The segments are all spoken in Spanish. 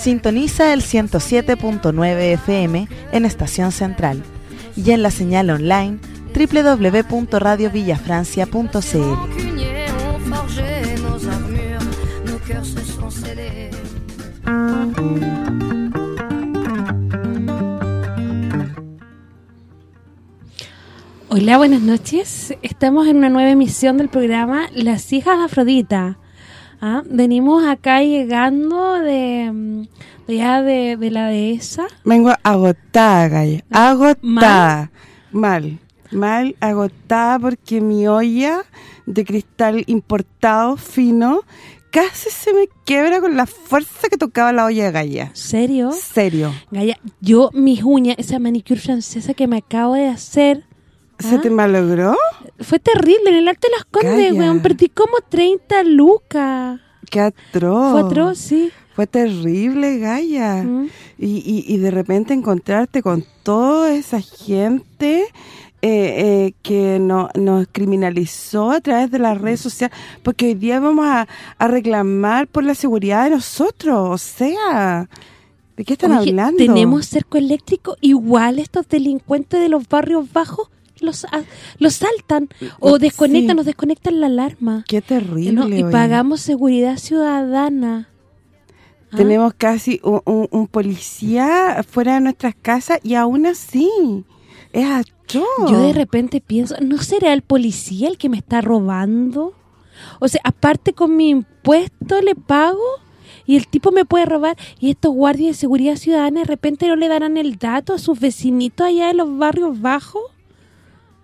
Sintoniza el 107.9 FM en Estación Central y en la señal online www.radiovillafrancia.cl. Hola, buenas noches. Estamos en una nueva emisión del programa Las hijas de Afrodita. ¿Ah? Venimos acá llegando de, ya de, la dehesa. Vengo agotada, Gaya. Agotada. Mal. Mal, agotada porque mi olla de cristal importado, fino, casi se me quiebra con la fuerza que tocaba la olla de Gaia. ¿Serio? Serio. Gaya, yo, mis uñas, esa manicure francesa que me acabo de hacer ¿Se te malogró? Fue terrible, en el arte de las Condes, weón. Perdí como 30 lucas. ¡Qué atroz! Fue atroz, sí. Fue terrible, Gaia. Mm. Y, y, de repente encontrarte con toda esa gente eh, eh, que no, nos criminalizó a través de las redes sociales, porque hoy día vamos a, reclamar por la seguridad de nosotros, o sea... ¿De qué están hablando? ¿Tenemos cerco eléctrico igual estos delincuentes de los barrios bajos? Los, los saltan o desconectan, nos desconectan la alarma. Qué terrible. y pagamos seguridad ciudadana. ¿Ah? Tenemos casi un, policía fuera de nuestras casas y aún así es atroz. Yo de repente pienso, ¿no será el policía el que me está robando? O sea, aparte con mi impuesto le pago y el tipo me puede robar y estos guardias de seguridad ciudadana de repente no le darán el dato a sus vecinitos allá de los barrios bajos.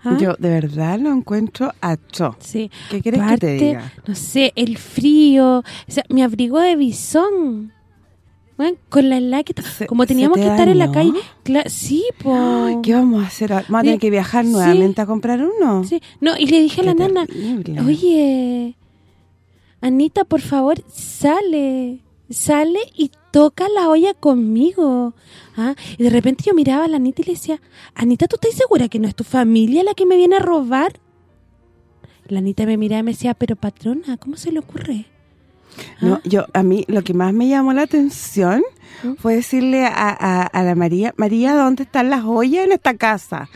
¿Ah? Yo de verdad lo encuentro atroz. Sí. ¿Qué quieres que te diga? No sé, el frío, o sea, mi abrigo de bisón. Bueno, con la helada como teníamos que estar en la calle, sí, pues. ¿Qué vamos a hacer? ¿Vamos a tener que viajar nuevamente a comprar uno? Sí, no, y le dije a la nana, oye, Anita, por favor, sale, sale y toca la olla conmigo. ¿ah? Y de repente yo miraba a la Anita y le decía, Anita, ¿tú estás segura que no es tu familia la que me viene a robar? La Anita me miraba y me decía, pero patrona, ¿cómo se le ocurre? No, ¿Ah? yo a mí lo que más me llamó la atención ¿Mm? fue decirle a, a, la María, María, ¿dónde están las ollas en esta casa?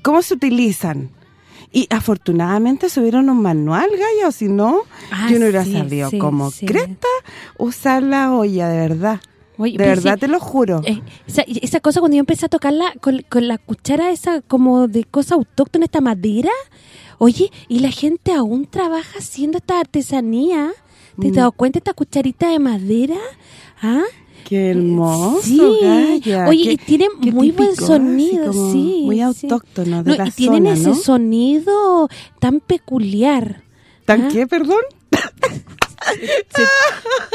¿Cómo se utilizan? Y afortunadamente subieron un manual, gallo, si no, ah, yo no hubiera sabido como cresta usar la olla, de verdad de verdad te lo juro. Eh, esa, cosa cuando yo empecé a tocarla con, con la cuchara esa como de cosa autóctona, esta madera, oye, y la gente aún trabaja haciendo esta artesanía. ¿Te has mm. dado cuenta esta cucharita de madera? ¿Ah? Qué hermoso, sí. Oye, y tienen muy buen sonido, sí. Muy autóctono de y tienen ese sonido tan peculiar. ¿Tan ¿Ah? qué, perdón?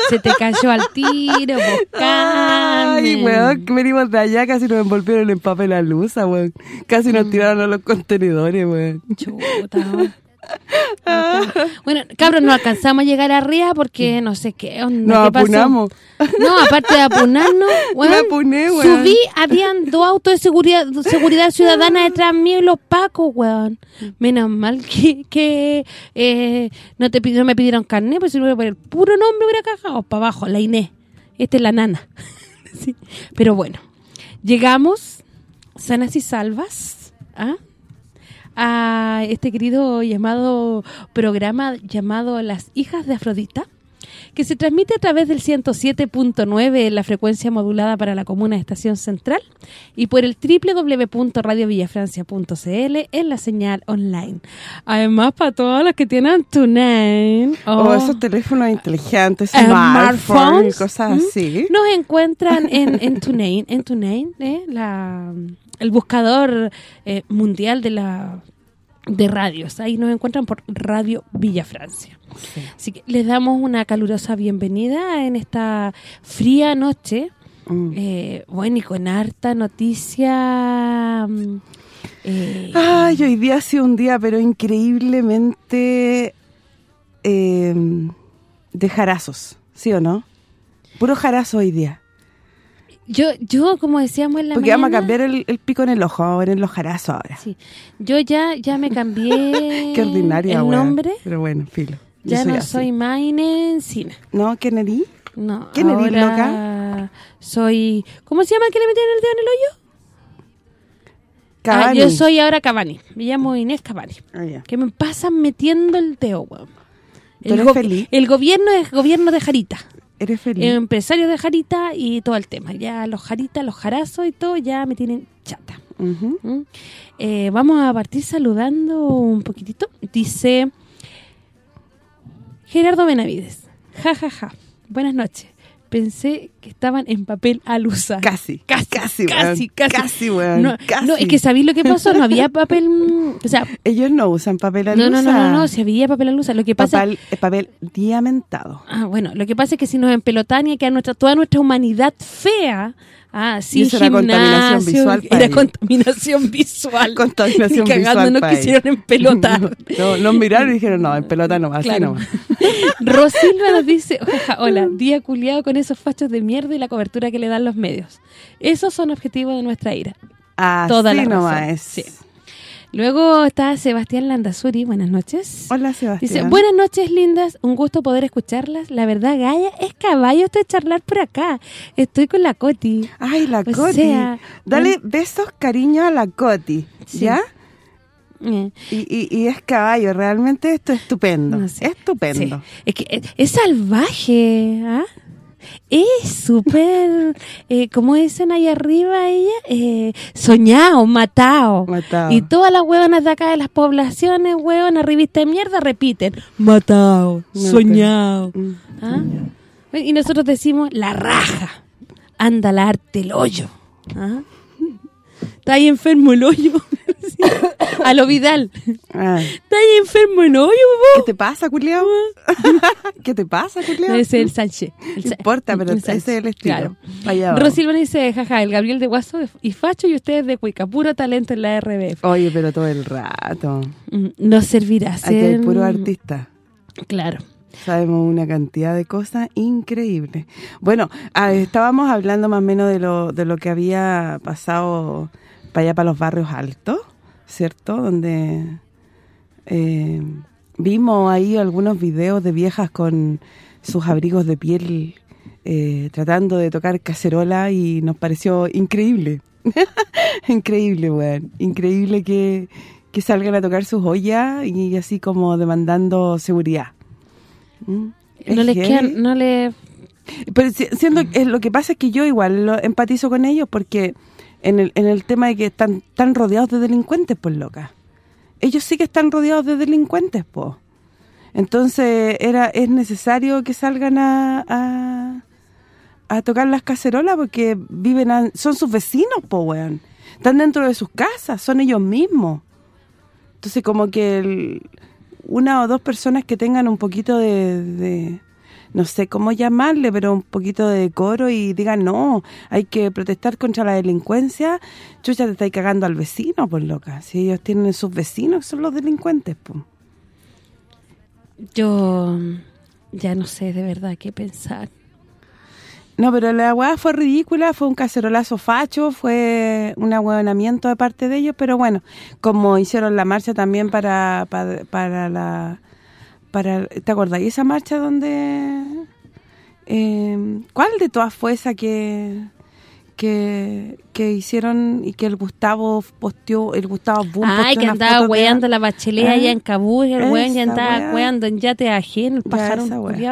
Se, te cayó al tiro. Ay, weón, que venimos de allá, casi nos envolvieron en papel a luz, weón. Casi nos mm. tiraron a los contenedores, weón. Chuta, bueno, cabros, no alcanzamos a llegar arriba porque no sé qué onda. Nos apunamos. No, aparte de apunarnos, bueno, apuné, subí, habían dos autos de seguridad seguridad ciudadana detrás mío y los pacos, weón. Menos mal que, que eh, no te no me pidieron carnet, pues si no por el puro nombre hubiera cagado para abajo, la Inés. Esta es la nana. Pero bueno, llegamos sanas y salvas, ¿ah? A este querido llamado programa llamado Las Hijas de Afrodita, que se transmite a través del 107.9 en la frecuencia modulada para la comuna de Estación Central y por el www.radiovillafrancia.cl en la señal online. Además, para todos los que tienen TuneIn o oh, esos teléfonos inteligentes, smartphones, y cosas así. Nos encuentran en, en TuneIn, en TuneIn, eh, la el buscador eh, mundial de la de radios. Ahí nos encuentran por Radio Villa Francia. Así que les damos una calurosa bienvenida en esta fría noche. Mm. Eh, bueno, y con harta noticia... mm, eh, Ay, hoy día ha sido un día, pero increíblemente eh, de jarazos, ¿sí o no? Puro jarazo hoy día. Yo, yo, como decíamos en la Porque vamos a mañana, cambiar el, el pico en el ojo, ahora en los jarazos ahora. sí, yo ya ya me cambié Qué ordinaria, el nombre. Pero bueno, filo. Ya no así. soy más Inensina. ¿No? ¿Quién erí? No, ¿Quién ahora loca? soy... ¿Cómo se llama el que le metieron el dedo en el hoyo? Cavani. Ah, yo soy ahora Cavani. Me llamo Inés Cavani. Ya. Que me pasan metiendo el dedo, weón. ¿Tú El, go- feliz? el gobierno es gobierno de Jarita. ¿Eres feliz? Empresarios de Jarita y todo el tema. Ya los Jaritas, los Jarazos y todo ya me tienen chata. ¿Mm? Eh, vamos a partir saludando un poquitito. Dice Gerardo Benavides. Ja, ja, ja. Buenas noches. Pensé que estaban en papel alusa. Casi, Casi, casi, casi, weón, casi. casi, weón, no, casi. no, es que ¿sabéis lo que pasó? No había papel... mm, O sea, Ellos no usan papel no, alusa. no, no, no, no, si había papel alusa. Lo que pasa... Papel, eh, papel diamentado. Ah, bueno, lo que pasa es que si nos empelotan y queda nuestra, toda nuestra humanidad fea, ah, sin eso era contaminación gimnasio, visual era contaminación visual. Contaminación Ni cagando visual para quisieron empelotar. No, nos miraron y dijeron, no, en pelota no, así Claro. nomás. Rosilva nos dice, "Oja, hola, día culiado con esos fachos de mierda y la cobertura que le dan los medios. Esos son objetivos de nuestra ira. Así Toda la nomás razón, sí. Luego está Sebastián Landazuri, buenas noches. Hola, Sebastián. Dice, buenas noches, lindas. Un gusto poder escucharlas. La verdad, Gaya, es caballo esto de charlar por acá. Estoy con la Coti. Ay, la O Coti. sea, Dale besos, cariño a la Coti, Sí. ¿ya? Eh, Y, y, y es caballo, realmente esto es estupendo. no sé. Estupendo. Sí. Es que es, es salvaje, ¿ah? Es súper, eh, como dicen ahí arriba ella, eh, soñado, matado. Matado. Y todas las huevonas de acá de las poblaciones, huevonas, revista de mierda, repiten, matado, Matao. soñado. Mm. ¿Ah? Y nosotros decimos, la raja, anda la arte el hoyo. ¿Ah? Está ahí enfermo el hoyo. Sí. A lo Vidal. Ay, Está ahí enfermo el hoyo, ¿Qué te pasa, culiao? ¿Qué te pasa, culiao? Ese es el Sánchez. El No importa, pero el ese es el estilo. Claro. Allá vamos. Rosilva dice, jaja, el Gabriel de Guaso y Facho y ustedes de Cuica, puro talento en la RBF. Oye, pero todo el rato. Mm, No servirá Aquí hay ser... puro artista. Claro. Sabemos una cantidad de cosas increíbles. Bueno, ah, estábamos hablando más o menos de lo, de lo que había pasado para allá, para los barrios altos, ¿cierto? Donde eh, vimos ahí algunos videos de viejas con sus abrigos de piel eh, tratando de tocar cacerola y nos pareció increíble. increíble, weón. Increíble que, que salgan a tocar sus ollas y así como demandando seguridad. Mm, No les quedan, no le... Pero si- siendo eh, lo que pasa es que yo igual lo empatizo con ellos porque en el, en el tema de que están tan rodeados de delincuentes, pues loca. Ellos sí que están rodeados de delincuentes, pues. Entonces era es necesario que salgan a, a, tocar las cacerolas porque viven a- son sus vecinos, pues, weón. Están dentro de sus casas, son ellos mismos. Entonces como que una o dos personas que tengan un poquito de- no sé cómo llamarle, pero un poquito de decoro y digan, no, hay que protestar contra la delincuencia, chucha, te estáis cagando al vecino, pues loca. Si ellos tienen sus vecinos, son los delincuentes, pues. Yo ya no sé de verdad qué pensar. No, pero la weá fue ridícula, fue un cacerolazo facho, fue un ahueonamiento de parte de ellos, pero bueno, como hicieron la marcha también para para, para la... para ¿Te acordás? ¿Y esa marcha donde... eh, ¿Cuál de todas fue esa que que, que hicieron y que el Gustavo posteó, el Gustavo Boom Ay, que andaba weando la bachelet ¿Ah? allá en Kabul, el weón ya andaba wea. weando en yate ajeno, el pájaro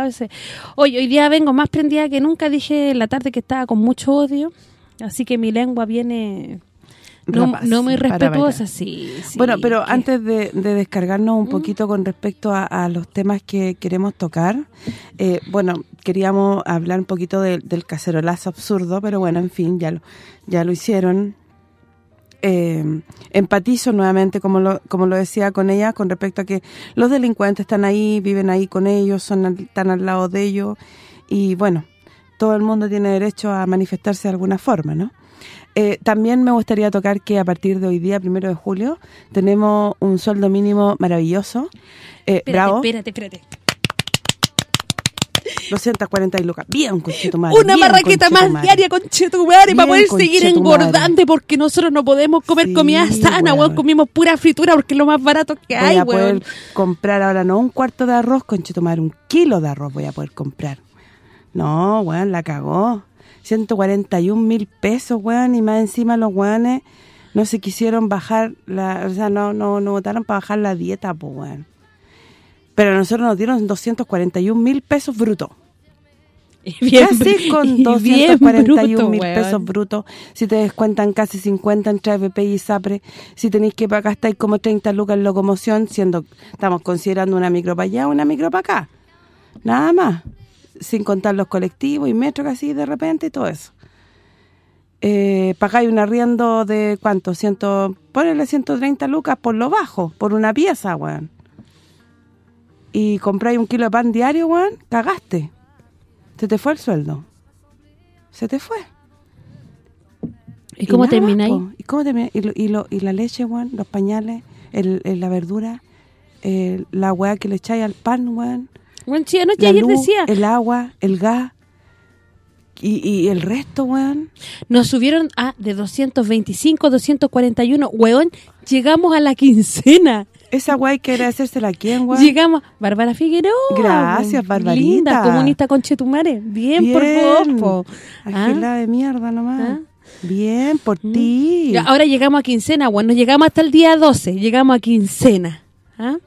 ese. Oye, hoy día vengo más prendida que nunca, dije en la tarde que estaba con mucho odio, así que mi lengua viene no, muy respetuosa, sí, sí, Bueno, pero que- antes de, de descargarnos Mm. un poquito con respecto a, a los temas que queremos tocar, eh, bueno, queríamos hablar un poquito de- del cacerolazo absurdo, pero bueno, en fin, ya lo, ya lo hicieron. Eh, empatizo nuevamente, como lo, como lo decía con ella, con respecto a que los delincuentes están ahí, viven ahí con ellos, son al- están al lado de ellos, y bueno, todo el mundo tiene derecho a manifestarse de alguna forma, ¿no? Eh, también me gustaría tocar que a partir de hoy día, primero de julio, tenemos un sueldo mínimo maravilloso. Eh, Espérate, bravo, espérate, espérate. 240 y lucas. Bien, conchetumare. Una bien, marraqueta más conchetumare. diaria, conchetumare, para poder seguir engordando, porque nosotros no podemos comer Sí, comida sana, weón. Comimos pura fritura porque es lo más barato que Voy hay, a weón. poder comprar ahora no un cuarto de arroz, conchetumare, un kilo de arroz voy a poder comprar. No, weón, la cagó. 141 mil pesos, weón, y más encima los weones no se quisieron bajar, la, o sea, no no no votaron para bajar la dieta, pues, weón. Pero a nosotros nos dieron 241 mil pesos brutos. Bien, Casi con y bien 241 mil pesos brutos. Si te descuentan casi 50 entre AFP y SAPRE. Si tenéis que pagar, gastáis como 30 lucas en locomoción, siendo estamos considerando una micro para allá, una micro para acá. Nada más. Sin contar los colectivos y metro así de repente y todo eso. Eh, pagáis un arriendo de, ¿cuánto? Ciento, ponele 130 lucas por lo bajo, por una pieza, weón. Y compráis un kilo de pan diario, weón, cagaste. Se te fue el sueldo. Se te fue. ¿Y cómo termináis? ¿Y cómo termináis? Y, lo- y, lo- y la leche, weón, los pañales, el, el- la verdura, el- la weá que le echáis al pan, weón. Bueno, sí, anoche La ayer luz, decía, el agua, el gas. Y, y el resto, weón. nos subieron a de 225, 241, weón, llegamos a la quincena. Esa weá hay que agradecérsela a quién, weón. Llegamos, Bárbara Figueroa. Gracias. Barbarita. Linda, comunista conchetumare. Bien, por Bien. vos, po. ¿Ah? De mierda nomás. ¿Ah? Bien, por ti. Ya, ahora llegamos a quincena, bueno, llegamos hasta el día 12, llegamos a quincena. ¿ah?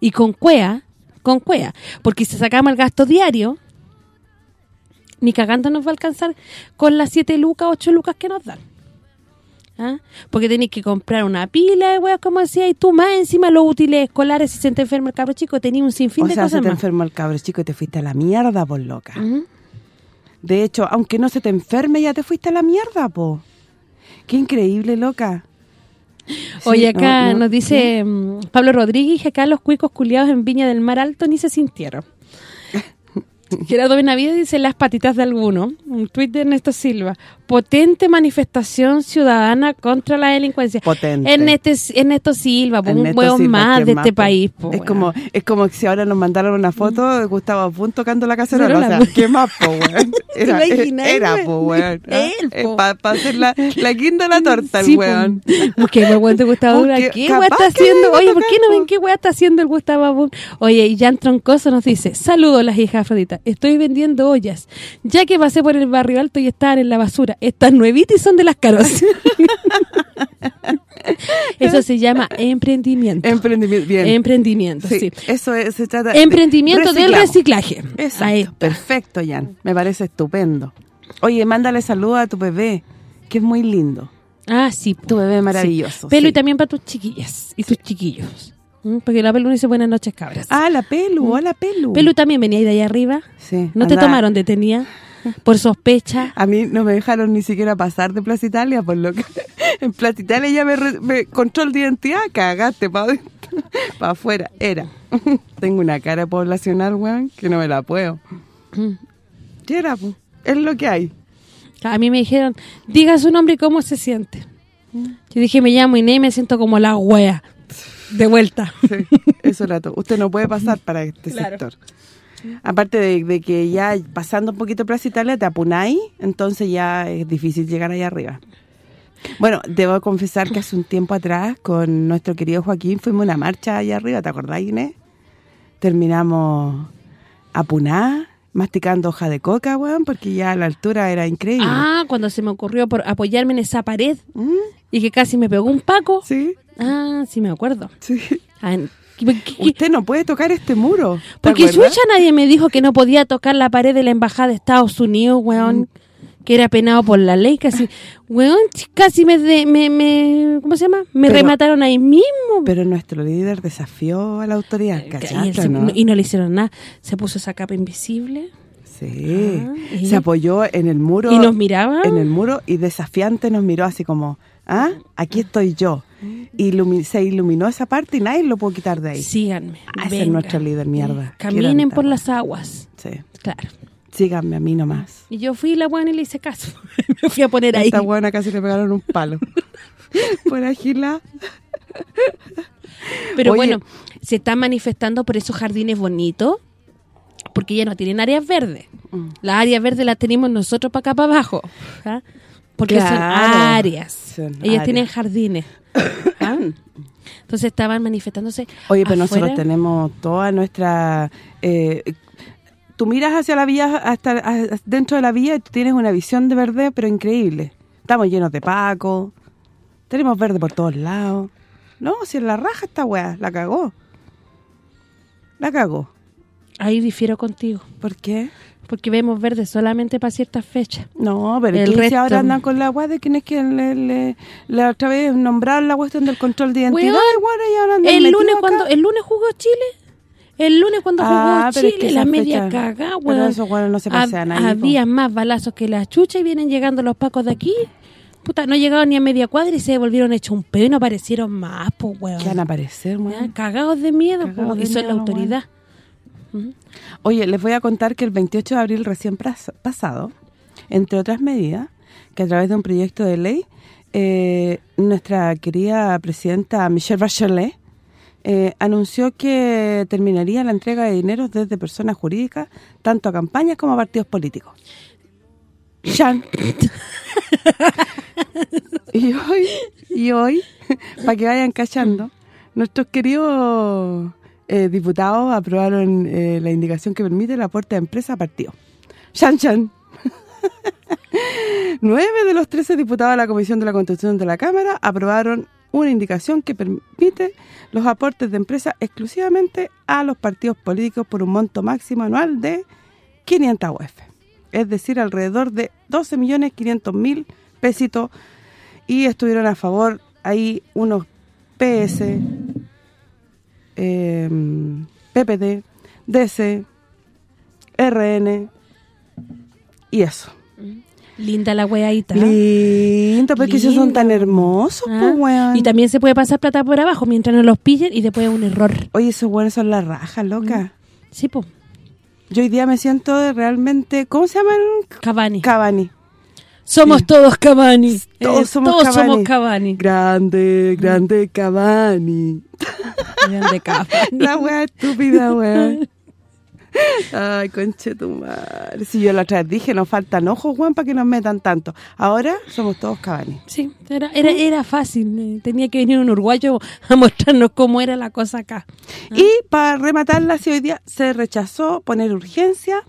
Y con cuea, con cuea, porque si sacamos el gasto diario, ni cagando nos va a alcanzar con las 7 lucas, 8 lucas que nos dan. ¿ah? Porque tenéis que comprar una pila de weas, como decía, y tú más encima los útiles escolares, si se te enferma el cabro chico, tenías un sinfín o de sea, se cosas te más. enfermó el cabro chico y te fuiste a la mierda, por loca. De hecho, aunque no se te enferme, ya te fuiste a la mierda, po. Qué increíble, loca. Oye, acá no, no, nos dice mm, Pablo Rodríguez acá los cuicos culiados en Viña del Mar Alto ni se sintieron. Gerardo Benavides dice las patitas de alguno. Un tuit de Ernesto Silva. Potente manifestación ciudadana contra la delincuencia. Potente. Ernesto, Ernesto Silva, po, un hueón más ¿quién de más, este po? país. po, es weón. como es como si ahora nos mandaron una foto de Gustavo Apun tocando la cacerola. O sea, ¿qué más, po, weón? Era, ¿Te imaginas, era weón? po, weón. Él, po. Para hacer la, la guinda de la torta, Sí, el weón. Porque el weón de Gustavo ¿qué weá está haciendo? Oye, ¿por qué no ven qué weá está haciendo el Gustavo Abun? Oye, y Jan Troncoso nos dice, saludos las hijas Afrodita, estoy vendiendo ollas, ya que pasé por el barrio alto y estaban en la basura. Estas nuevitas y son de las caros. Eso se llama emprendimiento. Emprendimiento, bien. Emprendimiento, sí. sí, eso es, se trata de- Emprendimiento del reciclaje. Exacto, Ahí perfecto, Jan. Me parece estupendo. Oye, mándale saludos a tu bebé, que es muy lindo. Ah, sí. po. Tu bebé maravilloso. Pelo y sí. también para tus chiquillas y tus chiquillos. Porque la Pelu dice buenas noches, cabras. Ah, la Pelu, hola Pelu. Pelu también venía de ahí arriba. Sí, ¿No te tomaron detenida? Por sospecha. A mí no me dejaron ni siquiera pasar de Plaza Italia, por lo que en Plaza Italia ya me, re- me control de identidad, cagaste para para afuera. Era. Tengo una cara poblacional, weón, que no me la puedo. ¿Qué era, po? Es lo que hay. A mí me dijeron, diga su nombre y cómo se siente. Yo dije, me llamo Inés y me siento como la wea. De vuelta. Sí, eso era todo. Usted no puede pasar para este Claro. sector. Aparte de, de que ya pasando un poquito Plaza Italia te apunáis, entonces ya es difícil llegar allá arriba. Bueno, debo confesar que hace un tiempo atrás con nuestro querido Joaquín fuimos a una marcha allá arriba, ¿te acordás, Inés? Terminamos apuná, masticando hoja de coca, weón, porque ya a la altura era increíble. Ah, cuando se me ocurrió por apoyarme en esa pared ¿Mm? y que casi me pegó un paco. Sí, Ah, sí me acuerdo. sí. Ah, ¿qué- qué- qué- Usted no puede tocar este muro. ¿te Porque chucha nadie me dijo que no podía tocar la pared de la embajada de Estados Unidos, weón. Que era penado por la ley, casi. Weón, casi me, de- me, me ¿cómo se llama? Me Pero- remataron ahí mismo. Pero nuestro líder desafió a la autoridad, y, él ¿cachaste, se- no? y no le hicieron nada. Se puso esa capa invisible Sí, Ah, se apoyó en el muro. y nos miraba. En el muro y desafiante nos miró así como, ¿ah? Aquí estoy yo. Ilumi- se iluminó esa parte y nadie lo pudo quitar de ahí. Síganme. Ah, ese es nuestro líder, mierda. Caminen por las aguas. Sí, Claro. Síganme a mí nomás. Y yo fui la buena y le hice caso. Me fui a poner ahí. Esta buena casi le pegaron un palo. por agila. Pero Oye. bueno, se están manifestando por esos jardines bonitos, porque ya no tienen áreas verdes. Mm. Las áreas verdes las tenemos nosotros para acá para abajo. ¿ah? Porque son áreas. son Ellas áreas. tienen jardines. ¿ah? Entonces estaban manifestándose Oye, pero afuera. nosotros tenemos toda nuestra... eh, tú miras hacia la vía, hasta dentro de la vía y tú tienes una visión de verde, pero increíble. Estamos llenos de paco, tenemos verde por todos lados. No, si en la raja esta weá, la cagó. La cagó. Ahí difiero contigo, ¿Por qué? Porque vemos verde solamente para ciertas fechas. No, pero El resto. ahora andan con la weá de quién es que le, le- la otra vez nombraron la cuestión del control de identidad, Weón, y ahora andan El lunes acá. cuando el lunes jugó Chile. El lunes cuando Ah, jugó es Chile, que la media cagada, pero esos no se pasean ahí, po. Había más balazos que la chucha y vienen llegando los pacos de aquí. Puta, no llegaron ni a media cuadra y se volvieron hecho un pedo y no aparecieron más, pues, weón. Que van a aparecer, Ya, weón. Cagados de miedo, po, Cagados de y son la Oye, les voy a contar que el 28 de abril recién pasado, entre otras medidas, que a través de un proyecto de ley, eh, nuestra querida presidenta Michelle Bachelet eh, anunció que terminaría la entrega de dinero desde personas jurídicas, tanto a campañas como a partidos políticos. Chan. y hoy, y hoy, para que vayan cachando, nuestros queridos eh, diputados aprobaron eh, la indicación que permite el aporte de empresa a partidos. Chan, chan. Nueve de los 13 diputados de la Comisión de la Constitución de la Cámara aprobaron una indicación que permite los aportes de empresas exclusivamente a los partidos políticos por un monto máximo anual de 500 UF. Es decir, alrededor de 12.500.000 pesitos. Y estuvieron a favor ahí unos PS, eh, PPD, DC, RN y eso. Linda la weadita. Lindo, porque ellos son tan Lindo. hermosos, Ah, pues, weón. Y también se puede pasar plata por abajo mientras no los pillen y después es un error. Oye, esos weones son la raja, loca. Sí, pues. Yo hoy día me siento realmente... ¿Cómo se llama? Cavani. Cavani. Somos todos Cavani. Todos Eh, somos todos Cavani. somos Cavani. Grande, grande Cavani. Grande Cavani. La wea estúpida, weón. Ay, conche tu madre. Si yo la otra vez dije, nos faltan ojos, weón, para que nos metan tanto. Ahora somos todos Cavani. Sí, era, era, era fácil. eh, Tenía que venir un uruguayo a mostrarnos cómo era la cosa acá. Y para rematarla, si hoy día se rechazó poner urgencia,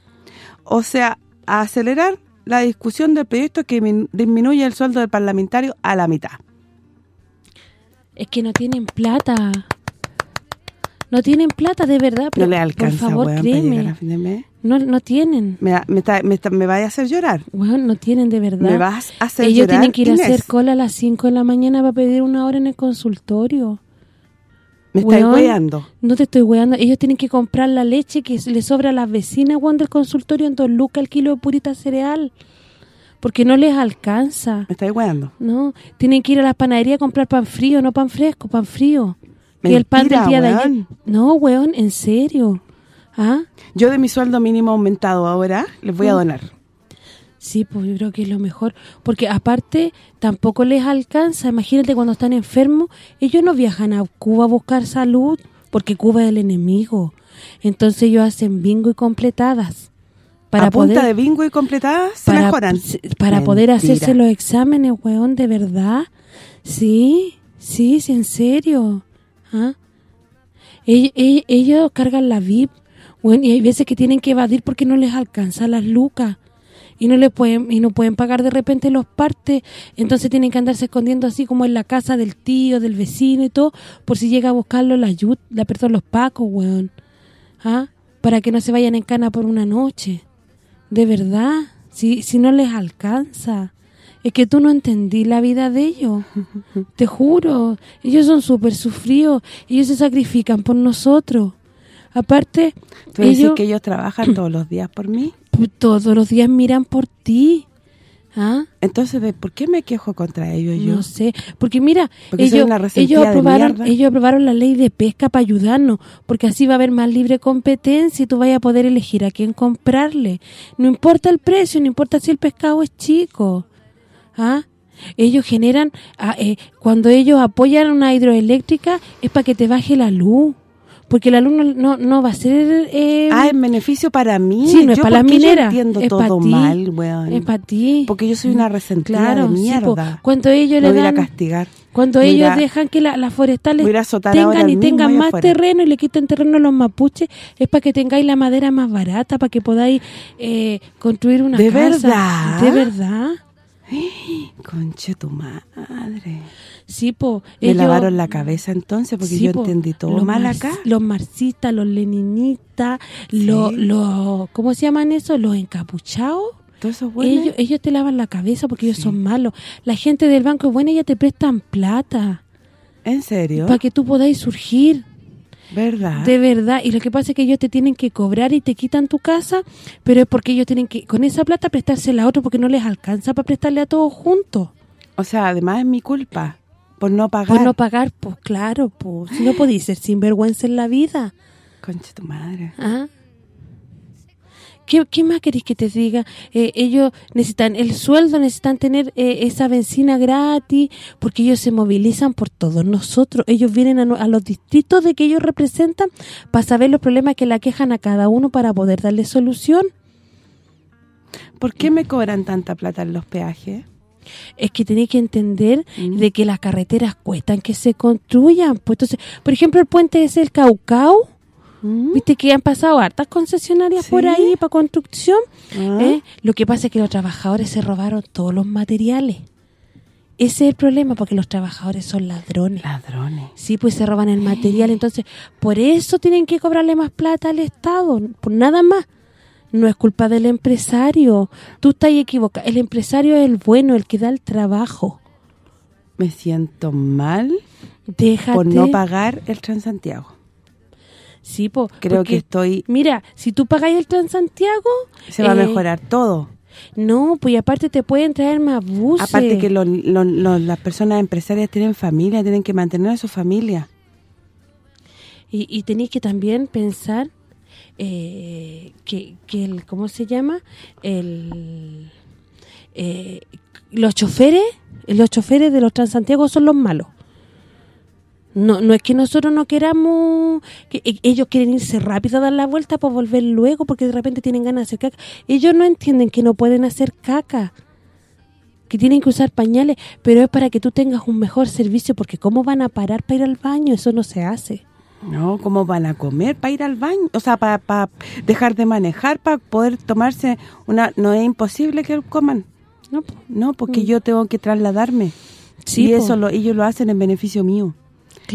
o sea, a acelerar la discusión del proyecto que min- disminuye el sueldo del parlamentario a la mitad. Es que no tienen plata. No tienen plata, de verdad. Pero, no le alcanza, por favor, weón, créeme. a fin de mes. No, no tienen. Me, me, está- me, está- me vaya a hacer llorar. Weón, no tienen de verdad. Me vas a hacer Ellos llorar, tienen que ir a hacer cola a las 5 de la mañana para pedir una hora en el consultorio. Me estáis weando. No te estoy weando. Ellos tienen que comprar la leche que le sobra a las vecinas, weón, del consultorio en dos lucas el kilo de purita cereal. Porque no les alcanza. Me estáis weando. No, tienen que ir a la panadería a comprar pan frío, no pan fresco, pan frío. Que el pan del Mentira, día de ayer. No, weón, en serio. ¿Ah? Yo de mi sueldo mínimo aumentado ahora, les voy a donar. Sí, pues yo creo que es lo mejor. Porque aparte, tampoco les alcanza. Imagínate cuando están enfermos, ellos no viajan a Cuba a buscar salud, porque Cuba es el enemigo. Entonces ellos hacen bingo y completadas. Para a punta poder, de bingo y completadas se para, mejoran. Para poder hacerse los exámenes, weón, de verdad. Sí, sí, sí, en serio. ¿Ah? Ell- ell- Ellos, cargan la VIP, weón, y hay veces que tienen que evadir porque no les alcanza las lucas. Y no les pueden y no pueden pagar de repente los partes, entonces tienen que andarse escondiendo así como en la casa del tío, del vecino y todo, por si llega a buscarlo la ayuda, la perdón, los pacos, weón. ¿Ah? Para que no se vayan en cana por una noche. De verdad, si, si no les alcanza. Es que tú no entendí la vida de ellos. Te juro. Ellos son súper sufridos. Ellos se sacrifican por nosotros. Aparte, Tú ellos que ellos trabajan todos los días por mí. Todos los días miran por ti. ¿Ah? Entonces, ¿de ¿por qué me quejo contra ellos yo? No sé, porque mira, Porque ellos, ellos aprobaron ellos aprobaron la ley de pesca para ayudarnos, porque así va a haber más libre competencia y tú vayas a poder elegir a quién comprarle. No importa el precio, no importa si el pescado es chico. ¿Ah? Ellos generan, ah, eh, cuando ellos apoyan una hidroeléctrica es para que te baje la luz, porque la luz no, no, va a ser... eh, Ah, en beneficio para mí. Sí, no es Yo, para ¿por las mineras, entiendo es todo ti, mal, weón. es para ti. Porque yo soy una resentida Claro, de mierda. Cuando ellos le voy a dan- castigar. Cuando ellos a- dejan que la- las forestales tengan y tengan más afuera. terreno y le quiten terreno a los mapuches, es para que tengáis la madera más barata, para que podáis eh, construir una ¿De casa. verdad? ¿De verdad? Conche tu madre. Sí, po. Me ellos- lavaron la cabeza entonces porque sí, yo po. entendí todo Los mal acá. Los marxistas, los leninistas, los, los, ¿cómo se llaman eso? Los encapuchados. Todos esos buenos. Ellos, ellos te lavan la cabeza porque ellos Sí. son malos. La gente del banco es buena ya te prestan plata ¿En serio? para que tú podáis surgir. ¿Verdad? De verdad, y lo que pasa es que ellos te tienen que cobrar y te quitan tu casa, pero es porque ellos tienen que, con esa plata, prestársela a otro porque no les alcanza para prestarle a todos juntos. O sea, además es mi culpa por no pagar. Por no pagar, pues claro, pues, si no podéis ser sinvergüenza en la vida. Conche tu madre. ¿Ah? ¿Qué, qué más queréis que te diga? Eh, ellos necesitan el sueldo, necesitan tener eh, esa benzina gratis, porque ellos se movilizan por todos nosotros. Ellos vienen a, a los distritos de que ellos representan para saber los problemas que le aquejan a cada uno para poder darle solución. ¿Por qué me cobran tanta plata en los peajes? Es que tenéis que entender Mm. de que las carreteras cuestan que se construyan. Pues entonces, por ejemplo, el puente es el Caucao, ¿Mm? Viste que han pasado hartas concesionarias por ahí para construcción. Ah. ¿eh? Lo que pasa es que los trabajadores se robaron todos los materiales. Ese es el problema, porque los trabajadores son ladrones. Ladrones. Sí, pues se roban el material. Entonces, por eso tienen que cobrarle más plata al Estado, por nada más. No es culpa del empresario. Tú estás equivocado. El empresario es el bueno, el que da el trabajo. Me siento mal Déjate. por no pagar el Transantiago. Sí, po, Creo porque, que estoy... Mira, si tú pagáis el Transantiago... Se va a eh, mejorar todo. No, pues aparte te pueden traer más buses. Aparte que lo- lo- lo- las personas empresarias tienen familia, tienen que mantener a su familia. Y, y tenéis que también pensar eh, que, que el, ¿cómo se llama? El eh, los choferes, los choferes de los Transantiago son los malos. No no es que nosotros no queramos, que e- ellos quieren irse rápido a dar la vuelta para volver luego porque de repente tienen ganas de hacer caca. Ellos no entienden que no pueden hacer caca que tienen que usar pañales, pero es para que tú tengas un mejor servicio, porque ¿cómo van a parar para ir al baño? Eso no se hace. No, ¿cómo van a comer para ir al baño? O sea, para dejar de manejar, para poder tomarse una... No es imposible que coman. No. No, porque yo tengo que trasladarme. Mm. Sí, y po. eso lo, ellos lo hacen en beneficio mío.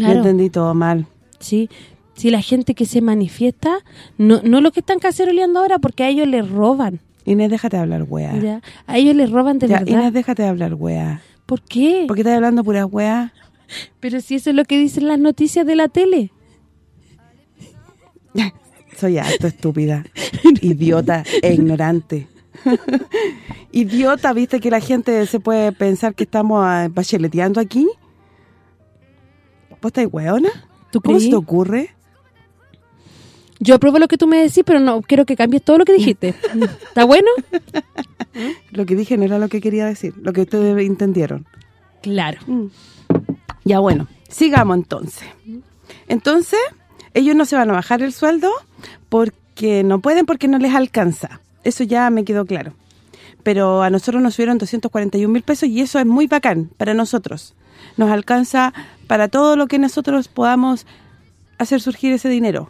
Entendí todo mal. sí. Si la gente que se manifiesta, no no lo que están caceroleando ahora, porque a ellos les roban, Inés, déjate hablar, wea. ¿ya? A ellos les roban de Ya, verdad. Inés, déjate hablar, wea. ¿Por qué? ¿Por qué estás hablando pura wea? Pero si eso es lo que dicen las noticias de la tele. Soy harto estúpida, idiota e ignorante. idiota, ¿viste que la gente se puede pensar que estamos bacheleteando aquí? ¿Vos estás hueona? ¿Tú ¿Cómo se te ocurre? Yo apruebo lo que tú me decís, pero no quiero que cambies todo lo que dijiste. ¿Está bueno? Lo que dije no era lo que quería decir, lo que ustedes entendieron. Claro. Ya bueno, sigamos entonces. Entonces, ellos no se van a bajar el sueldo porque no pueden, porque no les alcanza. Eso ya me quedó claro. Pero a nosotros nos subieron 241 mil pesos y eso es muy bacán para nosotros. Nos alcanza para todo lo que nosotros podamos hacer surgir ese dinero.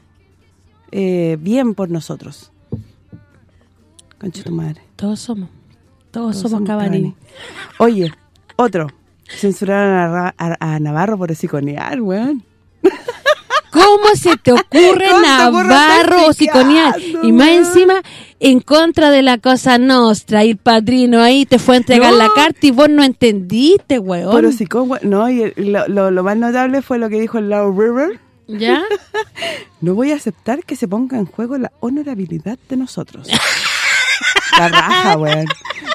Eh, bien por nosotros. Concha tu madre. Todos somos. Todos, Todos somos somos cabarín. Oye, otro. Censuraron a, Ra- a- a Navarro por hociconear, weón. ¿Cómo se te ocurre ¿Cómo se te ocurre Navarro Siconial? Y más encima, en contra de la cosa nostra, y el padrino ahí te fue a entregar No. la carta y vos no entendiste, weón. Por hocicón, weón. No, y lo, lo- lo más notable fue lo que dijo el Lau River. ¿Ya? No voy a aceptar que se ponga en juego la honorabilidad de nosotros. La raja, weón.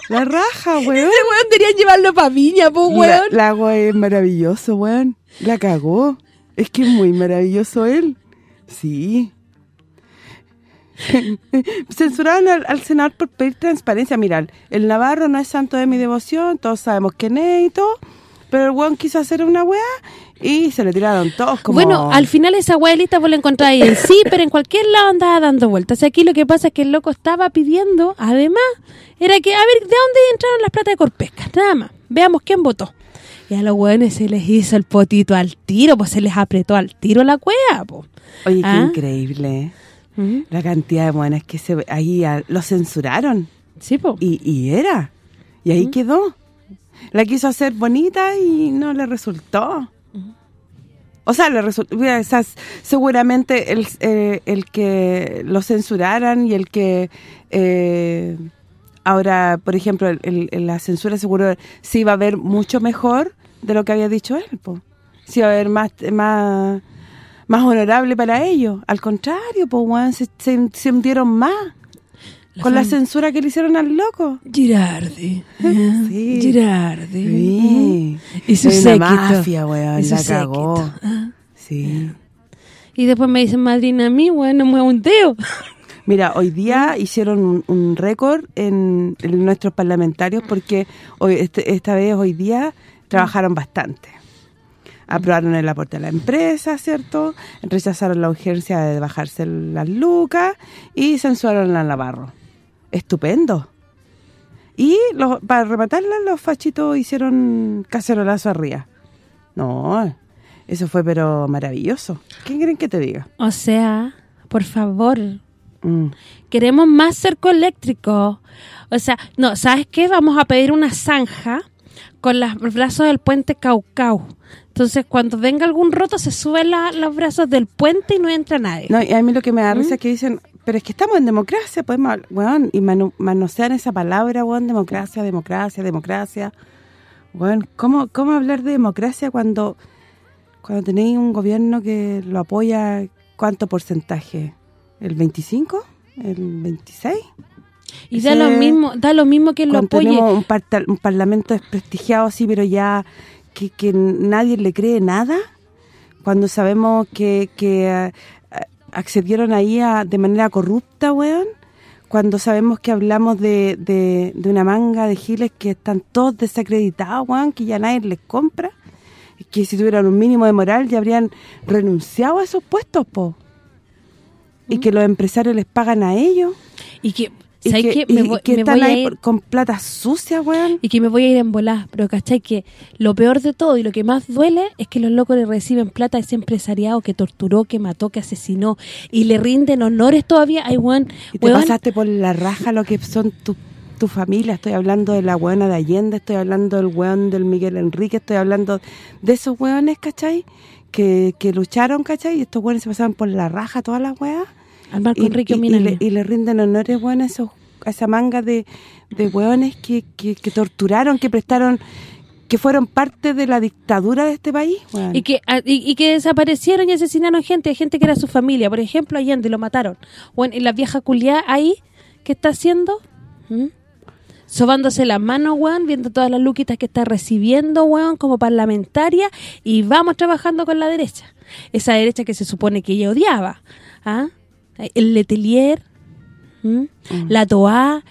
La raja, weón. Ese weón querían llevarlo pa' Viña, La, weón. la agua es maravilloso, weón. La cagó. Es que es muy maravilloso él. Sí. Censuraron al, al senador por pedir transparencia. Mira, el Navarro no es santo de mi devoción, todos sabemos quién es y todo, pero el weón quiso hacer una weá y se le tiraron todos como... Bueno, al final esa abuelita vos la encontráis en sí, pero en cualquier lado andaba dando vueltas. Aquí lo que pasa es que el loco estaba pidiendo, además, era que, a ver, ¿de dónde entraron las plata de Corpesca? Nada más, veamos quién votó. Y a los hueones se les hizo el potito al tiro, pues se les apretó al tiro la cueva, po. Oye, qué ¿Ah? increíble. ¿Mm? La cantidad de buenas que se ahí a- lo censuraron. Sí, po. Y, y era. Y ahí quedó. La quiso hacer bonita y no le resultó. O sea, le resultó, o sea, seguramente el, eh, el que lo censuraran y el que eh, ahora, por ejemplo, el- el- el- la censura seguro se iba a ver mucho mejor de lo que había dicho él, po. Se iba a ver más más más honorable para ellos. Al contrario, pues, se, se, se hundieron más La con la censura que le hicieron al loco. Girardi. ¿eh? Sí. Girardi. Sí. Y su séquito. mafia, weón, Y su la cagó. séquito, ¿ah? Sí. Y después me dicen madrina a mí, bueno, me un dedo. Mira, hoy día hicieron un, un récord en, en nuestros parlamentarios porque hoy este- esta vez, hoy día, trabajaron bastante. Aprobaron el aporte a la empresa, ¿cierto? Rechazaron la urgencia de bajarse las lucas y censuraron a Navarro. Estupendo. Y los- para rematarla, los fachitos hicieron cacerolazo arriba. No, eso fue pero maravilloso. ¿Qué quieren que te diga? O sea, por favor, Mm. queremos más cerco eléctrico. O sea, no, ¿sabes qué? Vamos a pedir una zanja con los brazos del puente Caucau. Entonces, cuando venga algún roto, se suben la- los brazos del puente y no entra nadie. No, y a mí lo que me da ¿Mm? risa es que dicen, pero es que estamos en democracia, podemos, hablar", weón, y manu- manosean esa palabra, weón, democracia, democracia, democracia. Weón, ¿cómo, ¿cómo hablar de democracia cuando cuando tenéis un gobierno que lo apoya, cuánto porcentaje? ¿El 25? ¿El 26? Y da lo mismo da lo mismo que lo apoye. tenemos un, parlamento desprestigiado así, pero ya que, que nadie le cree nada, cuando sabemos que, que eh, accedieron ahí a- de manera corrupta, weón, cuando sabemos que hablamos de, de, de una manga de giles que están todos desacreditados, weón, que ya nadie les compra, que si tuvieran un mínimo de moral ya habrían renunciado a esos puestos, po. Y que los empresarios les pagan a ellos. Y que, Y ¿sabes que? Me y voy, que me están voy a ir- con plata sucia, weón. y que me voy a ir en volar, pero ¿cachai? Que lo peor de todo y lo que más duele es que los locos le reciben plata a ese empresariado que torturó, que mató, que asesinó y le rinden honores todavía. Ay, weón, Y te weón, pasaste por la raja lo que son tu, tu familia. Estoy hablando de la weona de Allende, estoy hablando del weón del Miguel Enrique, estoy hablando de esos weones, ¿cachai? Que, que lucharon, ¿cachai? Y estos weones se pasaban por la raja todas las weas. Al Marco Y, Enrique y- le, y le rinden honores, weón, a, esos, a esa manga de, de weones que, que, que torturaron, que prestaron, que fueron parte de la dictadura de este país. Y que y que desaparecieron y asesinaron gente, gente que era su familia. Por ejemplo, Allende lo mataron. Bueno, y la vieja culiá ahí, ¿qué está haciendo? ¿Mm? Sobándose las manos, weón, viendo todas las luquitas que está recibiendo, weón, como parlamentaria, y vamos trabajando con la derecha. Esa derecha que se supone que ella odiaba. ¿ah? El Letelier, ¿Mm? la Toa.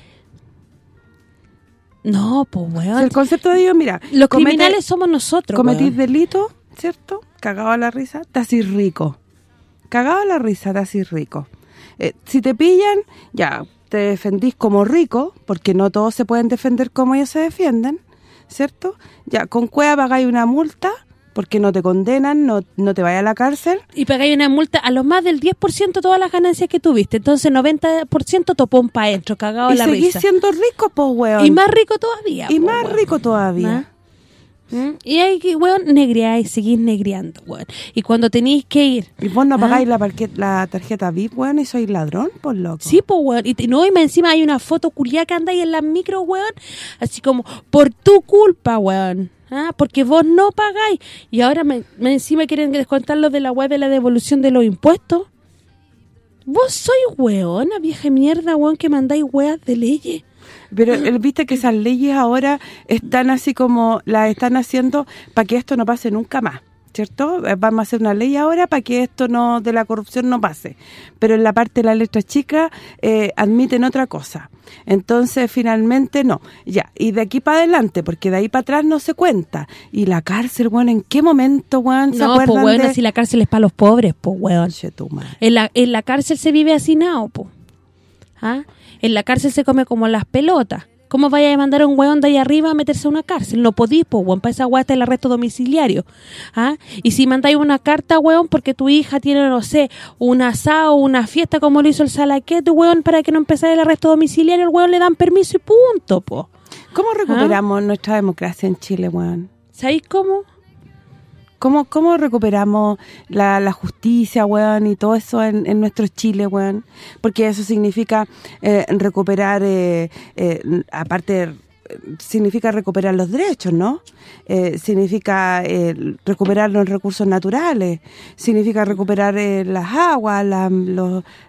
No, pues, Si weón. el concepto de ellos, mira, Los comete- criminales somos nosotros, cometís weón. delito, ¿cierto? Cagado a la risa, te así rico. Cagado a la risa, te así rico. Eh, si te pillan, ya, te defendís como rico, porque no todos se pueden defender como ellos se defienden, ¿cierto? Ya, con cueva pagáis una multa, porque no te condenan, no, no te vayas a la cárcel, y pagáis una multa a lo más del 10% de todas las ganancias que tuviste. Entonces, 90% topón para adentro, cagado y la seguís risa. siendo rico, pues, weón. Y más rico todavía. Y po, más weón. rico todavía. ¿Mm? Y hay que, weón, negreáis, seguís negreando, weón. Y cuando tenéis que ir... Y vos no Ah. pagáis la, parque- la tarjeta VIP, weón, y sois ladrón, por loco. Sí, pues, weón. Y te- no, y más encima hay una foto culiá que andáis en las micro, weón. Así como, por tu culpa, weón. Ah, porque vos no pagáis. Y ahora me, encima quieren descontar lo de la web de la devolución de los impuestos. Vos sois weona, vieja mierda, weón, que mandáis weas de leyes. Pero viste que esas leyes ahora están así como las están haciendo para que esto no pase nunca más. ¿Cierto? Eh, Vamos a hacer una ley ahora para que esto no de la corrupción no pase. Pero en la parte de la letra chica eh, admiten otra cosa. Entonces, finalmente, no. Ya, y de aquí para adelante, porque de ahí para atrás no se cuenta. Y la cárcel, bueno, ¿en qué momento, weón, se No, pues acuerdan weón, de...? si la cárcel es para los pobres, pues weón. Tu madre. En la, en la cárcel se vive hacinado, po. ¿Ah? En la cárcel se come como las pelotas. ¿Cómo vaya a mandar a un weón de ahí arriba a meterse a una cárcel? No podís, po, weón. Para esa weá está el arresto domiciliario. ¿Ah? Y si mandáis una carta, weón, porque tu hija tiene, no sé, un asado, una fiesta como lo hizo el Salaquete, weón, para que no empezara el arresto domiciliario, el weón le dan permiso y punto, po. ¿Cómo ¿Ah? recuperamos nuestra democracia en Chile, weón? ¿Sabéis cómo? ¿Cómo, cómo recuperamos la, la justicia, weón, y todo eso en, en nuestro Chile, weón? Porque eso significa eh, recuperar, eh, eh, aparte, eh, significa recuperar los derechos, ¿no? Eh, significa eh, recuperar los recursos naturales, significa recuperar eh, las aguas, la,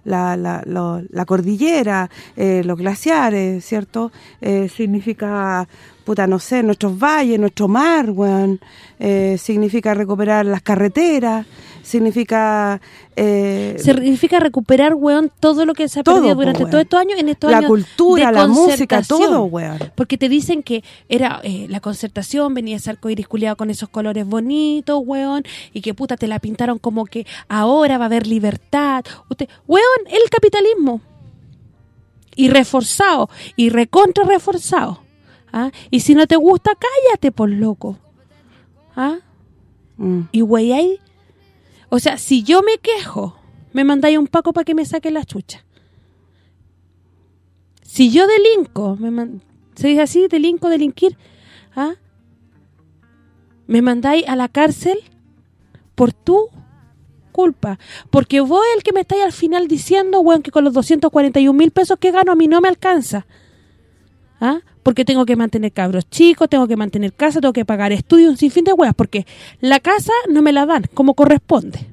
la, la, lo- la cordillera, los glaciares, ¿cierto? Significa puta, no sé, nuestros valles, nuestro mar, weón. Eh, significa recuperar las carreteras, significa... eh, Significa recuperar, weón, todo lo que se ha Todo, perdido durante weón. todos estos años, en estos la años cultura, de la música, todo, weón. Porque te dicen que era eh, la concertación, venía ese arcoíris culiado con esos colores bonitos, weón, y que puta te la pintaron como que ahora va a haber libertad. Usted, weón, el capitalismo. Y reforzado, y recontra reforzado. ¿Ah? Y si no te gusta, cállate, por loco. ¿Ah? Mm. Y güey, ahí... O sea, si yo me quejo, me mandáis un paco para que me saque la chucha. Si yo delinco, me man- ¿se dice así? Delinco, delinquir. ¿Ah? Me mandáis a la cárcel por tu culpa. Porque vos el que me estáis al final diciendo, weón, que con los 241 mil pesos que gano a mí no me alcanza. ¿Ah? Porque tengo que mantener cabros chicos, tengo que mantener casa, tengo que pagar estudios, un sinfín de weas, porque la casa no me la dan como corresponde.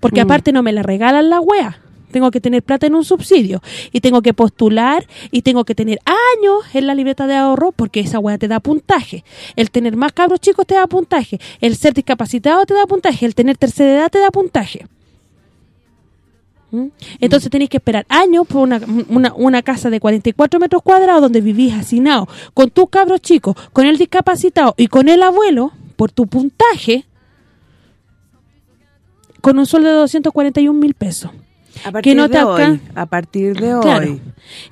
Porque Mm. aparte no me la regalan la wea. Tengo que tener plata en un subsidio y tengo que postular y tengo que tener años en la libreta de ahorro porque esa wea te da puntaje. El tener más cabros chicos te da puntaje. El ser discapacitado te da puntaje. El tener tercera edad te da puntaje. ¿Mm? Entonces tenéis que esperar años por una, una, una casa de 44 metros cuadrados donde vivís hacinado, con tus cabros chicos, con el discapacitado y con el abuelo, por tu puntaje, con un sueldo de 241 mil pesos. A partir no de te hoy, a partir de Claro. hoy.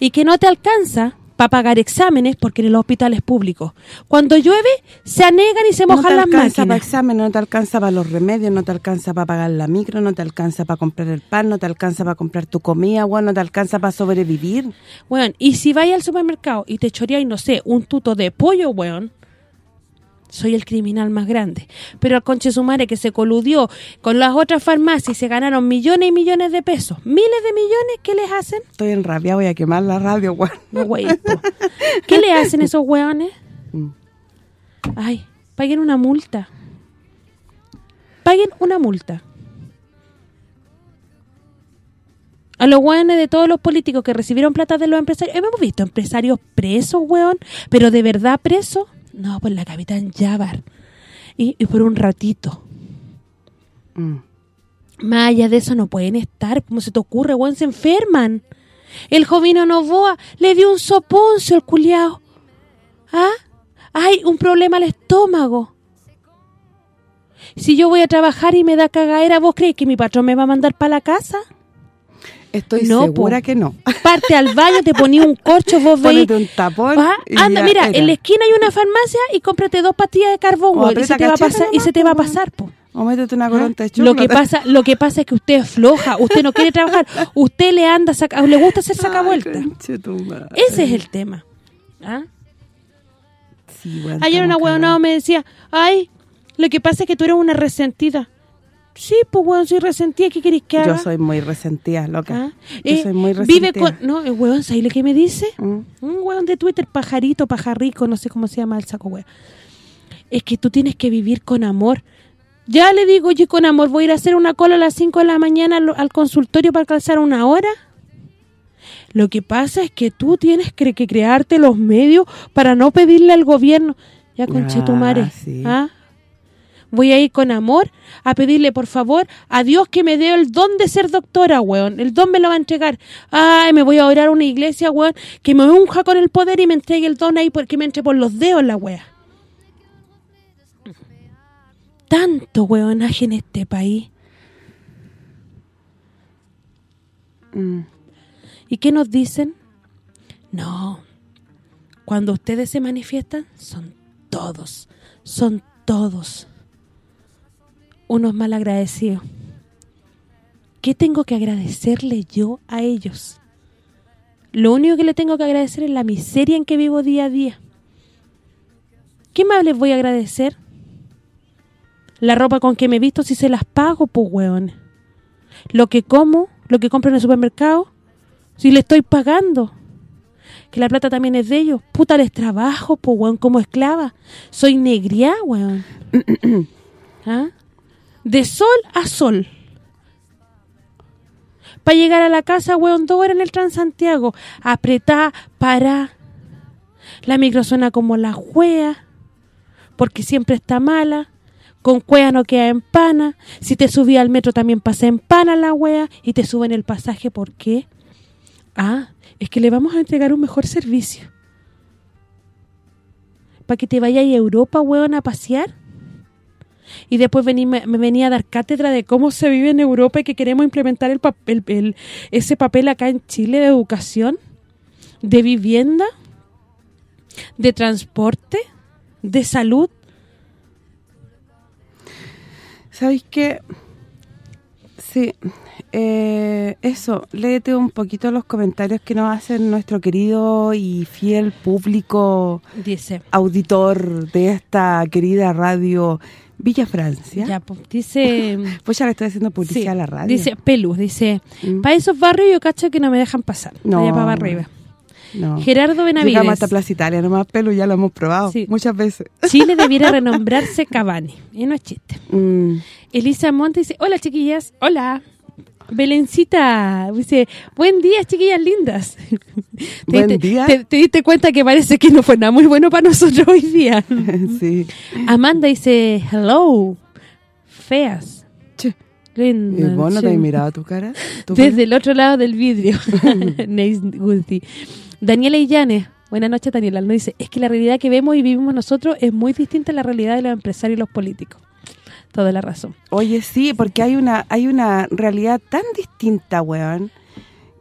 Y que no te alcanza para pagar exámenes porque en los hospitales públicos, cuando llueve, se anegan y se No mojan te las alcanza para máquinas. examen, no te alcanza para los remedios, no te alcanza para pagar la micro, no te alcanza para comprar el pan, no te alcanza para comprar tu comida, weón, no te alcanza para sobrevivir. Weón, y si vais al supermercado y te choreáis, no sé, un tuto de pollo, weón, soy el criminal más grande. Pero al conche su madre que se coludió con las otras farmacias y se ganaron millones y millones de pesos, miles de millones, ¿qué les hacen? Estoy en rabia, voy a quemar la radio, weón. No, wey, po. ¿Qué le hacen esos weones? Mm. Ay, paguen una multa. Paguen una multa. A los weones de todos los políticos que recibieron plata de los empresarios. Hemos visto empresarios presos, weón, pero de verdad presos. No, por la capitán Yavar. Y, y por un ratito. Mm. Más allá de eso no pueden estar. ¿Cómo se te ocurre, weón? Se enferman. El Jovino Novoa le dio un soponcio al culiao. ¿Ah? Ay, un problema al estómago. Si yo voy a trabajar y me da cagadera, ¿vos crees que mi patrón me va a mandar para la casa? Estoy No, segura po. que no. Parte al baño, te ponía un corcho, vos veis... Un tapón Ah, y anda, mira, era. en la esquina hay una farmacia y cómprate dos pastillas de carbón, O weón, y se te va a pasar y se te va a pasar, po. O métete una ¿Ah? coronta de Lo que pasa lo que pasa es que usted es floja, usted no quiere trabajar, usted le anda saca, le gusta hacer sacavuelta. Ay, conche tu madre. Ese es el tema. ¿Ah? Sí, Ayer una huevonada me decía, ay, lo que pasa es que tú eres una resentida. Sí, pues weón, soy resentida, ¿qué querés que haga? Yo soy muy resentida, loca. ¿Ah? Yo Eh, soy muy Vive resentida. con... No, el huevón, ¿sabes lo que me dice? Mm. Un huevón de Twitter, pajarito, pajarrico, no sé cómo se llama el saco hueón. Es que tú tienes que vivir con amor. Ya le digo yo con amor, voy a ir a hacer una cola a las 5 de la mañana al, al consultorio para calzar una hora. Lo que pasa es que tú tienes que, que crearte los medios para no pedirle al gobierno. Ya, conchetumare. Ah, sí. ¿ah? Voy a ir con amor a pedirle, por favor, a Dios que me dé el don de ser doctora, weón. El don me lo va a entregar. Ay, me voy a orar a una iglesia, weón, que me unja con el poder y me entregue el don ahí porque me entre por los dedos la wea. Tanto weonaje en este país. Mm. ¿Y qué nos dicen? No. Cuando ustedes se manifiestan, son todos. Son todos. Unos malagradecidos. ¿Qué tengo que agradecerle yo a ellos? Lo único que le tengo que agradecer es la miseria en que vivo día a día. ¿Qué más les voy a agradecer? La ropa con que me visto si se las pago, pues, weón. Lo que como, lo que compro en el supermercado, si le estoy pagando. Que la plata también es de ellos. Puta, les trabajo, pues, weón, como esclava. Soy negriá, weón. ¿Ah? De sol a sol. Para llegar a la casa, weón, dos horas en el Transantiago. Apretá, para. La micro suena como la juea. Porque siempre está mala. Con cuea no queda en pana. Si te subí al metro también pasa en pana la wea. Y te suben el pasaje, ¿por qué? Ah, es que le vamos a entregar un mejor servicio. Para que te vayas a Europa, weón, a pasear. Y después vení, me, me venía a dar cátedra de cómo se vive en Europa y que queremos implementar el, papel, el- ese papel acá en Chile de educación, de vivienda, de transporte, de salud. ¿Sabéis qué? Sí, eh, eso, léete un poquito los comentarios que nos hacen nuestro querido y fiel público Dice, auditor de esta querida radio Villa Francia. ya, pues, dice... Pues ya le estoy haciendo publicidad Sí, a la radio. Dice Pelus, dice, Mm. para esos barrios yo cacho que no me dejan pasar. No. Allá para arriba. No. Gerardo Llegamos Benavides. hasta Plaza Italia, nomás pelo ya lo hemos probado Sí. muchas veces. Chile debiera renombrarse Cabani. Y no es chiste. Mm, Elisa Monte dice, hola chiquillas, hola. Belencita dice, buen día chiquillas lindas. ¿Te Buen diste- día. Te, te diste cuenta que parece que no fue nada muy bueno para nosotros hoy día. sí. Amanda dice, hello, feas. Che, Linda, ¿y vos no te che. has mirado tu cara? ¿Tu Desde el otro lado del vidrio. Daniela Illanes. Buenas noches, Daniela. Nos dice, es que la realidad que vemos y vivimos nosotros es muy distinta a la realidad de los empresarios y los políticos. Toda la razón. Oye, sí, porque hay una hay una realidad tan distinta, weón,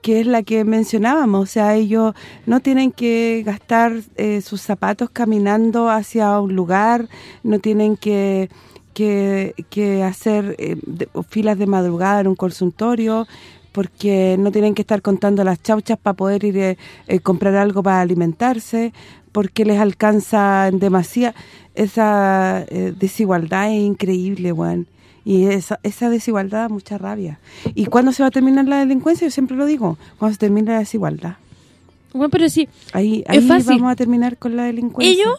que es la que mencionábamos. O sea, ellos no tienen que gastar eh, sus zapatos caminando hacia un lugar, no tienen que que, que hacer eh, de- filas de madrugada en un consultorio, porque no tienen que estar contando las chauchas para poder ir a comprar algo para alimentarse, porque les alcanza en demasía. Esa eh, desigualdad es increíble, weón. Y esa, esa desigualdad da mucha rabia. ¿Y cuándo se va a terminar la delincuencia? Yo siempre lo digo, cuando se termine la desigualdad. Bueno, pero sí, Ahí, Es ahí fácil. vamos a terminar con la delincuencia. ellos,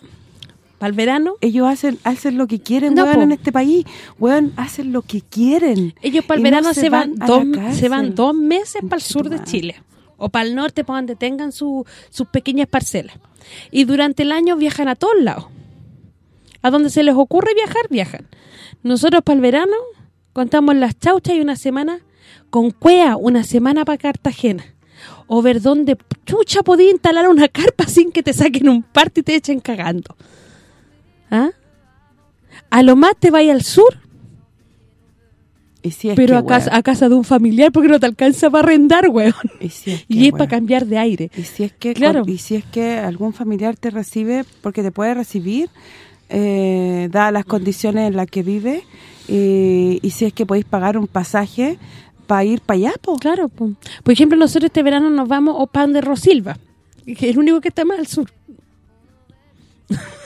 para el verano, Ellos hacen hacen lo que quieren, No, weón, en este país. Weón, hacen lo que quieren. ellos para el no verano se van, dos, se van dos meses para el sur de. Chile. O para el norte, para donde tengan su- sus pequeñas parcelas. Y durante el año viajan a todos lados. A donde se les ocurre viajar, viajan. Nosotros para el verano contamos las chauchas y una semana con cuea, una semana para Cartagena. O ver dónde chucha podía instalar una carpa sin que te saquen un parte y te echen cagando. ¿Ah? A lo más te vaya al sur, Y si es pero que, a casa, a casa de un familiar porque no te alcanza para arrendar, weón. y si es que, Y es para cambiar de aire. Y si es que Claro. y si es que algún familiar te recibe porque te puede recibir eh, dadas las condiciones en las que vive y, y si es que podéis pagar un pasaje para ir para allá, po. Claro, po. por ejemplo, nosotros este verano nos vamos a Pan de Rosilva, que es el único que está más al sur.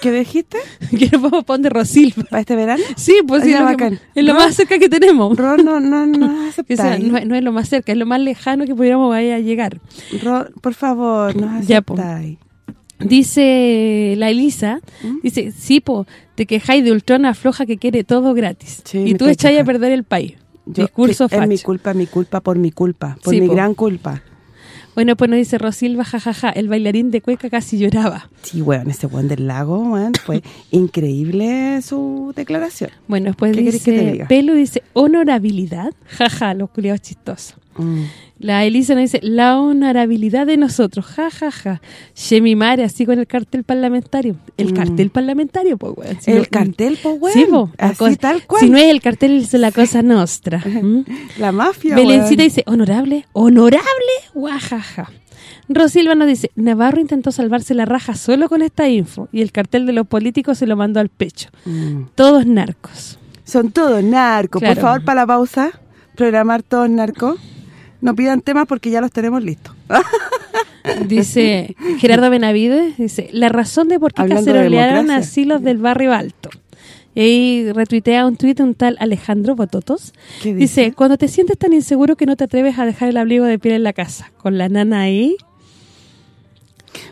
¿Qué dijiste? que nos vamos a Pan de Rosilva. ¿Para este verano? Sí, pues sí, es lo, que- bacán. es lo ¿No? más cerca que tenemos. Ro, no, no, no O sea, no, es- no es lo más cerca, es lo más lejano que pudiéramos vaya a llegar. Ro, por favor, no Ya, po. aceptáis. Dice la Elisa, ¿Mm? dice, sí, po, te quejáis de Ultrona floja que quiere todo gratis. Sí, y tú echáis a perder el país. Yo- Discurso Es mi culpa, mi culpa, por mi culpa, por Sí, mi po. gran culpa. Bueno, pues nos dice Rosilva, jajaja, el bailarín de cueca casi lloraba. Sí, weón, ese weón del lago, weón, fue increíble su declaración. Bueno, después ¿Qué querés que te dice, diga? Pelu dice, honorabilidad, jaja, los culiados chistosos. Mm. La Elisa nos dice, la honorabilidad de nosotros, jajaja. Mare así con el cartel parlamentario. El Mm. cartel parlamentario, pues, weón. Si El no- cartel, pues, weón. Sí, po, la Así cosa- tal cual. Si no es el cartel, es la cosa nostra. ¿Mm? La mafia, Belencita dice, honorable, honorable, guajaja. Rosilva nos dice, Navarro intentó salvarse la raja solo con esta info y el cartel de los políticos se lo mandó al pecho. Mm. Todos narcos. Son todos narcos. Claro. Por favor, para la pausa, programar todos narcos. No pidan temas porque ya los tenemos listos. Dice Gerardo Benavides, dice, la razón de por qué de cacerolearon democracia. así los del barrio alto. Y ahí retuitea un tuit un tal Alejandro Bototos. ¿Qué Dice, dice? cuando te sientes tan inseguro que no te atreves a dejar el abrigo de piel en la casa, con la nana ahí,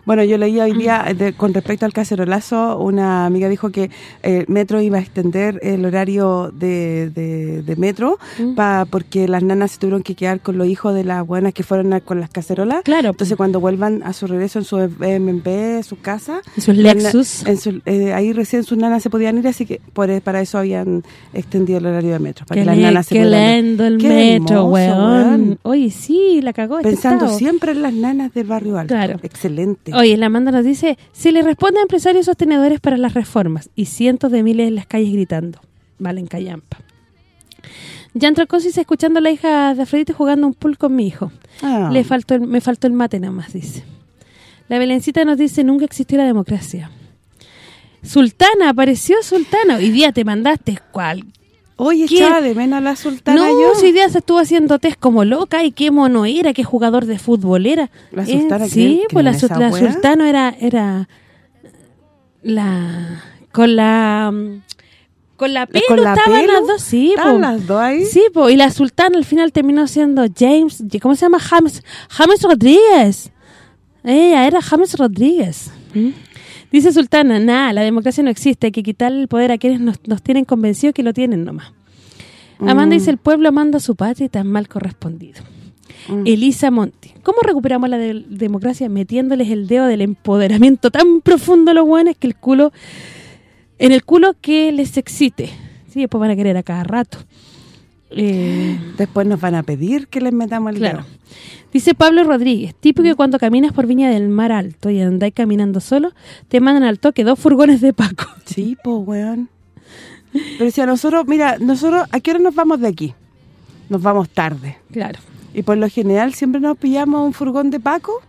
Bueno, yo leí hoy día, eh, de- con respecto al cacerolazo, una amiga dijo que el Metro iba a extender el horario de, de- de Metro Mm. pa- porque las nanas se tuvieron que quedar con los hijos de las buenas que fueron a- con las cacerolas. Claro. Entonces, cuando vuelvan a su regreso en su BMB, su casa... En sus Lexus. en su- eh, ahí recién sus nanas se podían ir, así que por eh, para eso habían extendido el horario de Metro. Para Qué, que las nanas se lindo el Qué metro, hermoso, weón. weón. Oye, sí, la cagó este Pensando siempre en las nanas del barrio alto. Claro. Excelente. Oye, la Amanda nos dice, se le responde a empresarios sostenedores para las reformas y cientos de miles en las calles gritando. Vale, en Callampa. Jan Trocosis escuchando a la hija de Afrodite jugando un pool con mi hijo. Ah. Le faltó el- me faltó el mate nomás, dice. La Belencita nos dice, nunca existió la democracia. Sultana, apareció Sultana. Hoy día te mandaste cual... Oye, echaba de menos a la sultana No, yo. si hoy día se estuvo haciendo test como loca y qué mono era, qué jugador de fútbol era. La Eh, sultana, Sí, ¿creen- pues la, la sultana era era la con la con la pelo ¿Con la estaban pelo? las dos, sí, ¿Estaban las dos ahí? Sí, po, y la sultana al final terminó siendo James, ¿cómo se llama? James James Rodríguez. Ella era James Rodríguez. ¿Mm? Dice Sultana, nada, la democracia no existe, hay que quitarle el poder a quienes nos, nos tienen convencidos que lo tienen nomás. Amanda Mm. dice, el pueblo manda a su patria y tan mal correspondido. Mm. Elisa Monti, ¿cómo recuperamos la de- democracia metiéndoles el dedo del empoderamiento tan profundo a los buenos que el culo, en el culo que les excite? Sí, después van a querer a cada rato. Eh, Después nos van a pedir que les metamos el claro. dedo. Dice Pablo Rodríguez, típico que cuando caminas por Viña del Mar Alto y andáis caminando solo, te mandan al toque dos furgones de Paco. Sí, pues, weón. Pero si a nosotros, mira, nosotros, ¿a qué hora nos vamos de aquí? Nos vamos tarde. Claro. Y por lo general siempre nos pillamos un furgón de Paco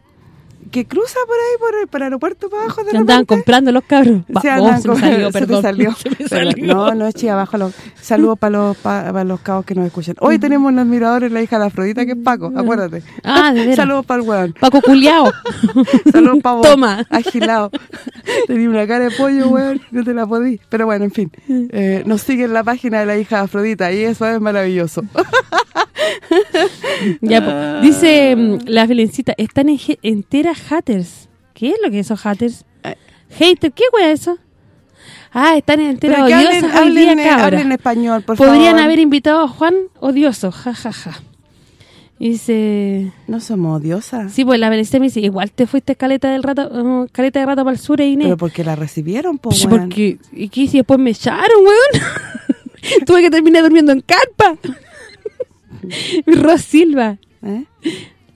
que cruza por ahí, por el, por el aeropuerto para abajo de andaban comprando los cabros. Se oh, se me salió, se te perdón. salió. Se me Pero salió. No, no, eché abajo. Los, saludos para los pa- para los cabos que nos escuchan. Hoy tenemos un admirador en la hija de Afrodita, que es Paco, acuérdate. Ah, de. Saludos para el weón. Paco Culiao. Saludos para vos. Toma. Agilado. Tenía una cara de pollo, weón, no te la podí. Pero bueno, en fin. Eh, nos sigue en la página de la hija de Afrodita y eso es maravilloso. Ya. Dice mm, la Belencita, están en enteras haters. ¿Qué es lo que es esos haters? Hater, ¿qué wea es eso? Ah, están en odiosas hablen, día, español, por Podrían favor. haber invitado a Juan Odioso, ja, ja, ja. Y Dice, No somos odiosas. sí, pues la Belencita me dice, igual te fuiste caleta del rato, uh, caleta de rato para el sur, Inés. Pero porque la recibieron, pues, Pues, weón. porque, ¿y qué si después me echaron, weón? Tuve que terminar durmiendo en carpa. Ros Silva, ¿Eh?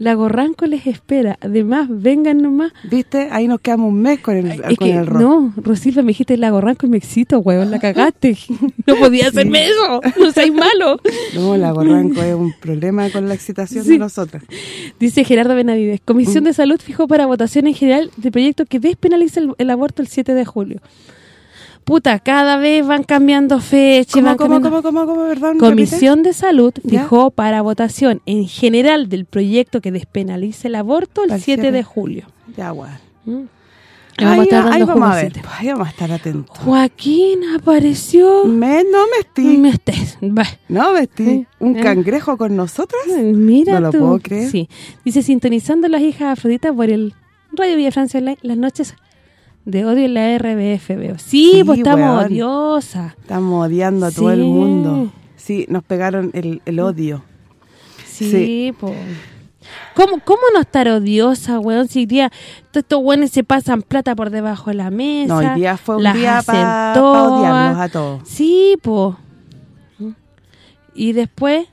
La Gorranco les espera. Además, vengan nomás. ¿Viste? Ahí nos quedamos un mes con el, Es con que, el rock. no, Rosilva, me dijiste la Gorranco y me excito, weón, la cagaste. No podía hacerme eso, no seas malo. No, la Gorranco es un problema con la excitación Sí. de nosotras. Dice Gerardo Benavides, Mm. Comisión de Salud fijó para votación en general de proyecto que despenaliza el, el aborto el 7 de julio. Puta, cada vez van cambiando fechas. ¿Cómo, van cómo, cambiando- cómo, cómo, cómo, perdón? repite? Comisión de Salud ¿Ya? fijó para votación en general del proyecto que despenalice el aborto el Al 7 7. de julio. Ya, weón. ¿Mm? Vamos a Ahí, estar ahí dando vamos a jugo al ver. 7. Ahí vamos a estar atentos. Joaquín apareció. Me, no me estí. Me estés. No me estí. Sí. ¿Un Eh. cangrejo con nosotras? Mira No lo puedo creer. Sí. Dice, sintonizando las hijas Afrodita por el Radio Villa Francia Online, las noches de odio en la RBF, veo. Sí, Sí, pues estamos odiosas. Estamos odiando a todo el mundo. Sí, nos pegaron el, el odio. Sí, Sí. pues. ¿Cómo, ¿Cómo no estar odiosa, weón? Si día todos estos weones se pasan plata por debajo de la mesa. No, hoy día fue un día para todas. odiarlos a todos. Sí, po. Y después...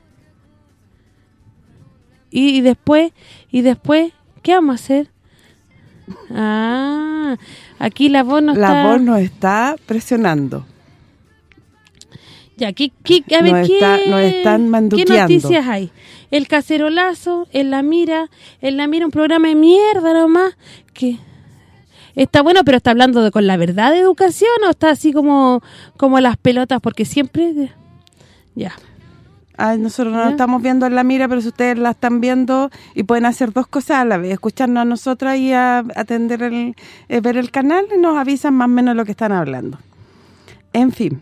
Y, y después... Y después... ¿Qué vamos a hacer? Ah, aquí la voz no La está... voz nos está presionando. Ya, ¿qué, qué, a ver, Nos ¿qué, está- nos están ¿qué manduqueando. noticias hay? El cacerolazo, en la mira, en la mira un programa de mierda nomás, que está bueno, pero está hablando de con la verdad de educación o está así como como las pelotas, porque siempre... Ya, Ay, nosotros no la estamos viendo en la mira, pero si ustedes la están viendo y pueden hacer dos cosas a la vez, escucharnos a nosotras y a atender el, eh, ver el canal, y nos avisan más o menos lo que están hablando. En fin,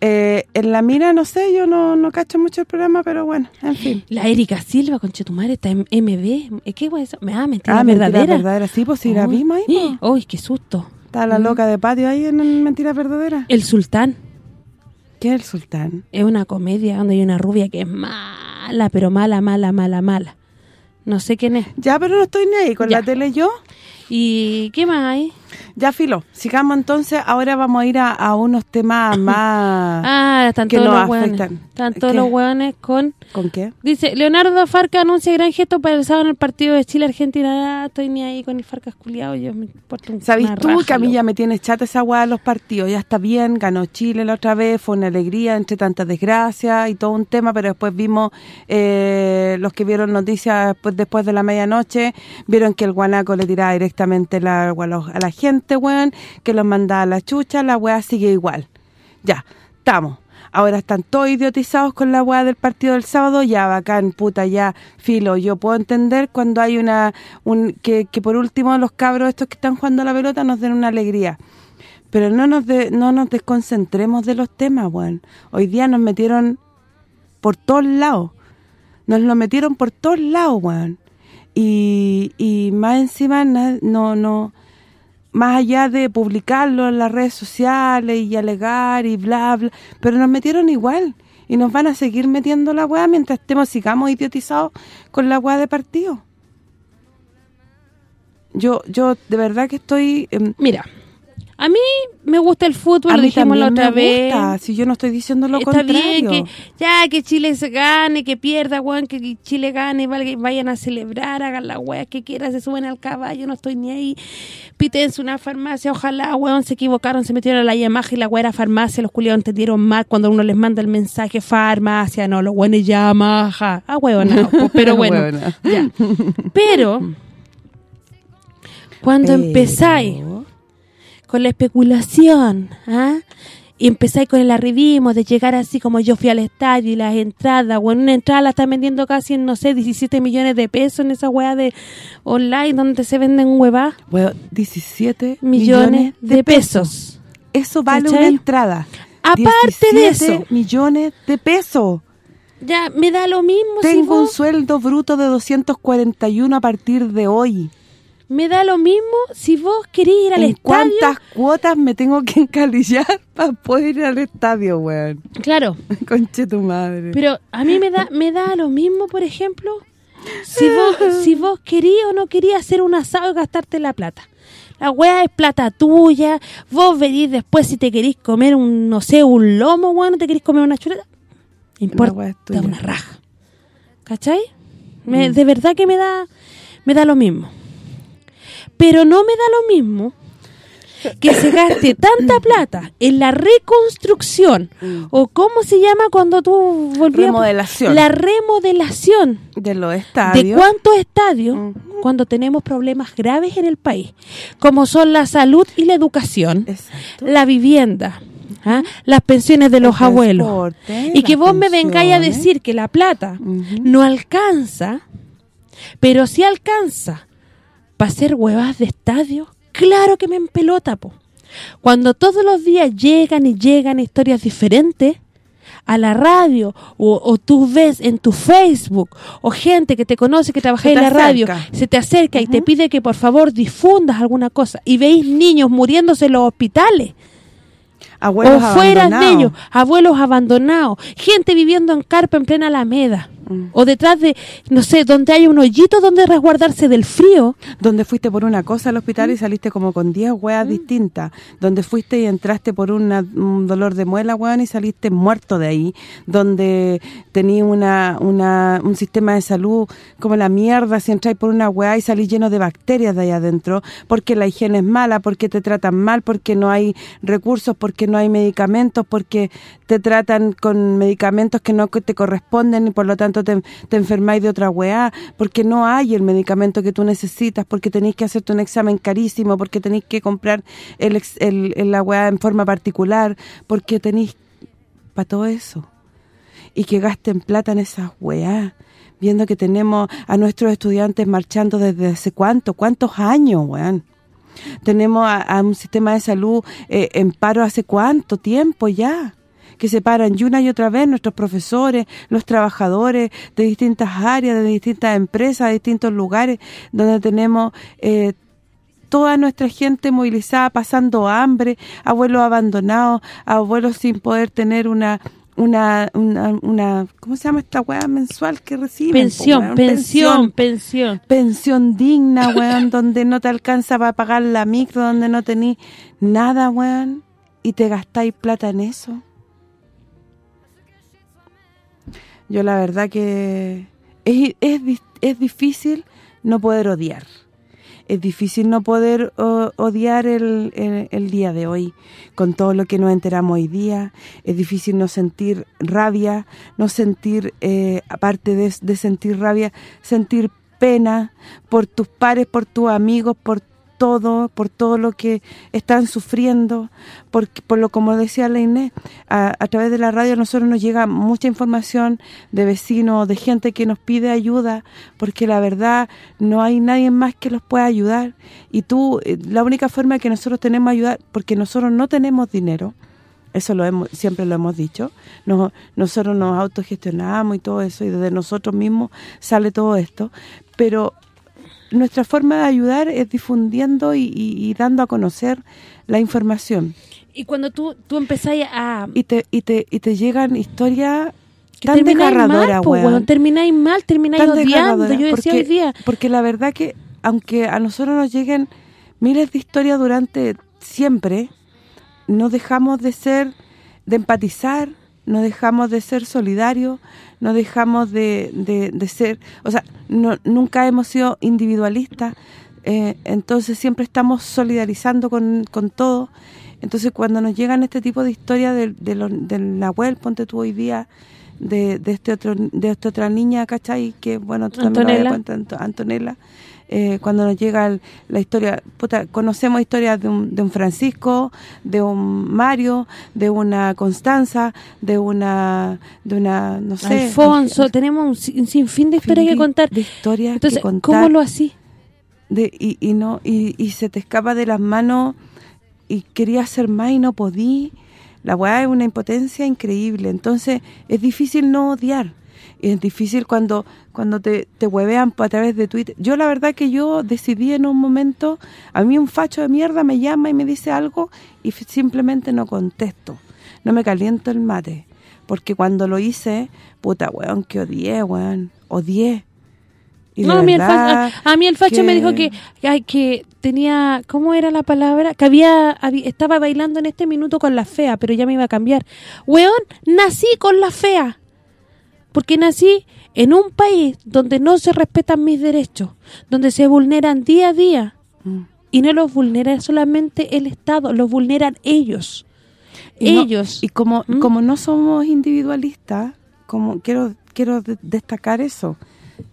eh, en la mira, no sé, yo no, no cacho mucho el programa, pero bueno, en fin. la Erika Silva, con Chetumare, está en MB. ¿Eh, ¿Qué guay eso? Ah, mentira Ah, mentira verdadera. verdadera, sí, pues sí, la vimos ahí, po. Uy, qué susto. Está la loca de patio ahí en, en Mentira Verdadera. El Sultán. ¿Qué es el sultán? Es una comedia donde hay una rubia que es mala, pero mala, mala, mala, mala. No sé quién es. Ya, pero no estoy ni ahí, con Ya. la tele yo. ¿Y qué más hay? Ya, filo. Sigamos entonces, ahora vamos a ir a, a unos temas más... Ah, están que todos nos los hueones. afectan. Están todos ¿Qué? los hueones con... ¿Con qué? Dice, Leonardo Farca anuncia gran gesto para el sábado en el partido de Chile-Argentina. Ah, estoy ni ahí con el Farcas culiado, yo me importa un ¿Sabes una tú raja, que a mí ya me tiene chata esa hueá de los partidos? Ya está bien, ganó Chile la otra vez, fue una alegría entre tantas desgracias y todo un tema, pero después vimos, eh, los que vieron noticias pues, después de la medianoche, vieron que el guanaco le tiraba directamente la, agua a los- a la gente, weón, que los mandaba a la chucha, la hueá sigue igual. Ya, estamos. Ahora están todos idiotizados con la hueá del partido del sábado, ya bacán, puta, ya, filo. Yo puedo entender cuando hay una... un que, que por último los cabros estos que están jugando la pelota nos den una alegría. Pero no nos de- no nos desconcentremos de los temas, weón. Hoy día nos metieron por todos lados. Nos lo metieron por todos lados, weón. Y, y más encima, no no más allá de publicarlo en las redes sociales y alegar y bla, bla, pero nos metieron igual. Y nos van a seguir metiendo la weá mientras estemos, sigamos idiotizados con la weá de partido. Yo yo de verdad que estoy... em, Mira, a mí me gusta el fútbol, a lo dijimos la otra me vez. gusta, si yo no estoy diciendo lo Está contrario. bien que ya que Chile se gane, que pierda, weón, que Chile gane, valga- vayan a celebrar, hagan la weá que quieran, se suben al caballo, no estoy ni ahí. Pítense una farmacia, ojalá, weón, se equivocaron, se metieron a la Yamaha y la weá era farmacia, los culiados entendieron mal cuando uno les manda el mensaje farmacia, no, los weones Yamaha. Ah, weón, no, pues, pero bueno. Ya. Pero cuando Pero- empezáis con la especulación, ¿ah? Y empezáis con el arribismo de llegar así como yo fui al estadio y las entradas, bueno, una entrada la están vendiendo casi en, no sé, 17 millones de pesos en esa weá de online donde se venden huevas, Bueno, 17 millones de pesos. Eso vale ¿Cachai? una entrada. Aparte de 17 eso. millones de pesos. Ya, me da lo mismo si Tengo un vos- sueldo bruto de 241 a partir de hoy. Me da lo mismo si vos querés ir al ¿En estadio. cuántas cuotas me tengo que encalillar para poder ir al estadio, weón? Claro, Conche tu madre. Pero a mí me da me da lo mismo, por ejemplo, si vos si vos querías o no querías hacer un asado y gastarte la plata. La weá es plata tuya, vos venís después si te querís comer un, no sé, un lomo, weón, no te querís comer una chuleta. Importa tuya. una raja. ¿Cachai? Me- De verdad que me da me da lo mismo. Pero no me da lo mismo que se gaste tanta plata en la reconstrucción o cómo se llama cuando tú volvías Remodelación. la remodelación de los de estadios. cuántos estadios cuando tenemos problemas graves en el país como son la salud y la educación Exacto. la vivienda ¿ah? las pensiones de los El abuelos y que vos me vengáis a decir que la plata no alcanza pero si alcanza para hacer huevas de estadio, claro que me empelota, po. Cuando todos los días llegan y llegan historias diferentes a la radio o, o tú ves en tu Facebook o gente que te conoce que trabaja en la radio se te acerca y te pide que por favor difundas alguna cosa y veis niños muriéndose en los hospitales. Abuelos o fuera de ellos, abuelos abandonados, gente viviendo en carpa en plena Alameda. Mm. O detrás de, no sé, donde hay un hoyito donde resguardarse del frío. Donde fuiste por una cosa al hospital y Mm. saliste como con 10 weas distintas. Donde fuiste y entraste por una- un dolor de muela, weón, y saliste muerto de ahí. Donde tenías una, una, un sistema de salud como la mierda si entráis por una wea y salís lleno de bacterias de ahí adentro. Porque la higiene es mala, porque te tratan mal, porque no hay recursos, porque no hay medicamentos, porque te tratan con medicamentos que no te corresponden y por lo tanto te, enfermáis de otra weá, porque no hay el medicamento que tú necesitas, porque tenéis que hacerte un examen carísimo, porque tenéis que comprar el, el, el- la weá en forma particular, porque tenéis para todo eso. Y que gasten plata en esas weá, viendo que tenemos a nuestros estudiantes marchando desde hace cuánto, cuántos años, weón. Tenemos a, a un sistema de salud eh, en paro hace cuánto tiempo ya que se paran y una y otra vez nuestros profesores, los trabajadores de distintas áreas, de distintas empresas, de distintos lugares, donde tenemos eh, toda nuestra gente movilizada pasando hambre, abuelos abandonados, abuelos sin poder tener una una, una, una ¿cómo se llama esta weá mensual que reciben? po, Pensión, weón? pensión, pensión. pensión digna, weón, donde no te alcanza para pagar la micro, donde no tenés nada, weón, y te gastáis plata en eso. Yo la verdad que es, es, es difícil no poder odiar. Es difícil no poder odiar el, el- el día de hoy con todo lo que nos enteramos hoy día. Es difícil no sentir rabia, no sentir, eh, aparte de, de sentir rabia, sentir pena por tus pares, por tus amigos, por todo, por todo lo que están sufriendo, por, por lo como decía la Inés, a, través de la radio a nosotros nos llega mucha información de vecinos, de gente que nos pide ayuda, porque la verdad no hay nadie más que los pueda ayudar. Y tú, eh, la única forma que nosotros tenemos ayudar, porque nosotros no tenemos dinero, eso lo hemos siempre lo hemos dicho, nos- nosotros nos autogestionamos y todo eso, y desde nosotros mismos sale todo esto, pero nuestra forma de ayudar es difundiendo y, y- y dando a conocer la información. Y cuando tú tú empezáis a... Y te y te y te llegan historias tan desgarradoras, po, weón. weón, termináis mal, termináis Tan odiando. Yo decía porque, hoy día, Porque la verdad que, aunque a nosotros nos lleguen miles de historias durante siempre, no dejamos de ser, de empatizar, no dejamos de ser solidarios, no dejamos de, de, de ser, o sea, no, nunca hemos sido individualistas, eh, entonces siempre estamos solidarizando con, con todo. Entonces cuando nos llegan este tipo de historias de, de, lo- de la web, ponte tú hoy día, de, de este otro de esta otra niña, ¿cachai? Que, bueno, tú también lo cuenta, Antonella, eh, cuando nos llega el- la historia, puta, conocemos historias de un, de un Francisco, de un Mario, de una Constanza, de una, de una no sé... Alfonso, tenemos un, sin- un sinfín de historias que contar. De historias Entonces, que contar. ¿cómo lo así? de y, y no y, y se te escapa de las manos y querías hacer más y no podí. La weá es una impotencia increíble. Entonces, es difícil no odiar. Es difícil cuando cuando te, te huevean a través de Twitter. Yo la verdad que yo decidí en un momento, a mí un facho de mierda me llama y me dice algo y simplemente no contesto. No me caliento el mate. Porque cuando lo hice, puta weón, que odié, weón. Odié. Y no, a mí, el facho, a, a mí el facho que- me dijo que ay, que tenía, ¿cómo era la palabra? Que había, había- estaba bailando en este minuto con la fea, pero ya me iba a cambiar. Weón, nací con la fea. Porque nací en un país donde no se respetan mis derechos, donde se vulneran día a día. Mm. Y no los vulnera solamente el Estado, los vulneran ellos. Y no- ellos. y como ¿Mm? como no somos individualistas, como quiero quiero de- destacar eso.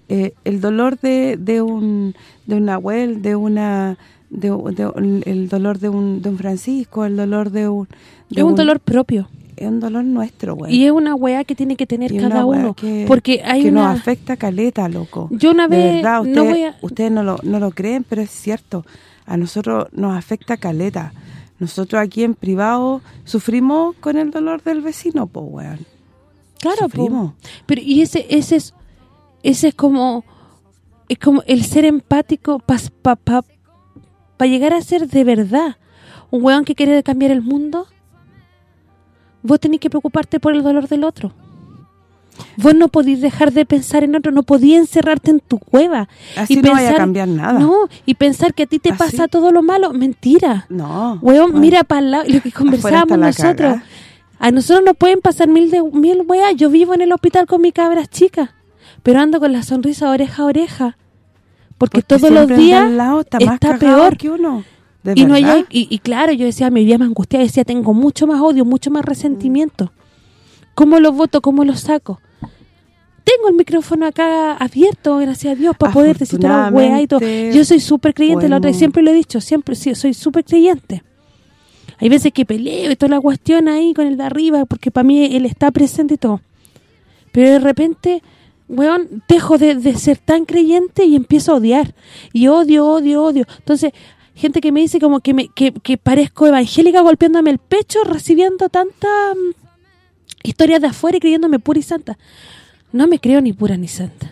eh, el dolor de, de un de una abuel, de una de, de- el dolor de un, de un Francisco, el dolor de un de es un dolor propio. Es un dolor nuestro, güey. Y es una weá que tiene que tener Y cada uno. que- porque hay que una... nos afecta caleta, loco. Yo una De vez... verdad, no ustedes, voy a- ustedes no lo, no lo creen, pero es cierto. A nosotros nos afecta caleta. Nosotros aquí en privado sufrimos con el dolor del vecino, po, weón. Claro, po. Pero y ese ese es ese es como es como el ser empático para pa, pa, pa llegar a ser de verdad un weón que quiere cambiar el mundo. Vos tenés que preocuparte por el dolor del otro. Vos no podís dejar de pensar en otro, no podías encerrarte en tu cueva. Así y no pensar, vaya a cambiar nada. No, y pensar que a ti te Así. pasa todo lo malo, mentira. No. Weón, bueno. mira para el lado, lo que conversábamos nosotros. A nosotros nos pueden pasar mil de mil weas. Yo vivo en el hospital con mi cabras chicas, pero ando con la sonrisa oreja a oreja. Porque, Porque todos los días lado está, está peor. que uno. ¿De y no hay, y, y claro, yo decía, mi vida me angustiaba, decía, tengo mucho más odio, mucho más resentimiento. ¿Cómo lo voto? ¿Cómo lo saco? Tengo el micrófono acá abierto, gracias a Dios, para poder decir todas las weas y todo. Yo soy súper creyente, la otra bueno. siempre lo he dicho, siempre sí, soy súper creyente. Hay veces que peleo y toda la cuestión ahí con el de arriba, porque para mí él está presente y todo. Pero de repente, weón, dejo de, de ser tan creyente y empiezo a odiar. Y odio, odio, odio. Entonces, gente que me dice como que me que, parezco evangélica golpeándome el pecho, recibiendo tanta mm, historias de afuera y creyéndome pura y santa. No me creo ni pura ni santa.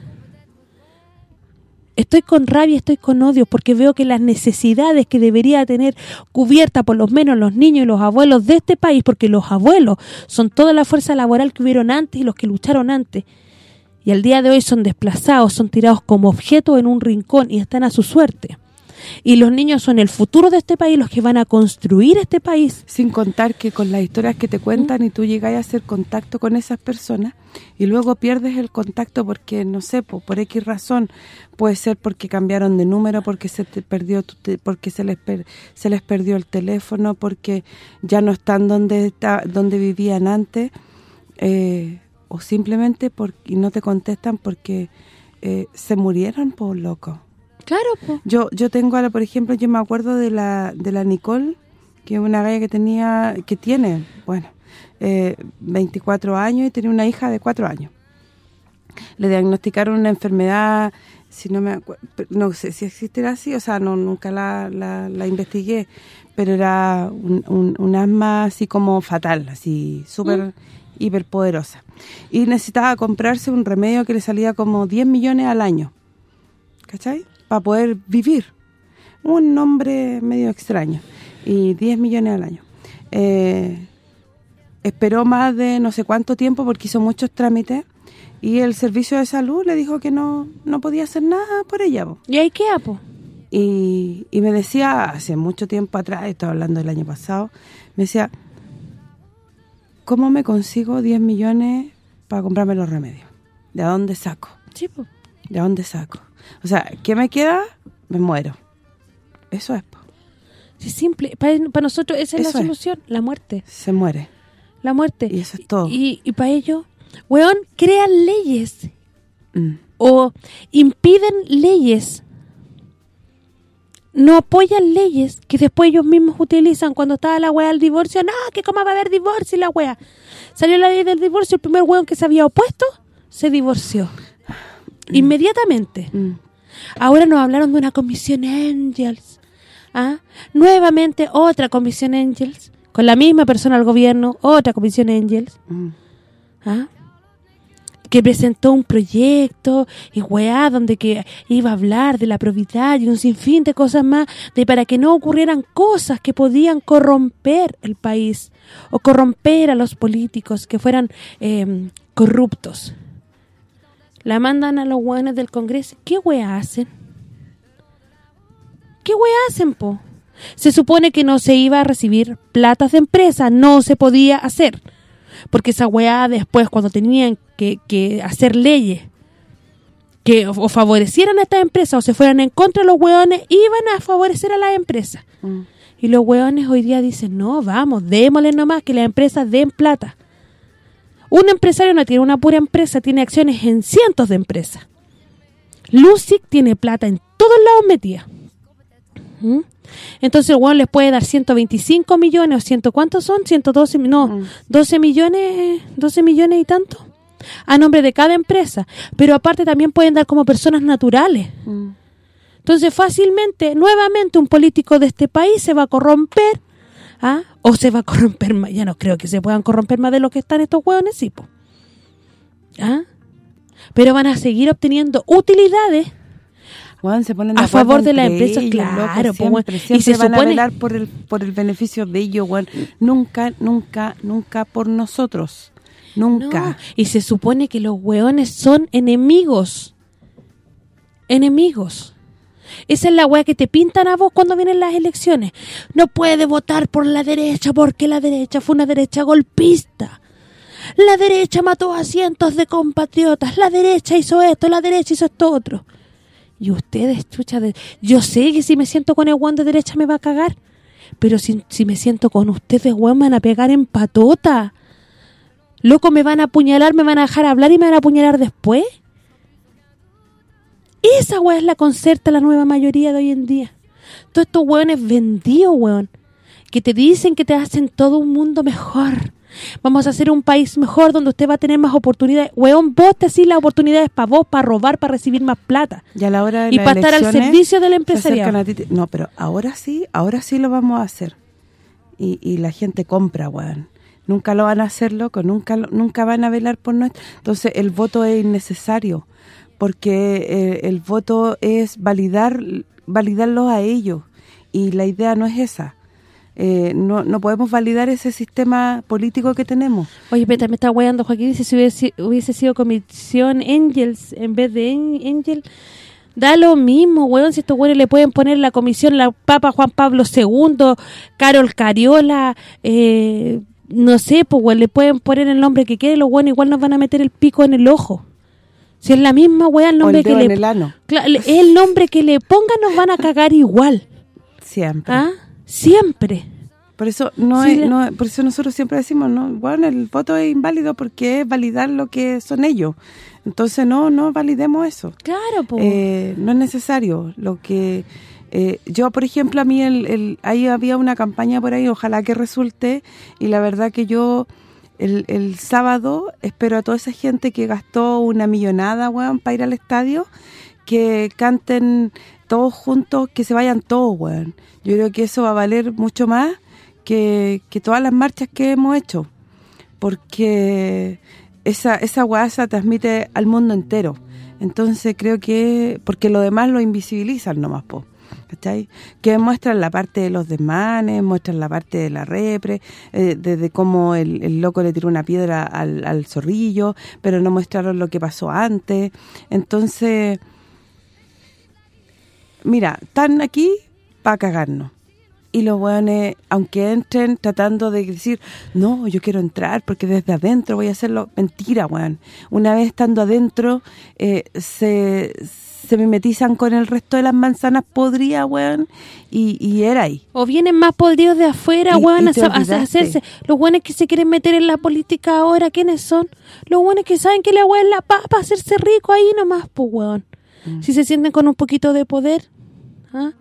Estoy con rabia, estoy con odio, porque veo que las necesidades que debería tener cubierta por lo menos los niños y los abuelos de este país, porque los abuelos son toda la fuerza laboral que hubieron antes y los que lucharon antes, y al día de hoy son desplazados, son tirados como objetos en un rincón y están a su suerte. Y los niños son el futuro de este país, los que van a construir este país. Sin contar que con las historias que te cuentan y tú llegas a hacer contacto con esas personas y luego pierdes el contacto porque, no sé, po, por X razón, puede ser porque cambiaron de número, porque se te perdió porque se les per- se les perdió el teléfono, porque ya no están donde está, donde vivían antes, eh, o simplemente por, y no te contestan porque eh, se murieron, por loco. Claro, po. Yo yo tengo ahora, por ejemplo, yo me acuerdo de la de la Nicole, que es una galla que tenía que tiene, bueno, eh, 24 años y tenía una hija de 4 años. Le diagnosticaron una enfermedad, si no me acuerdo, no sé si existirá así, o sea, no nunca la, la, la investigué, pero era un, un, un asma así como fatal, así súper hiperpoderosa. Y necesitaba comprarse un remedio que le salía como 10 millones al año. ¿cachai? Para poder vivir. Un nombre medio extraño. Y 10 millones al año. Eh, esperó más de no sé cuánto tiempo porque hizo muchos trámites y el servicio de salud le dijo que no no podía hacer nada por ella. po. ¿Y ahí qué, po? Y, y me decía hace mucho tiempo atrás, estaba hablando del año pasado, me decía, ¿cómo me consigo 10 millones para comprarme los remedios? ¿De dónde saco? Sí, po. ¿De dónde saco? O sea, ¿qué me queda? Me muero. Eso es. Sí, simple. Para, nosotros esa es Eso la es. solución, la muerte. se muere. La muerte. Y eso es todo. Y, y para ello, weón, crean leyes Mm. o impiden leyes. No apoyan leyes que después ellos mismos utilizan cuando estaba la weá del divorcio. No, que cómo va a haber divorcio y la weá. Salió la ley del divorcio, el primer weón que se había opuesto se divorció. Inmediatamente. Mm. Ahora nos hablaron de una comisión Angels. ¿Ah? Nuevamente otra comisión Angels. Con la misma persona al gobierno, otra comisión Angels. Mm. ¿Ah? Que presentó un proyecto y weá, donde que iba a hablar de la probidad y un sinfín de cosas más, de para que no ocurrieran cosas que podían corromper el país o corromper a los políticos que fueran eh, corruptos. La mandan a los hueones del Congreso. ¿Qué weá hacen? ¿Qué weá hacen, po? Se supone que no se iba a recibir platas de empresa, no se podía hacer. Porque esa weá después, cuando tenían que, que hacer leyes que o, favorecieran a estas empresas o se fueran en contra de los weones, iban a favorecer a las empresas. Mm. Y los weones hoy día dicen, no, vamos, démosle nomás que las empresas den plata. Un empresario no tiene una pura empresa, tiene acciones en cientos de empresas. Lucic tiene plata en todos lados metida. ¿Mm? Entonces el les puede dar 125 millones, o ciento ¿cuántos son? 112, mi- no, Mm. 12 millones, 12 millones y tanto, a nombre de cada empresa. Pero aparte también pueden dar como personas naturales. Mm. Entonces fácilmente, nuevamente, un político de este país se va a corromper, ¿ah? o se va a corromper más, ya no creo que se puedan corromper más de lo que están estos hueones, sí, po. ¿Ah? Pero van a seguir obteniendo utilidades se ponen A favor de la entre empresa, ellos, claro, loco, siempre, Y se van a velar por el por el beneficio de ellos. Nunca, nunca, nunca por nosotros. Nunca. No, Y se supone que los hueones son enemigos. Enemigos. Esa es la wea que te pintan a vos cuando vienen las elecciones. No puede votar por la derecha porque la derecha fue una derecha golpista. La derecha mató a cientos de compatriotas. La derecha hizo esto, la derecha hizo esto otro. Y ustedes, chucha, de, yo sé que si me siento con el guan de derecha me va a cagar. Pero si, si me siento con ustedes, weón, me van a pegar en patota. Loco, me van a apuñalar, me van a dejar hablar y me van a apuñalar después. Esa weá es la concerta la nueva mayoría de hoy en día. Todos estos weones vendidos, weón. Que te dicen que te hacen todo un mundo mejor. Vamos a hacer un país mejor donde usted va a tener más oportunidades. Weón, vos te hacís las oportunidades para vos, para robar, para recibir más plata. Y a la hora de Y para estar al servicio del empresariado. No, pero ahora sí, ahora sí lo vamos a hacer. Y, y la gente compra, weón. Nunca lo van a hacer, loco. Nunca nunca van a velar por nosotros. Entonces, el voto es innecesario. Porque eh, el voto es validar validarlos a ellos. Y la idea no es esa. Eh, no, no podemos validar ese sistema político que tenemos. Oye, Peta, me está weando Joaquín, dice si hubiese, hubiese sido comisión Angels en vez de Angel. Da lo mismo, weón, si estos weones le pueden poner la comisión la Papa Juan Pablo II, Carol Cariola, eh, no sé, pues weón, le pueden poner el nombre que quieren, los weones igual nos van a meter el pico en el ojo. Si es la misma weá, el O nombre que le el ano. Nombre que le pongan nos van a cagar igual. Siempre. ¿Ah? Siempre. Por eso no, Sí, es- no por eso nosotros siempre decimos, no, bueno, el voto es inválido porque es validar lo que son ellos. Entonces no no validemos eso. Claro, pues. Eh, no es necesario. Lo que eh, yo, por ejemplo, a mí el, el ahí había una campaña por ahí, ojalá que resulte y la verdad que yo el, sábado espero a toda esa gente que gastó una millonada, weón, para ir al estadio, que canten todos juntos, que se vayan todos, weón. Yo creo que eso va a valer mucho más que, todas las marchas que hemos hecho, porque esa esa se transmite al mundo entero. Entonces creo que, porque lo demás lo invisibilizan nomás, po. ¿Cachai? Que muestran la parte de los desmanes, muestran la parte de la repre, eh, de, de cómo el, loco le tiró una piedra al, zorrillo, pero no mostraron lo que pasó antes. Entonces, mira, están aquí para cagarnos. Y los weones, aunque entren tratando de decir, no, yo quiero entrar porque desde adentro voy a hacerlo. Mentira, weón. Una vez estando adentro, eh, se, se mimetizan con el resto de las manzanas podridas, weón, y, y era ahí. O vienen más podridos de afuera, Y- weón, y a, hacerse. Los weones que se quieren meter en la política ahora, ¿quiénes son? Los weones que saben que la weón es la papa, hacerse rico ahí nomás, pues, weón. Mm. Si se sienten con un poquito de poder, ¿ah?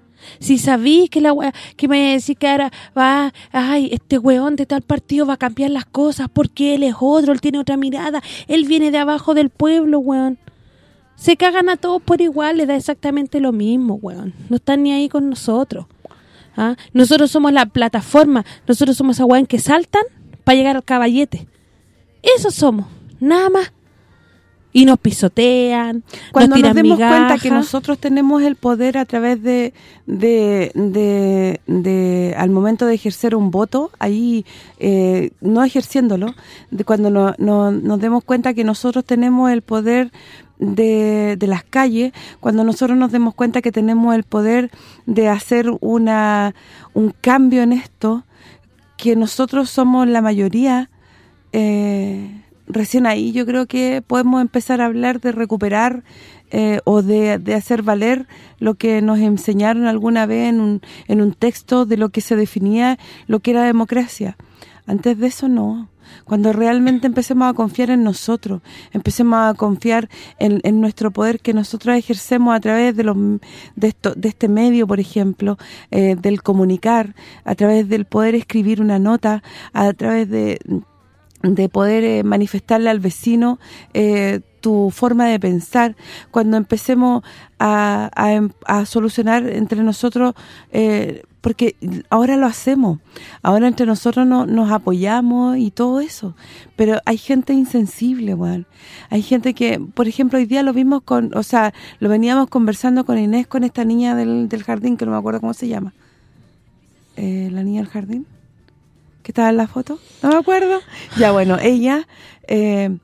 Si sabís que la weá, que me decís que ahora va, ay, este weón de tal partido va a cambiar las cosas porque él es otro, él tiene otra mirada, él viene de abajo del pueblo, weón. Se cagan a todos por igual, les da exactamente lo mismo, weón. No están ni ahí con nosotros. ¿ah? Nosotros somos la plataforma, nosotros somos esa weón que saltan para llegar al caballete. Eso somos, nada más. Y nos pisotean, Cuando nos tiran nos demos cuenta que nosotros tenemos el poder a través de, de, de, de- al momento de ejercer un voto, ahí eh, no ejerciéndolo, de cuando no- no- nos demos cuenta que nosotros tenemos el poder de, de las calles, cuando nosotros nos demos cuenta que tenemos el poder de hacer una un cambio en esto, que nosotros somos la mayoría, eh, recién ahí yo creo que podemos empezar a hablar de recuperar eh, o de, de hacer valer lo que nos enseñaron alguna vez en un, en un texto de lo que se definía lo que era democracia. Antes de eso no. Cuando realmente empecemos a confiar en nosotros, empecemos a confiar en, en nuestro poder que nosotros ejercemos a través de los de esto de este medio, por ejemplo, eh, del comunicar, a través del poder escribir una nota, a través de de poder eh, manifestarle al vecino eh, tu forma de pensar, cuando empecemos a, a em- a solucionar entre nosotros, eh, porque ahora lo hacemos, ahora entre nosotros no- nos apoyamos y todo eso, pero hay gente insensible, weón. Hay gente que, por ejemplo, hoy día lo vimos con, o sea, lo veníamos conversando con Inés, con esta niña del, del jardín, que no me acuerdo cómo se llama. Eh, ¿La niña del jardín? Que estaba en la foto? No me acuerdo. Ya, bueno, ella... Eh,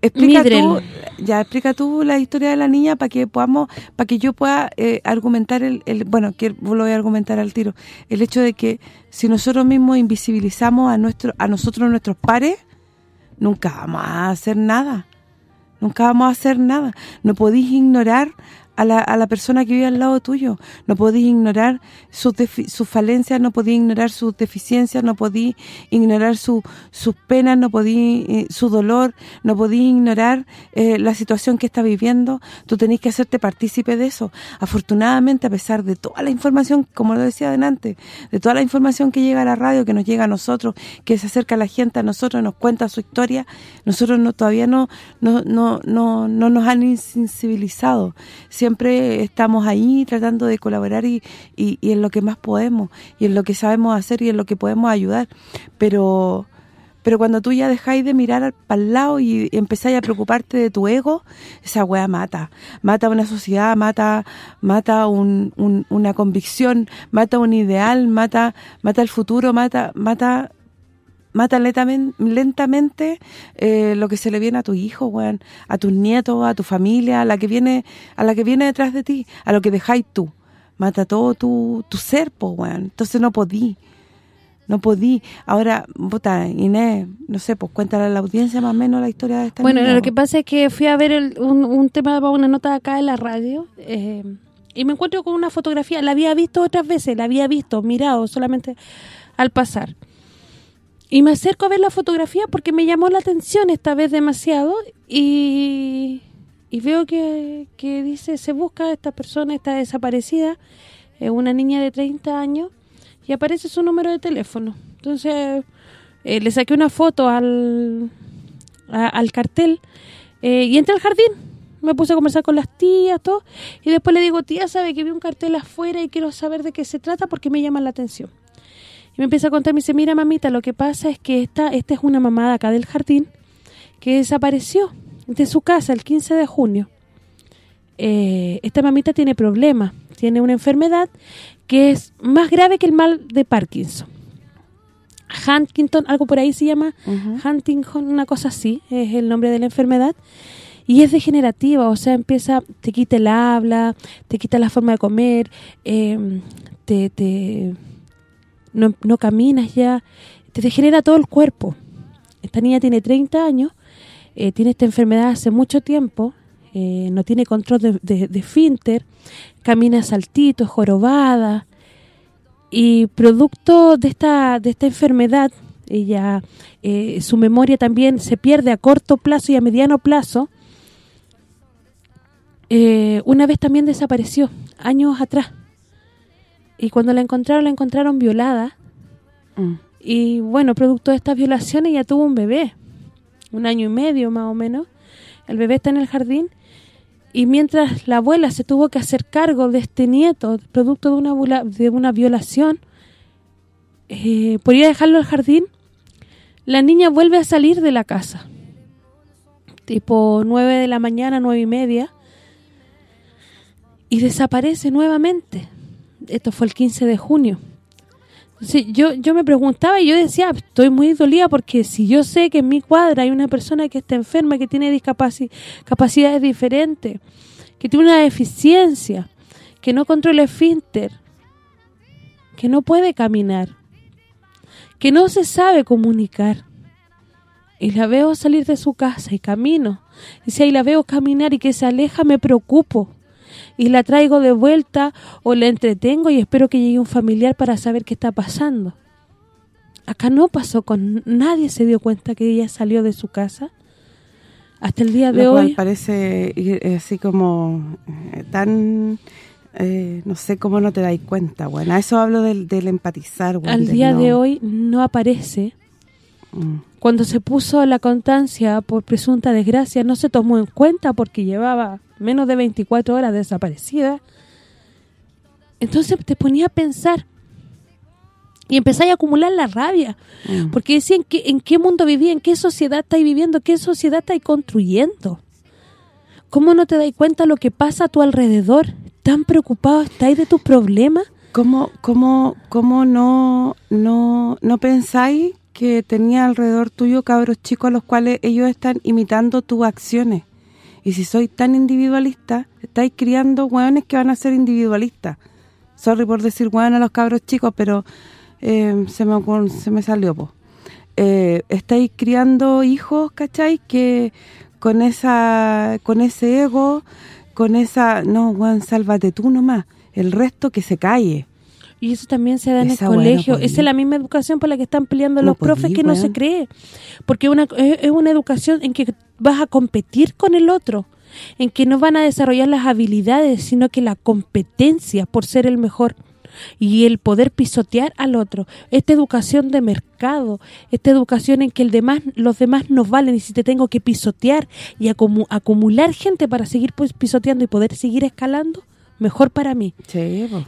explica tú, ya explica tú la historia de la niña para que podamos para que yo pueda eh, argumentar el, bueno que lo voy a argumentar al tiro el hecho de que si nosotros mismos invisibilizamos a nuestro a nosotros nuestros pares nunca vamos a hacer nada nunca vamos a hacer nada no podéis ignorar a la, a la persona que vive al lado tuyo. No podéis ignorar sus, sus falencias, no podéis ignorar sus deficiencias, no podéis ignorar su, sus penas, no podéis eh, su dolor, no podéis ignorar eh, la situación que está viviendo. Tú tenéis que hacerte partícipe de eso. Afortunadamente, a pesar de toda la información, como lo decía adelante, de toda la información que llega a la radio, que nos llega a nosotros, que se acerca a la gente a nosotros, nos cuenta su historia, nosotros no todavía no no no no, no nos han insensibilizado siempre estamos ahí tratando de colaborar y, y, en lo que más podemos, y en lo que sabemos hacer y en lo que podemos ayudar. Pero pero cuando tú ya dejáis de mirar para el lado y empezáis a preocuparte de tu ego, esa weá mata. Mata una sociedad, mata mata una convicción, mata un ideal, mata mata el futuro, mata mata mata lentamente eh, lo que se le viene a tu hijo, weón, a tus nietos, a tu familia, a la que viene a la que viene detrás de ti, a lo que dejáis tú. Mata todo tu, tu ser, po, weón. Entonces no podí. No podí. Ahora, puta, Inés, no sé, pues cuéntale a la audiencia más o menos la historia de esta Bueno, lo que pasa es que fui a ver un, un, tema para una nota acá en la radio eh, y me encuentro con una fotografía. La había visto otras veces, la había visto, mirado solamente al pasar. Y me acerco a ver la fotografía porque me llamó la atención esta vez demasiado y, veo que, dice, se busca esta persona, está desaparecida, es una niña de 30 años y aparece su número de teléfono. Entonces eh, le saqué una foto al, al cartel eh, y entré al jardín. Me puse a conversar con las tías, todo, y después le digo, tía, sabe que vi un cartel afuera y quiero saber de qué se trata porque me llama la atención. Y me empieza a contar, me dice, mira mamita, lo que pasa es que esta esta es una mamada acá del jardín que desapareció de su casa el 15 de junio. Eh, esta mamita tiene problemas, tiene una enfermedad que es más grave que el mal de Parkinson. Huntington, algo por ahí se llama, Huntington, una cosa así, es el nombre de la enfermedad. Y es degenerativa, o sea, empieza, te quita el habla, te quita la forma de comer, eh, te, te no, no caminas ya, te degenera todo el cuerpo. Esta niña tiene 30 años, eh, tiene esta enfermedad hace mucho tiempo, eh, no tiene control de, de, finter, camina saltito, jorobada, y producto de esta de esta enfermedad, ella eh, su memoria también se pierde a corto plazo y a mediano plazo, una vez también desapareció, años atrás. Y cuando la encontraron, la encontraron violada. Mm. Y bueno, producto de estas violaciones ella tuvo un bebé, un año y medio más o menos. El bebé está en el jardín y mientras la abuela se tuvo que hacer cargo de este nieto, producto de una de una violación, eh, por ir a dejarlo al jardín, la niña vuelve a salir de la casa. Tipo nueve de la mañana, nueve y media, y desaparece nuevamente esto fue el 15 de junio. yo yo me preguntaba y yo decía, estoy muy dolida porque si yo sé que en mi cuadra hay una persona que está enferma, que tiene discapacidades diferentes, que tiene una deficiencia, que no controla el esfínter, que no puede caminar, que no se sabe comunicar, y la veo salir de su casa y camino, y si ahí la veo caminar y que se aleja, me preocupo y la traigo de vuelta o la entretengo y espero que llegue un familiar para saber qué está pasando. Acá no pasó con nadie se dio cuenta que ella salió de su casa hasta el día de Lo hoy. parece eh, así como eh, tan eh, no sé cómo no te dais cuenta, bueno, a eso hablo del, empatizar, Al día de hoy no aparece. Mm. Cuando se puso la constancia por presunta desgracia, no se tomó en cuenta porque llevaba menos de 24 horas desaparecida. Entonces te ponía a pensar y empezáis a acumular la rabia. Mm. Porque decían que en qué mundo vivía, en qué sociedad estáis viviendo, qué sociedad estáis construyendo. ¿Cómo no te dais cuenta lo que pasa a tu alrededor? ¿Tan preocupado estáis de tus problemas? ¿Cómo, cómo, cómo no, no, no pensáis que tenía alrededor tuyo cabros chicos a los cuales ellos están imitando tus acciones? Y si soy tan individualista, estáis criando hueones que van a ser individualistas. Sorry por decir hueón a los cabros chicos, pero eh, se me se me salió. Eh, estáis criando hijos, ¿cachai? Que con esa con ese ego, con esa... No, hueón, sálvate tú nomás. El resto que se calle. Y eso también se da en el colegio. Esa es la misma educación por la que están peleando los profes que no se cree. Porque una es una educación en que vas a competir con el otro. En que no van a desarrollar las habilidades, sino que la competencia por ser el mejor y el poder pisotear al otro. Esta educación de mercado, esta educación en que el demás los demás nos valen y si te tengo que pisotear y acumular gente para seguir pues pisoteando y poder seguir escalando, mejor para mí.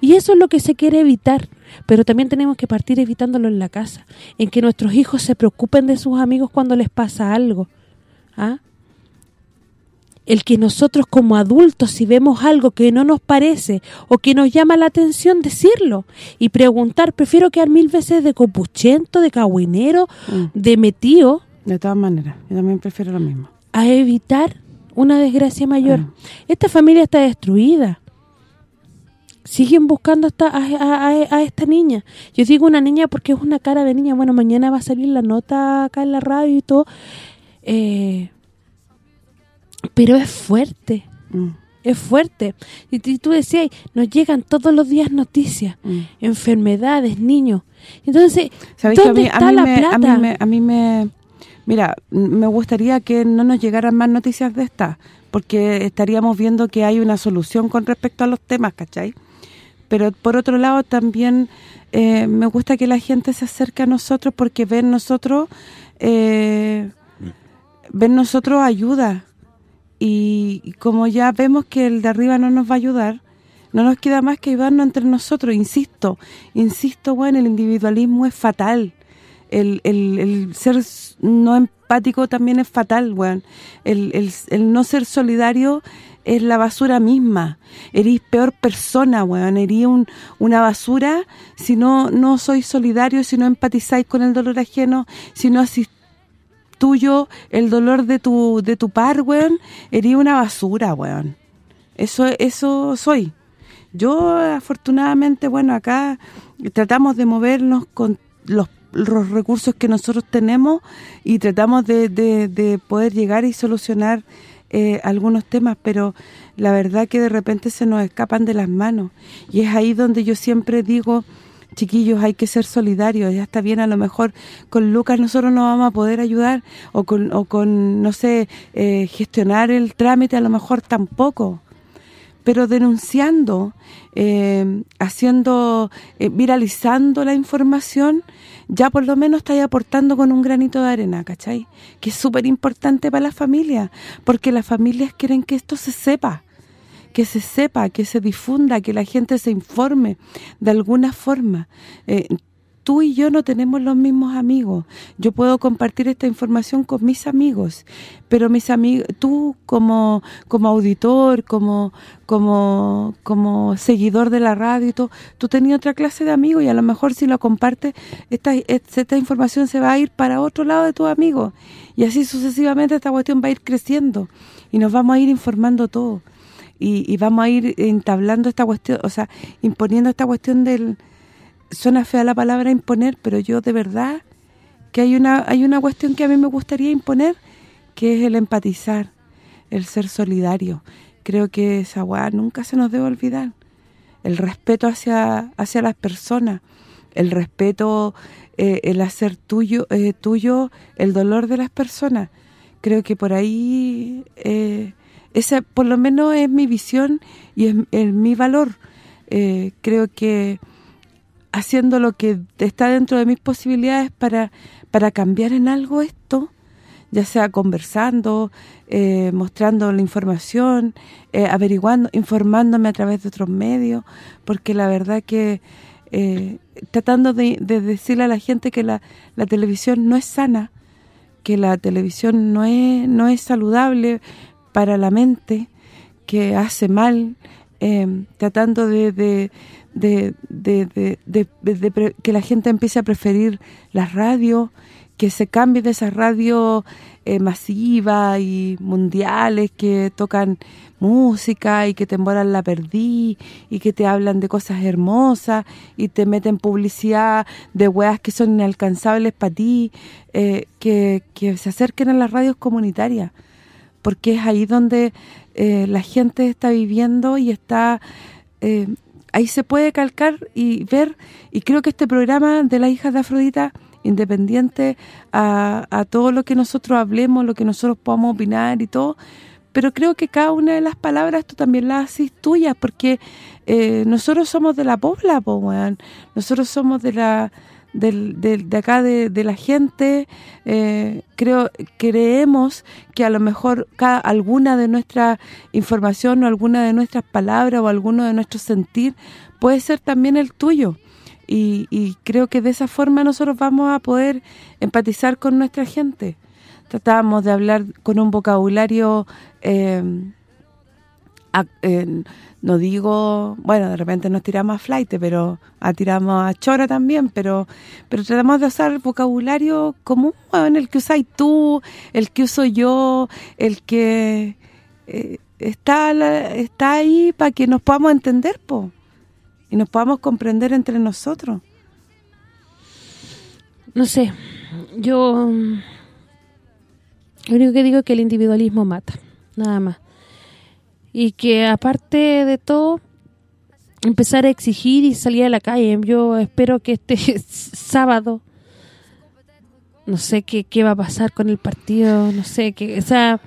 y eso es lo que se quiere evitar, pero también tenemos que partir evitándolo en la casa, en que nuestros hijos se preocupen de sus amigos cuando les pasa algo. ¿Ah? El que nosotros como adultos, si vemos algo que no nos parece o que nos llama la atención, decirlo y preguntar, prefiero quedar mil veces de copuchento, de cagüinero, mm. de metío. De todas maneras, yo también prefiero lo mismo. A evitar una desgracia mayor. Ah. Esta familia está destruida siguen buscando hasta a, esta niña. Yo digo una niña porque es una cara de niña. Bueno, mañana va a salir la nota acá en la radio y todo. Eh, pero es fuerte. Mm. Es fuerte. Y, tú decías, nos llegan todos los días noticias. Mm. Enfermedades, niños. Entonces, ¿dónde está la plata? A mí, me, Mira, me gustaría que no nos llegaran más noticias de estas porque estaríamos viendo que hay una solución con respecto a los temas, ¿cachai? Pero por otro lado también eh, me gusta que la gente se acerque a nosotros porque ven nosotros eh, ven nosotros ayuda. Y, como ya vemos que el de arriba no nos va a ayudar no nos queda más que ayudarnos entre nosotros, insisto, insisto, bueno, el individualismo es fatal, el, el, ser no empático también es fatal, bueno. el, el, el no ser solidario es la basura misma. Erís peor persona, weón. Erís un, una basura si no no sois solidario, si no empatizáis con el dolor ajeno, si no así tuyo el dolor de tu de tu par, weón. Erís una basura, weón. Eso eso soy. Yo, afortunadamente, bueno, acá tratamos de movernos con los los recursos que nosotros tenemos y tratamos de, de poder llegar y solucionar eh, algunos temas, pero la verdad que de repente se nos escapan de las manos. Y es ahí donde yo siempre digo, chiquillos, hay que ser solidarios. Ya está bien, a lo mejor con Lucas nosotros no vamos a poder ayudar, o con, o con no sé, eh, gestionar el trámite a lo mejor tampoco. Pero denunciando, eh, haciendo, viralizando la información, ya por lo menos estáis aportando con un granito de arena, ¿cachai? Que es súper importante para la familia, porque las familias quieren que esto se sepa, que se sepa, que se difunda, que la gente se informe de alguna forma. Eh, tú y yo no tenemos los mismos amigos. Yo puedo compartir esta información con mis amigos, pero mis amigos, tú como como auditor, como como como seguidor de la radio y todo, tú tenías otra clase de amigos y a lo mejor si lo compartes, esta, esta información se va a ir para otro lado de tus amigos. Y así sucesivamente esta cuestión va a ir creciendo y nos vamos a ir informando todo. Y, y vamos a ir entablando esta cuestión, o sea, imponiendo esta cuestión del suena fea la palabra imponer, pero yo de verdad que hay una hay una cuestión que a mí me gustaría imponer, que es el empatizar, el ser solidario. Creo que esa weá nunca se nos debe olvidar. El respeto hacia hacia las personas, el respeto, eh, el hacer tuyo eh, tuyo el dolor de las personas. Creo que por ahí, eh, esa por lo menos es mi visión y es mi valor. creo que haciendo lo que está dentro de mis posibilidades para, para cambiar en algo esto, ya sea conversando, eh, mostrando la información, eh, averiguando, informándome a través de otros medios, porque la verdad que eh, tratando de, decirle a la gente que la, la televisión no es sana, que la televisión no es no es saludable para la mente, que hace mal, tratando de, de, de, de, que la gente empiece a preferir las radios, que se cambie de esas radios eh, masivas y mundiales que tocan música y que te emboran la perdí y que te hablan de cosas hermosas y te meten publicidad de weas que son inalcanzables para ti, eh, que, que se acerquen a las radios comunitarias, porque es ahí donde eh, la gente está viviendo y está... Ahí se puede calcar y ver, y creo que este programa de las hijas de Afrodita, independiente a, a todo lo que nosotros hablemos, lo que nosotros podamos opinar y todo, pero creo que cada una de las palabras tú también las haces tuyas, porque eh, nosotros somos de la pobla, po, nosotros somos de la de acá de, la gente eh, creo creemos que a lo mejor cada, alguna de nuestra información o alguna de nuestras palabras o alguno de nuestros sentir puede ser también el tuyo. Y, y creo que de esa forma nosotros vamos a poder empatizar con nuestra gente. Tratábamos de hablar con un vocabulario eh, no digo, bueno, de repente nos tiramos a flight, pero a tiramos a chora también, pero pero tratamos de usar vocabulario común, el que usáis tú, el que uso yo, el que eh, está está ahí para que nos podamos entender, po, y nos podamos comprender entre nosotros. No sé, yo lo único que digo es que el individualismo mata, nada más y que aparte de todo empezar a exigir y salir a la calle. Yo espero que este sábado no sé qué, qué va a pasar con el partido, no sé, que o sea,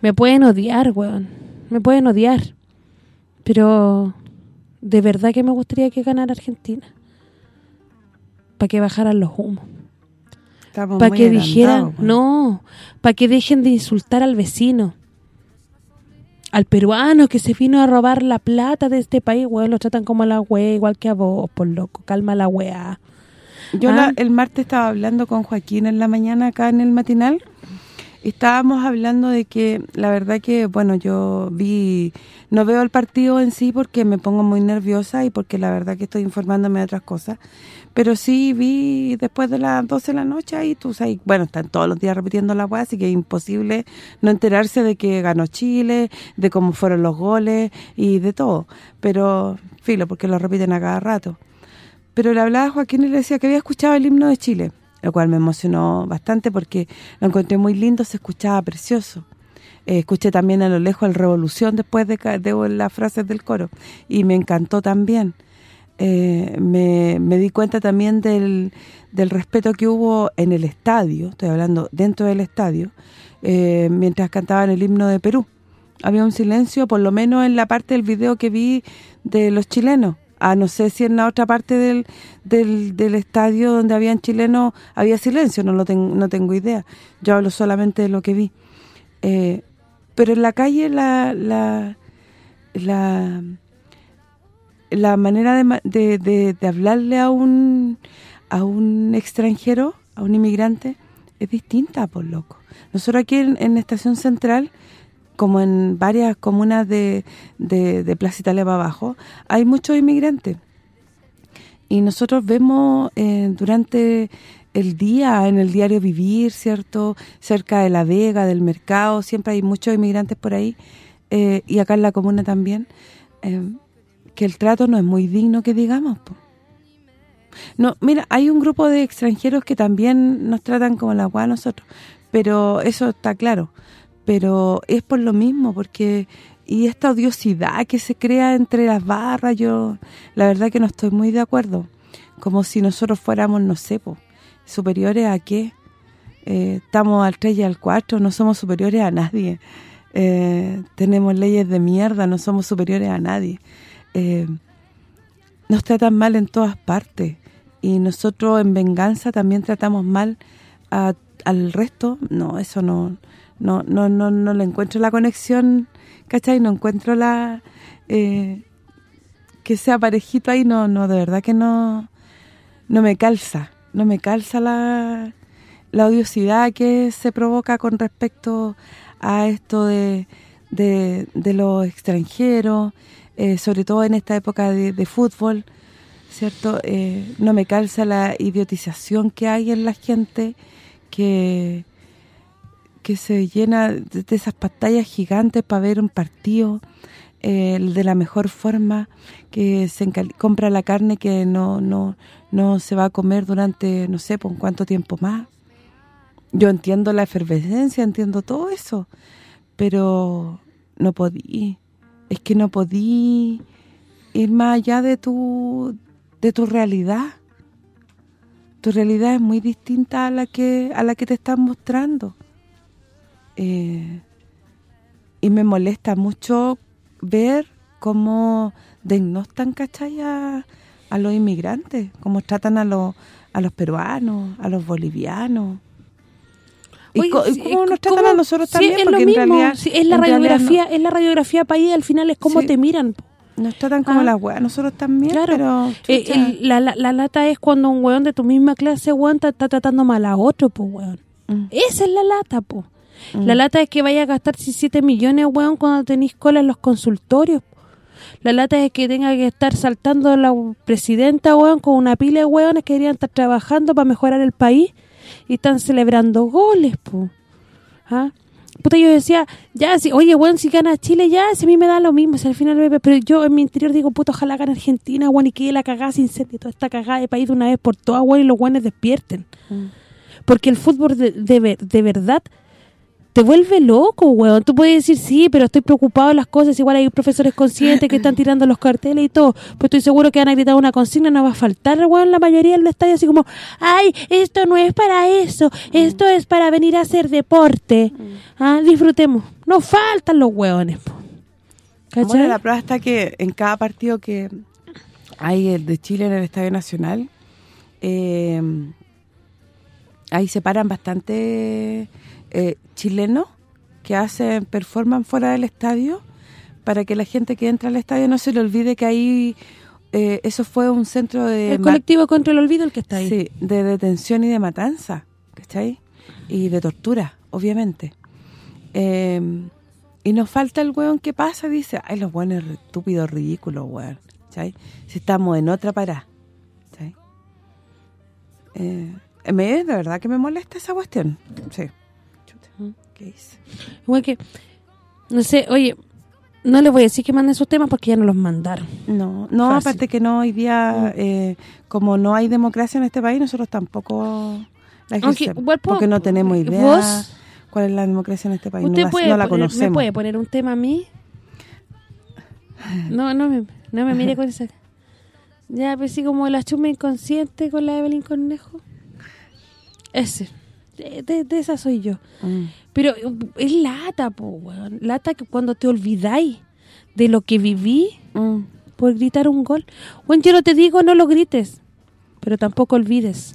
me pueden odiar, weón. Me pueden odiar. Pero de verdad que me gustaría que ganara Argentina. Para que bajaran los humos. Para que dijeran, no, para que dejen de insultar al vecino al peruano que se vino a robar la plata de este país, weón, lo tratan como a la wea, igual que a vos, por loco, calma la wea. Yo ¿Ah? el martes estaba hablando con Joaquín en la mañana acá en el matinal, estábamos hablando de que la verdad que, bueno, yo vi, no veo el partido en sí porque me pongo muy nerviosa y porque la verdad que estoy informándome de otras cosas, pero sí vi después de las 12 de la noche ahí, tú sabes, bueno, están todos los días repitiendo la weá, así que es imposible no enterarse de que ganó Chile, de cómo fueron los goles y de todo. Pero, filo, porque lo repiten a cada rato. Pero le hablaba a Joaquín y le decía que había escuchado el himno de Chile, lo cual me emocionó bastante porque lo encontré muy lindo, se escuchaba precioso. Eh, escuché también a lo lejos el Revolución después de, de las frases del coro y me encantó también. Eh, me, di cuenta también del, del, respeto que hubo en el estadio, estoy hablando dentro del estadio, eh, mientras cantaban el himno de Perú. Había un silencio, por lo menos en la parte del video que vi de los chilenos. Ah, no sé si en la otra parte del, del, estadio donde habían chilenos había silencio, no lo no tengo idea. Yo hablo solamente de lo que vi. Eh, pero en la calle la, la, la manera de, de, hablarle a un a un extranjero, a un inmigrante, es distinta, por loco. Nosotros aquí en, Estación Central, como en varias comunas de, de, Plaza Italia para abajo, hay muchos inmigrantes. Y nosotros vemos eh, durante el día, en el diario Vivir, ¿cierto? Cerca de La Vega, del mercado, siempre hay muchos inmigrantes por ahí, eh, y acá en la comuna también. Eh, que el trato no es muy digno que digamos. No, mira, hay un grupo de extranjeros que también nos tratan como la agua a nosotros, pero eso está claro. Pero es por lo mismo, porque y esta odiosidad que se crea entre las barras, yo la verdad que no estoy muy de acuerdo. Como si nosotros fuéramos, no sé, superiores a qué. Eh, estamos al 3 y al 4, no somos superiores a nadie. Eh, tenemos leyes de mierda, no somos superiores a nadie eh, nos tratan mal en todas partes y nosotros en venganza también tratamos mal al resto. No, eso no no no no no le encuentro la conexión, ¿cachai? No encuentro la eh, que sea parejito ahí, no no de verdad que no no me calza, no me calza la la odiosidad que se provoca con respecto a esto de, de, de los extranjeros, eh, sobre todo en esta época de, fútbol, ¿cierto? Eh, no me calza la idiotización que hay en la gente que que se llena de, esas pantallas gigantes para ver un partido eh, de la mejor forma, que se compra la carne que no no no se va a comer durante, no sé, por cuánto tiempo más. Yo entiendo la efervescencia, entiendo todo eso, pero no podí, es que no podí ir más allá de tu de tu realidad. Tu realidad es muy distinta a la que a la que te están mostrando. Eh, y me molesta mucho ver cómo denostan, ¿cachai? A, a los inmigrantes, cómo tratan a los a los peruanos, a los bolivianos. y, cómo nos tratan a nosotros también, es porque en realidad... es la radiografía, es la radiografía país, al final es cómo te miran. Nos tratan como ah. las weas, nosotros también, pero... Eh, la, la, lata es cuando un weón de tu misma clase, weón, está, tratando mal a otro, pues, weón. Mm. Esa es la lata, pues. La mm. lata es que vaya a gastar 17 millones, weón, cuando tenéis cola en los consultorios. La lata es que tenga que estar saltando la presidenta, weón, con una pila de weones que querían estar trabajando para mejorar el país y están celebrando goles, po. ¿Ah? Puta, yo decía, ya, si, oye, weón, si gana Chile, ya, si a mí me da lo mismo, si al final, pero yo en mi interior digo, puto, ojalá gane Argentina, weón, y que la cagada sin incendio, toda esta cagada de país de una vez por todas, weón, y los weones despierten. Mm. Porque el fútbol de, de, de verdad te vuelve loco, weón. Tú puedes decir, sí, pero estoy preocupado de las cosas. Igual hay profesores conscientes que están tirando los carteles y todo. Pues estoy seguro que van a gritar una consigna, no va a faltar, weón, la mayoría del estadio así como, ay, esto no es para eso, esto es para venir a hacer deporte. Ah, disfrutemos. No faltan los weones, Bueno, la prueba está que en cada partido que hay el de Chile en el Estadio Nacional, eh, ahí se paran bastante eh, chilenos que hacen performance fuera del estadio para que la gente que entra al estadio no se le olvide que ahí eh, eso fue un centro de... El colectivo contra el olvido el que está ahí. Sí, de detención y de matanza, ¿cachai? Y de tortura, obviamente. Em, y nos falta el weón que pasa, dice, ay, los weones estúpidos, ridículos, weón, ¿cachai? Si estamos en otra parada, ¿cachai? Eh, me, de verdad que me molesta esa cuestión, sí. Igual que, no sé, oye, no les voy a decir que manden sus temas porque ya no los mandaron. No, no aparte que no hoy día, mm. eh, como no hay democracia en este país, nosotros tampoco la ejercemos, porque no tenemos idea cuál es la democracia en este país, no, la, conocemos. ¿Me puede poner un tema a mí? No, no me, no me mire con esa... Ya, pues sí, como la chuma inconsciente con la Evelyn Cornejo. Ese de, esa soy yo. Mm. Pero es lata, po, Lata que cuando te olvidáis de lo que viví mm. por gritar un gol. Bueno, yo no te digo no lo grites, pero tampoco olvides.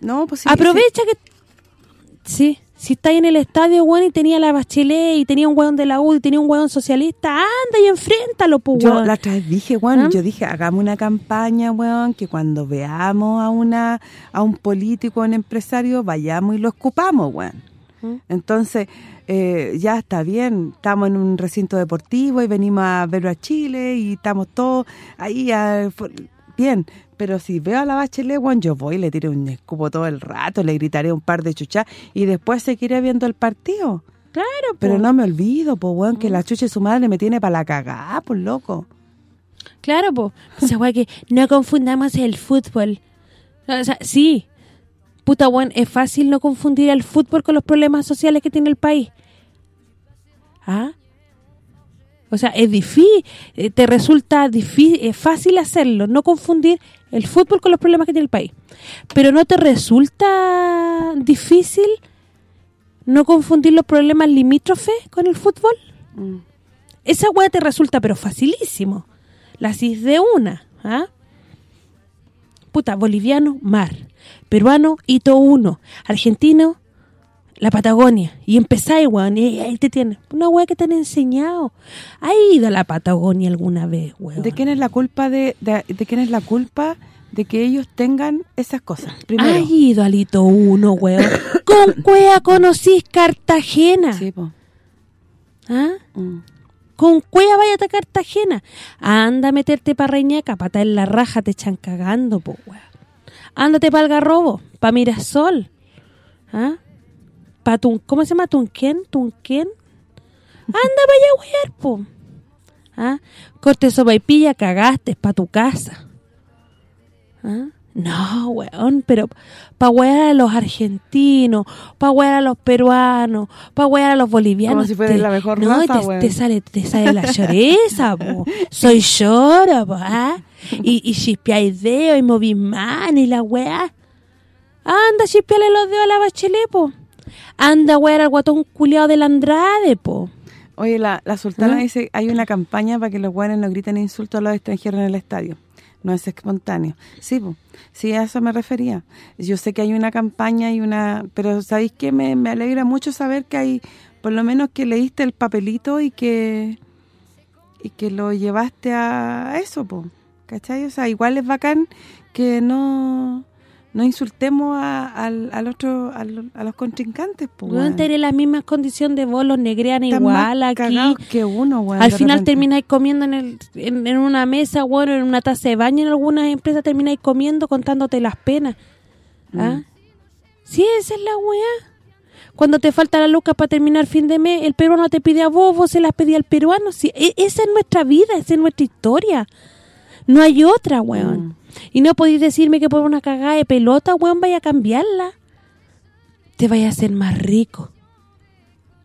No, pues sí, Aprovecha que... Sí, si estáis en el estadio, weón, y tenía la Bachelet, y tenía un weón de la U, y tenía un weón socialista, anda y enfréntalo, pues, Yo la otra vez dije, weón, ¿Ah? yo dije, hagamos una campaña, weón, que cuando veamos a una a un político, un empresario, vayamos y lo escupamos, weón. ¿Mm? Entonces, eh, ya está bien, estamos en un recinto deportivo y venimos a verlo a Chile y estamos todos ahí, bien, pero si veo a la Bachelet, bueno, yo voy, le tiro un escupo todo el rato, le gritaré un par de chuchas y después seguiré viendo el partido. Claro, Pero no me olvido, pues, weón, que la chucha de su madre me tiene para la cagada, pues, loco. Claro, pues. O sea, que no confundamos el fútbol. O sea, sí. Puta, weón, es fácil no confundir el fútbol con los problemas sociales que tiene el país. ¿Ah? O sea, es difícil, eh, te resulta difícil, es fácil hacerlo, no confundir el fútbol con los problemas que tiene el país. Pero ¿no te resulta difícil no confundir los problemas limítrofes con el fútbol? Mm. Esa hueá te resulta, pero facilísimo. La CIS de una, ¿ah? Puta, boliviano, mar. Peruano, hito uno. Argentino, la Patagonia. Y empezáis, weón, y ahí te tienes. Una weá que te han enseñado. ¿Has ido a la Patagonia alguna vez, weón? ¿De quién es la culpa de, de, quién es la culpa de que ellos tengan esas cosas? Primero. ¿Has ido al hito 1, weón? ¿Con cuea conocís Cartagena? Sí, po. ¿Ah? Mm. con cuella vaya a atacar ajena. Anda a meterte para Reñaca, pata en la raja, te echan cagando, po, weón. Ándate para Algarrobo, para Mirasol. ¿Ah? Pa tun, ¿Cómo se llama? ¿Tunquén? ¿Tunquén? Anda allá, weón, po. ¿Ah? Corte sopa y pilla, cagaste, para tu casa. ¿Ah? No, weón, pero para wear a los argentinos, para wear a los peruanos, para wear a los bolivianos. Como si fuera te- la mejor no, raza, te, weón. te sale te sale la lloreza, po. Soy llora, po, ¿ah? Y, y chispeáis dedos y movís manos y la weá. Anda, chispeale los dedos a la bachelet, po. Anda a wear al guatón culiado del Andrade, po. Oye, la, la sultana ¿Ah? dice, hay una campaña para que los guanes no griten insultos a los extranjeros en el estadio. No es espontáneo. Sí, po. sí, a eso me refería. Yo sé que hay una campaña y una... Pero ¿sabéis qué? Me, me alegra mucho saber que hay... Por lo menos que leíste el papelito y que... Y que lo llevaste a eso, po. ¿Cachai? O sea, igual es bacán que no... No insultemos a, al, al otro, al- a los contrincantes. Weón, weón. tener las mismas condiciones de vos, los negrean Están igual más aquí. que uno, Al final termináis comiendo en, el, en, en una mesa, bueno, en una taza de baño en algunas empresas termináis comiendo contándote las penas. ¿Ah? Mm. Sí, esa es la weá. Cuando te falta la lucas para terminar fin de mes, el peruano te pide a vos, vos se las pedí al peruano. Sí, e- esa es nuestra vida, esa es nuestra historia. No hay otra, weón. Mm. Y no podéis decirme que por una cagada de pelota, weón, vaya a cambiarla. Te vaya a hacer más rico.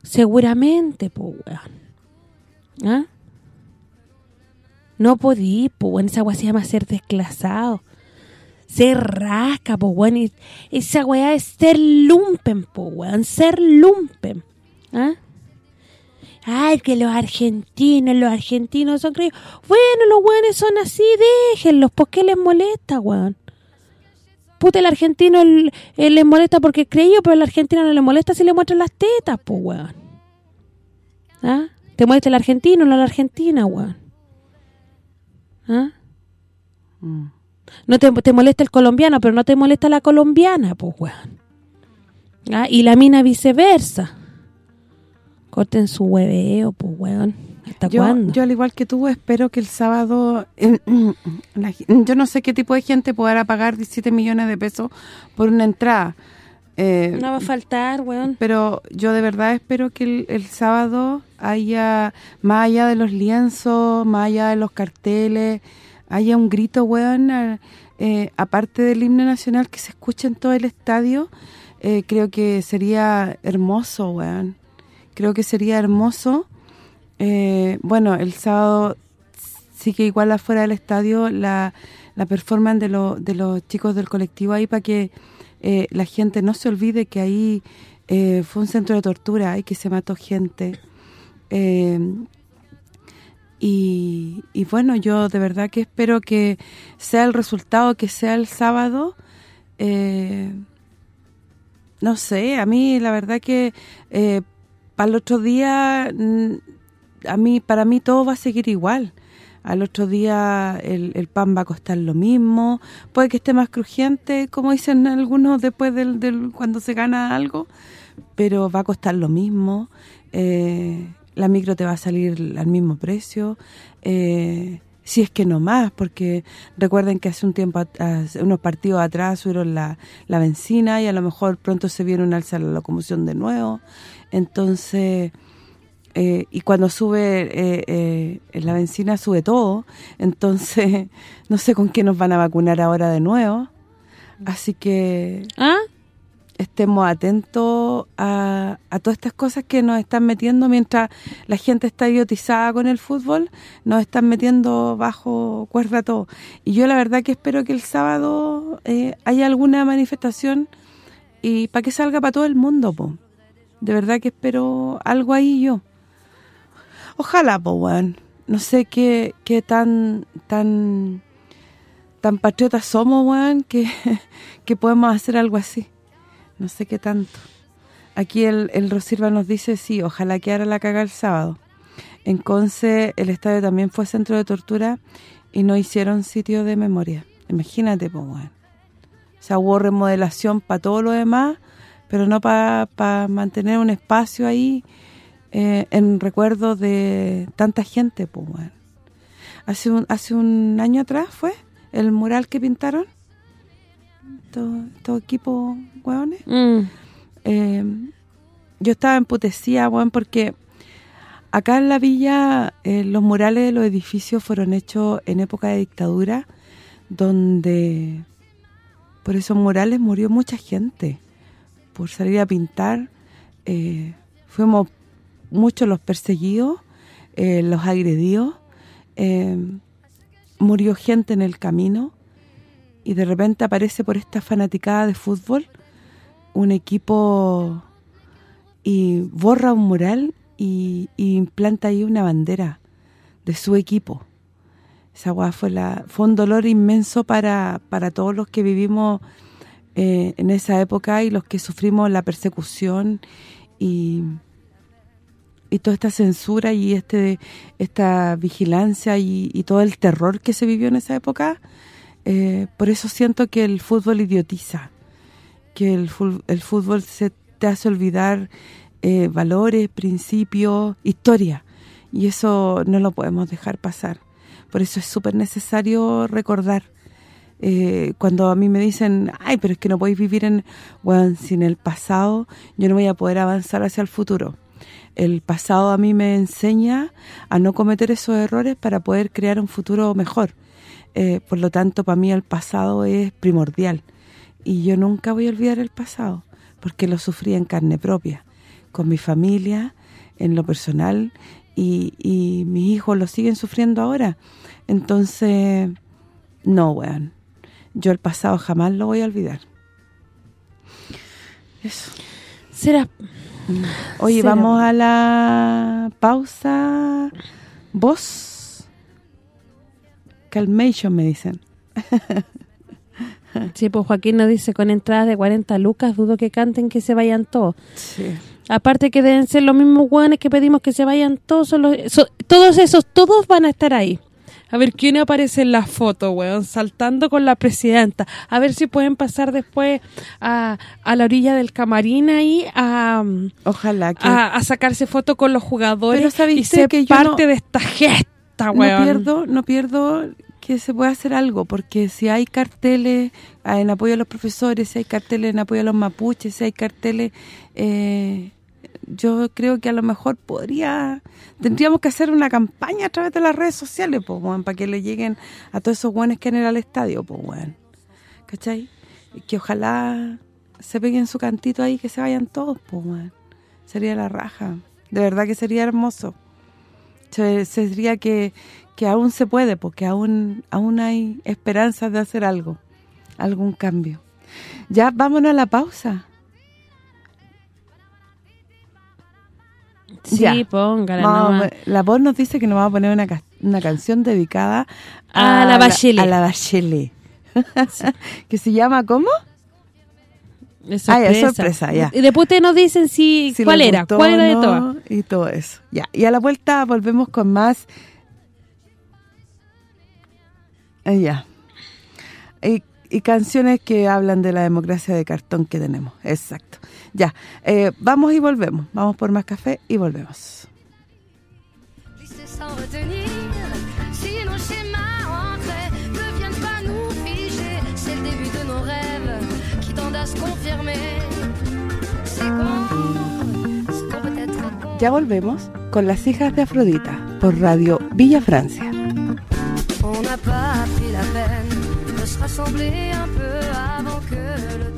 Seguramente, pues, weón. ¿Ah? No podí, pues, weón. Esa weá se llama ser desclasado. Ser rasca, pues, weón. Esa weá es ser lumpen, pues, weón. Ser lumpen. ¿Ah? Ay, que los argentinos, los argentinos son creídos. Bueno, los weones son así, déjenlos. ¿Por qué les molesta, weón? Puta, el argentino el- les molesta porque es creído, pero al argentino no le molesta si le muestran las tetas, pues, weón. ¿Ah? ¿Te molesta el argentino, no la argentina, weón? ¿Ah? Mm. No te, te molesta el colombiano, pero no te molesta la colombiana, pues, weón. ¿Ah? Y la mina viceversa. Corten su hueveo, pues, weón. ¿Hasta Yo, cuándo? yo al igual que tú espero que el sábado la yo no sé qué tipo de gente podrá pagar 17 millones de pesos por una entrada eh, no va a faltar, weón. pero yo de verdad espero que el, el sábado haya más allá de los lienzos más allá de los carteles haya un grito weón eh, aparte del himno nacional que se escuche en todo el estadio eh, creo que sería hermoso weón creo que sería hermoso eh, bueno, el sábado sí que igual afuera del estadio la, la performance de, lo- de los chicos del colectivo ahí para que eh, la gente no se olvide que ahí eh, fue un centro de tortura y que se mató gente. Y, y bueno, yo de verdad que espero que sea el resultado que sea el sábado. No sé, a mí la verdad que para el otro día mm, a mí para mí todo va a seguir igual. Al otro día el, pan va a costar lo mismo, puede que esté más crujiente, como dicen algunos después del, del cuando se gana algo, pero va a costar lo mismo. eh, la micro te va a salir al mismo precio. eh, si es que no más, porque recuerden que hace un tiempo, hace unos partidos atrás subieron la, la benzina y a lo mejor pronto se viene un alza la locomoción de nuevo. Entonces, eh, y cuando sube eh, eh, la benzina sube todo, entonces no sé con qué nos van a vacunar ahora de nuevo. Así que ¿Ah? estemos atentos a, a todas estas cosas que nos están metiendo mientras la gente está idiotizada con el fútbol, nos están metiendo bajo cuerda todo. Y yo la verdad que espero que el sábado eh, haya alguna manifestación y para que salga para todo el mundo, po. De verdad que espero algo ahí yo. Ojalá, po, weón. No sé qué, tan tan tan patriotas somos, weón, que, que podemos hacer algo así. No sé qué tanto. Aquí el, el Rosilva nos dice, sí, ojalá quedara la caga el sábado. En el estadio también fue centro de tortura y no hicieron sitio de memoria. Imagínate, pues, weón. O sea, hubo remodelación para todo lo demás, pero no para mantener un espacio ahí eh, en recuerdo de tanta gente, pues bueno. Hace un, hace un año atrás fue el mural que pintaron todo, todo equipo, hueones. Mm. Eh, yo estaba emputecida, weón, porque acá en la villa eh, los murales de los edificios fueron hechos en época de dictadura, donde por esos murales murió mucha gente por salir a pintar. eh, fuimos muchos los perseguidos, eh, los agredidos, eh, murió gente en el camino y de repente aparece por esta fanaticada de fútbol un equipo y borra un mural y, y implanta ahí una bandera de su equipo. Esa fue la fue un dolor inmenso para, para todos los que vivimos eh, en esa época y los que sufrimos la persecución y, y toda esta censura y este esta vigilancia y, y todo el terror que se vivió en esa época. Eh, por eso siento que el fútbol idiotiza, que el, el fútbol se te hace olvidar eh, valores, principios, historia. Y eso no lo podemos dejar pasar. Por eso es súper necesario recordar. Eh, cuando a mí me dicen, ay, pero es que no podéis vivir en... Bueno, sin el pasado yo no voy a poder avanzar hacia el futuro. El pasado a mí me enseña a no cometer esos errores para poder crear un futuro mejor. Eh, por lo tanto, para mí el pasado es primordial. Y yo nunca voy a olvidar el pasado, porque lo sufrí en carne propia, con mi familia, en lo personal, y, y mis hijos lo siguen sufriendo ahora. Entonces, no, weón. Yo el pasado jamás lo voy a olvidar. Eso. Será Oye, Será. vamos a la pausa. Voz. Calmation, me dicen. Sí, pues Joaquín nos dice, con entradas de 40 lucas, dudo que canten que se vayan todos. Sí. Aparte que deben ser los mismos hueones que pedimos que se vayan todos, son los- so- todos esos, todos van a estar ahí. A ver quién aparece en la foto, weón, saltando con la presidenta. A ver si pueden pasar después a, a la orilla del camarín ahí a, Ojalá que... a, a sacarse foto con los jugadores Pero ¿sabiste y ser que parte no- de esta gesta, no weón. pierdo, no pierdo que se pueda hacer algo, porque si hay carteles ah, en apoyo a los profesores, si hay carteles en apoyo a los mapuches, si hay carteles, eh, yo creo que a lo mejor podría, tendríamos que hacer una campaña a través de las redes sociales, pues, para que le lleguen a todos esos buenos que han ido al estadio, pues, weón. ¿Cachai? Que ojalá se peguen su cantito ahí, que se vayan todos, pues, weón. Sería la raja. De verdad que sería hermoso. Se- Sería que, que aún se puede, porque aún aún hay esperanzas de hacer algo, algún cambio. Ya, vámonos a la pausa. Sí, Ya. póngala Vamos, nomás. la voz nos dice que nos va a poner una, ca- una canción dedicada A la Bachelet. A la Bachelet. que se llama ¿cómo? Es Ah, ya, sorpresa. ya. Y después ustedes nos dicen si, Si cuál era, gustó cuál era de no, todas. Y todo eso. Ya, y a la vuelta volvemos con más. Ah, ya. Y, y canciones que hablan de la democracia de cartón que tenemos. Exacto. Ya, eh, vamos y volvemos. Vamos por más café y volvemos. Ya volvemos con las hijas de Afrodita por Radio Villa Francia. On n'a pas pris la peine de se rassembler un peu avant que le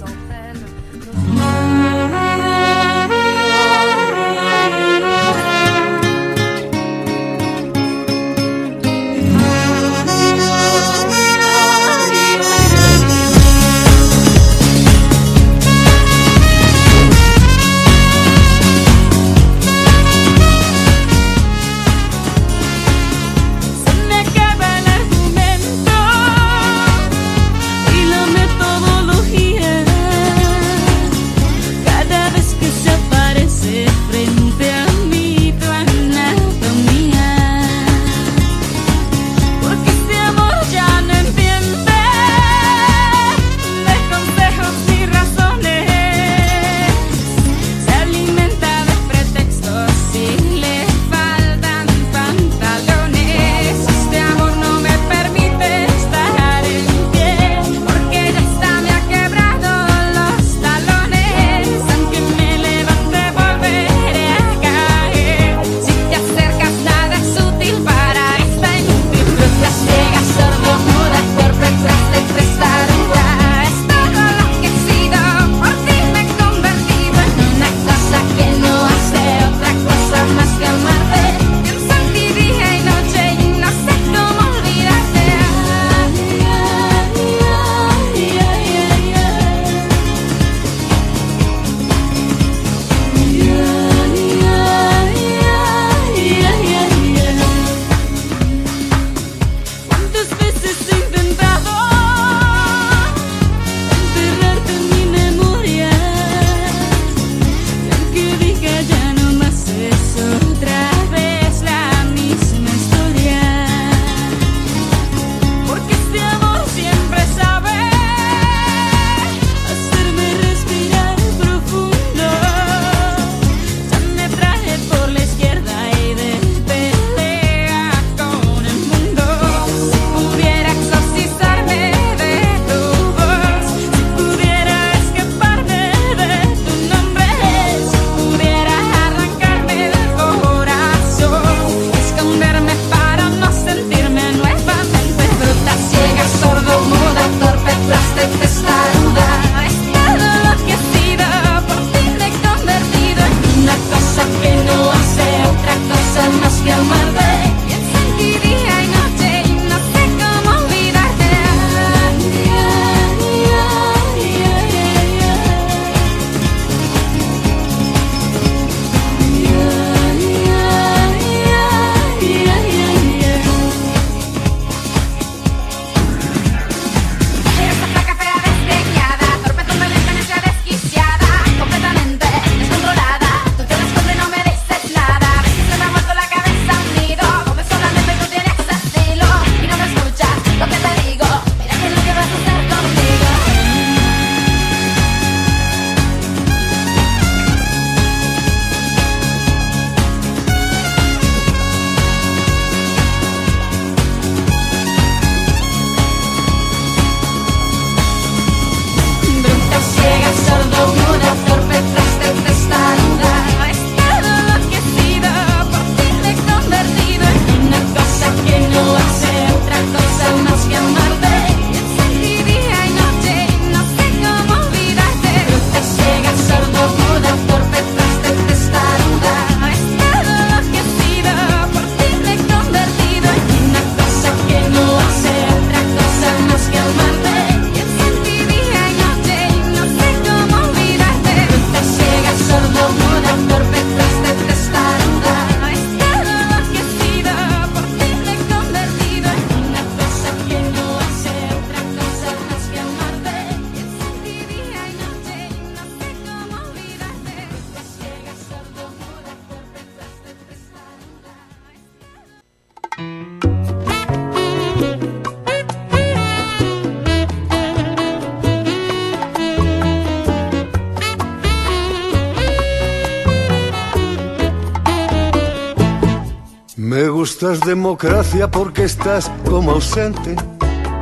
democracia porque estás como ausente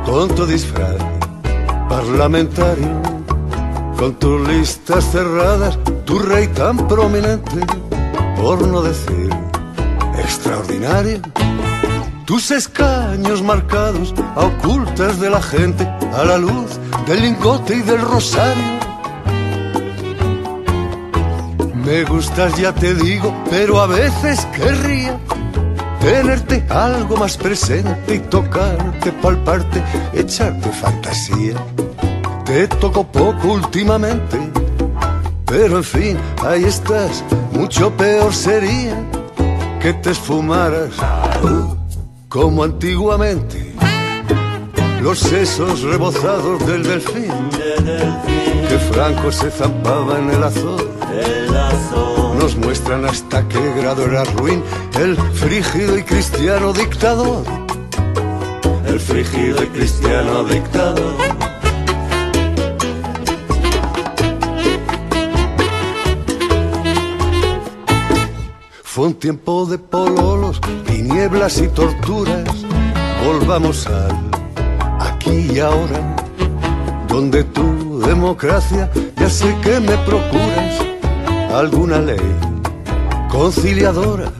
con tu disfraz parlamentario, con tus listas cerradas, tu rey tan prominente, por no decir extraordinario. Tus escaños marcados a ocultas de la gente a la luz del lingote y del rosario. Me gustas, ya te digo, pero a veces querría tenerte algo más presente y tocarte, palparte, echarte fantasía. Te toco poco últimamente, pero en fin, ahí estás, mucho peor sería que te esfumaras. Como antiguamente los sesos rebozados del delfín que Franco se zampaba en el azor nos muestran hasta qué grado era ruin el frígido y cristiano dictador. El frígido y cristiano dictador. Fue un tiempo de pololos, tinieblas y torturas. Volvamos al aquí y ahora, donde tu democracia ya sé que me procuras alguna ley conciliadora,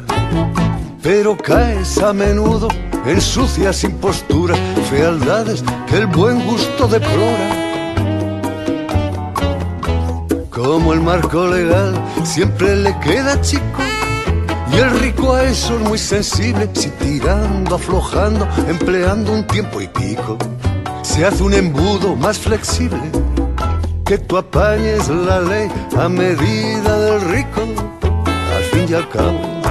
pero caes a menudo en sucias imposturas, fealdades que el buen gusto deplora. Como el marco legal siempre le queda chico y el rico a eso es muy sensible, si tirando, aflojando, empleando un tiempo y pico, se hace un embudo más flexible que tú apañes la ley a medida del rico. Al fin y al cabo,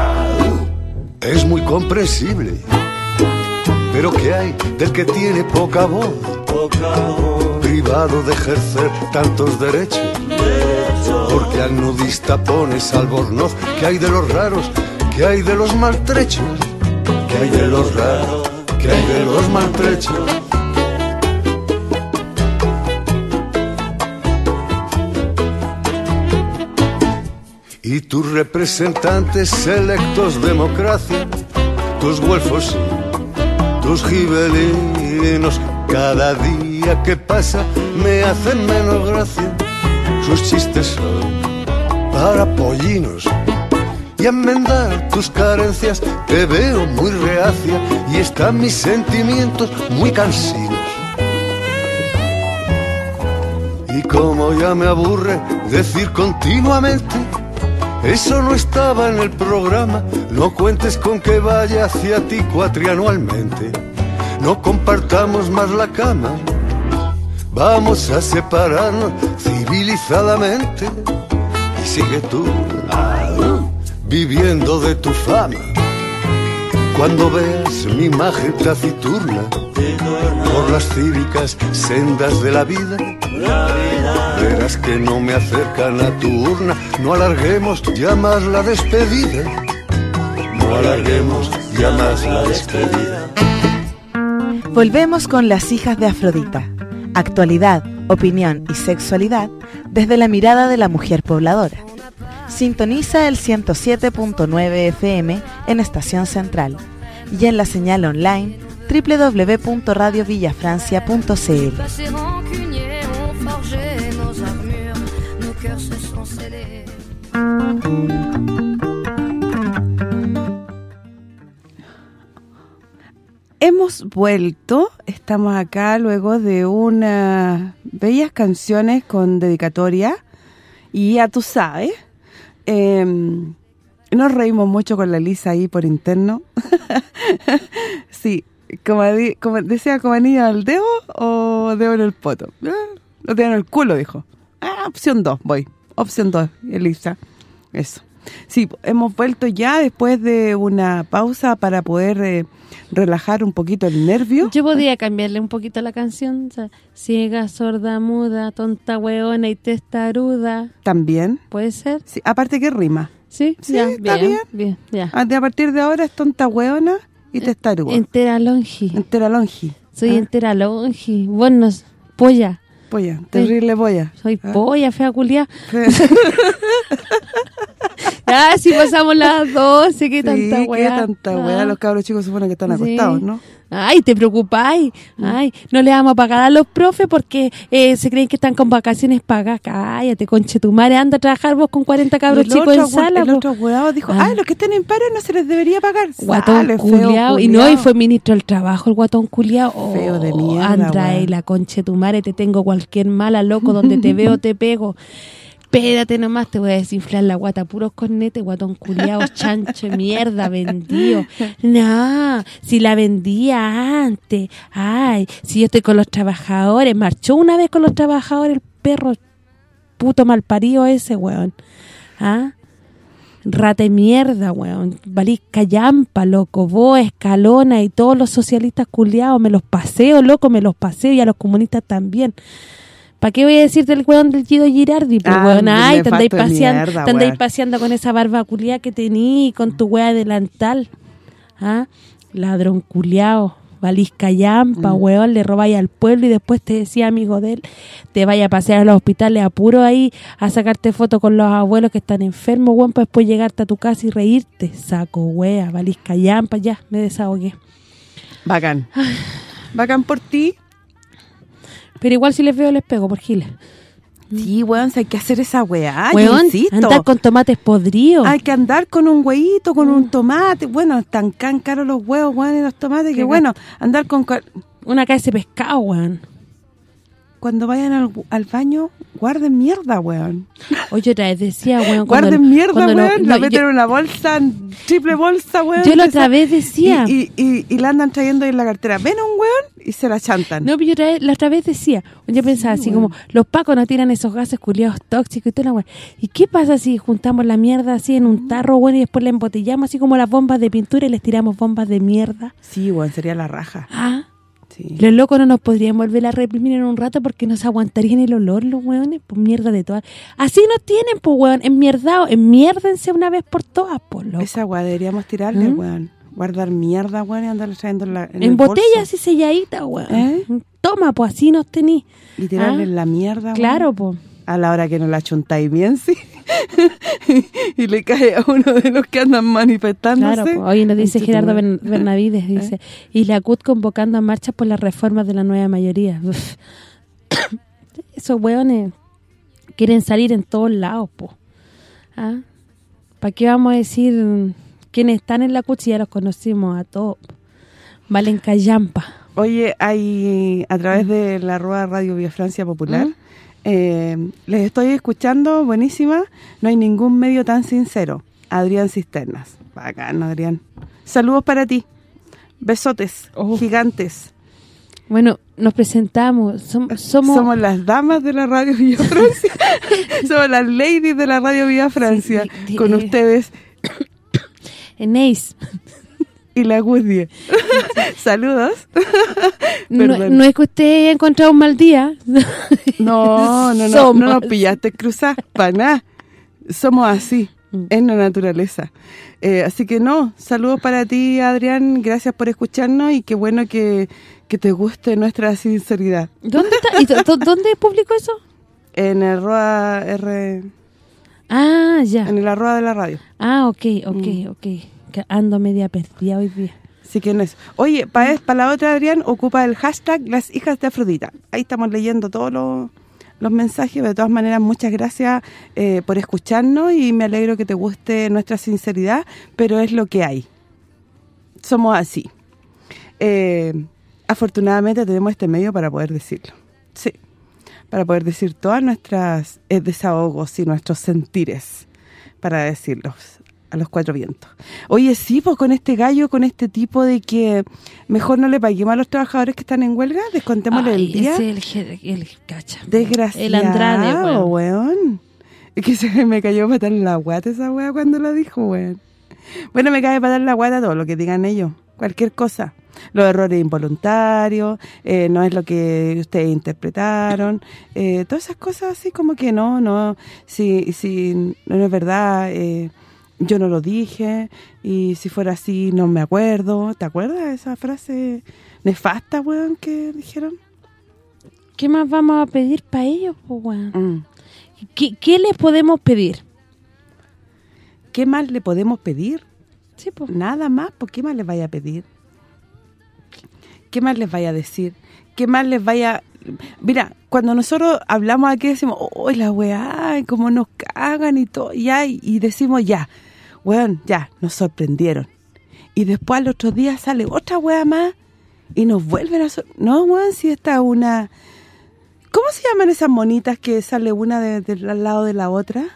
es muy comprensible. Pero ¿qué hay del que tiene poca voz? Privado de ejercer tantos derechos. Porque al nudista pones albornoz. ¿Qué hay de los raros? ¿Qué hay de los maltrechos? ¿Qué hay de los raros? ¿Qué hay de los maltrechos? Tus representantes electos democracia, tus güelfos tus gibelinos, cada día que pasa me hacen menos gracia. Sus chistes son para pollinos y enmendar tus carencias te veo muy reacia y están mis sentimientos muy cansinos. Y como ya me aburre decir continuamente eso no estaba en el programa, no cuentes con que vaya hacia ti cuatrianualmente. No compartamos más la cama, vamos a separarnos civilizadamente. Y sigue tú viviendo de tu fama. Cuando veas mi imagen taciturna por las cívicas sendas de la vida, verás que no me acercan a tu urna. No alarguemos ya la despedida. No alarguemos ya la despedida. Volvemos con las hijas de Afrodita. Actualidad, opinión y sexualidad desde la mirada de la mujer pobladora. Sintoniza el 107.9 FM en Estación Central y en la señal online www.radiovillafrancia.cl. Hemos vuelto, estamos acá luego de unas bellas canciones con dedicatoria y ya tú sabes, em, nos reímos mucho con la Lisa ahí por interno. sí, como, decía, como anillo al dedo o dedo en el poto. Ah, Lo dedo en el culo, dijo. Ah, opción 2, voy. Opción 2, Elisa. Eso. Sí, hemos vuelto ya después de una pausa para poder eh, relajar un poquito el nervio. Yo podría cambiarle un poquito la canción. o sea, ciega, sorda, muda, tonta, hueona y testaruda. También. ¿Puede ser? Sí, aparte que rima. ¿Sí? Sí, ya, está bien, bien. bien, ya. Ah, A partir de ahora es tonta hueona y testaruda. Entera longi. Entera longi. Soy Ah, entera longi. Bueno, polla. Polla, terrible polla. Soy Ah. polla, fea culia. Ya, si pasamos las 12, qué tanta sí, weá. qué tanta weá. Ah. Los cabros chicos suponen que están Sí. acostados, ¿no? Ay, te preocupáis. Ay, no le vamos a pagar a los profes porque eh, se creen que están con vacaciones pagadas. Cállate, conche tu madre, anda a trabajar vos con 40 cabros chicos en otro sala. El po. otro weado dijo, Ah. ah, los que estén en paro no se les debería pagar. Guatón Sale, feo culiao. Y no, y fue ministro del trabajo el guatón culiao. Feo de Oh, mierda, la conche tu madre, te tengo cualquier mala, loco, donde te veo te pego. Espérate nomás, te voy a desinflar la guata, puros cornetes, guatón culiao, chancho, mierda, vendido. No, si la vendía antes. Ay, si yo estoy con los trabajadores, marchó una vez con los trabajadores el perro puto malparido ese, weón. ¿Ah? Rata de mierda, weón. Valís callampa, loco. Vos, Escalona y todos los socialistas culiados. Me los paseo, loco, me los paseo. Y a los comunistas también. ¿Para qué voy a decirte el weón del Guido Girardi? Pues, Ah, weón, ay, te andáis paseando, mierda, te andáis weón. paseando con esa barba culiada que tení, con tu wea delantal. ¿Ah? Ladrón culiao. Valís callampa, Mm. weón, le robáis al pueblo y después te decía amigo de él, te vaya a pasear a los hospitales apuro ahí a sacarte fotos con los abuelos que están enfermos, weón, para después llegarte a tu casa y reírte. Saco, wea, valís callampa, ya, me desahogué. Bacán. Bacán por ti. Pero igual si les veo les pego por giles. Sí, weón, si hay que hacer esa weá, weón, insisto. andar con tomates podridos. Hay que andar con un huevito, con Mm. un tomate. Bueno, están tan caros los huevos, weón, y los tomates, que bueno, andar con... Una cabeza de pescado, weón. Cuando vayan al, al baño, guarden mierda, weón. Oye, otra vez decía, weón. cuando- Guarden mierda, cuando weón. no, la meten en una bolsa, triple bolsa, weón. Yo la otra vez decía. Y, y, y, y la andan trayendo en la cartera. Ven a un weón y se la chantan. No, pero yo otra vez- la otra vez decía, yo pensaba así como, los pacos no tiran esos gases culiados tóxicos y toda la weá. ¿Y qué pasa si juntamos la mierda así en un tarro, bueno, y después la embotellamos así como las bombas de pintura y les tiramos bombas de mierda? Sí, weón, sería la raja. Ah, Sí. los locos no nos podrían volver a reprimir en un rato porque nos aguantarían el olor los weones, pues mierda de todas. Así nos tienen, pues weón, enmierdado, enmiérdense una vez por todas, pues loco. Esa weá deberíamos tirarle, ¿Mm? Guardar mierda, weón, y andarla trayendo en la en En el botellas y selladitas, weón. ¿Eh? Toma, pues así nos tení. Y tirarle Ah, la mierda, weón. Claro, pues. A la hora que no la chuntáis bien, sí. y le cae a uno de los que andan manifestándose. Claro, po. hoy nos dice Gerardo. Bern- Bernavides, dice, y la CUT convocando a marchas por las reformas de la nueva mayoría. Esos hueones quieren salir en todos lados, po. ¿Ah? ¿Para qué vamos a decir quiénes están en la ya los conocimos a todos? Valen callampa. Oye, hay a través de la Rueda Radio Vía Francia Popular, eh, les estoy escuchando, buenísima, no hay ningún medio tan sincero. Adrián Cisternas. Bacán, Adrián. Saludos para ti. Besotes Oh. gigantes. Bueno, nos presentamos, som- somos... Somos las damas de la Radio Vía Francia. Somos las ladies de la Radio Vía Francia. Sí, con ustedes Eneis. y la Woodie. Saludos. No, no es que usted haya encontrado un mal día. No, no, no, Somos. no nos pillaste cruzar para nada. Somos así, Mm. en la naturaleza. Eh, así que no, saludos para ti, Adrián. Gracias por escucharnos y qué bueno que, que te guste nuestra sinceridad. ¿Dónde está? ¿Y dó- dó- ¿Dónde publicó eso? En el Roa R, Ah, ya. en el arroba de la radio. Ah, ok, ok, Mm. ok. Que ando media perdida hoy día. Así que no es. Oye, para la otra, Adrián, ocupa el hashtag Las Hijas de Afrodita. Ahí estamos leyendo todos los, los mensajes. De todas maneras, muchas gracias eh, por escucharnos y me alegro que te guste nuestra sinceridad, pero es lo que hay. Somos así. Eh, afortunadamente tenemos este medio para poder decirlo. Sí, para poder decir todas nuestras eh, desahogos y nuestros sentires, para decirlos a los cuatro vientos. Oye, sí, pues con este gallo, con este tipo de que mejor no le paguemos a los trabajadores que están en huelga, descontémosle Ay, el día. ese es el, el, cacha. Desgraciado, El Andrade, weón. weón. Es que se me cayó para dar la guata esa weá cuando lo dijo, weón. Bueno, me cae para dar la guata todo lo que digan ellos. Cualquier cosa. Los errores involuntarios, eh, no es lo que ustedes interpretaron. Eh, todas esas cosas así como que no, no. Si, si no es verdad, eh, yo no lo dije. Y si fuera así, no me acuerdo. ¿Te acuerdas de esa frase nefasta, weón, que dijeron? ¿Qué más vamos a pedir para ellos, weón? Mm. ¿Qué, ¿Qué les podemos pedir? ¿qué más le podemos pedir? Sí, pues. Nada más, ¿por qué más les vaya a pedir? ¿Qué más les vaya a decir? ¿Qué más les vaya... Mira, cuando nosotros hablamos aquí decimos, ¡oh, la weá! cómo nos cagan y todo! Ya, y, decimos, ya, weón, ya, nos sorprendieron. Y después al otro día sale otra weá más y nos vuelven a... sor- No, weón, si esta es una... ¿Cómo se llaman esas monitas que sale una de- lado de la otra?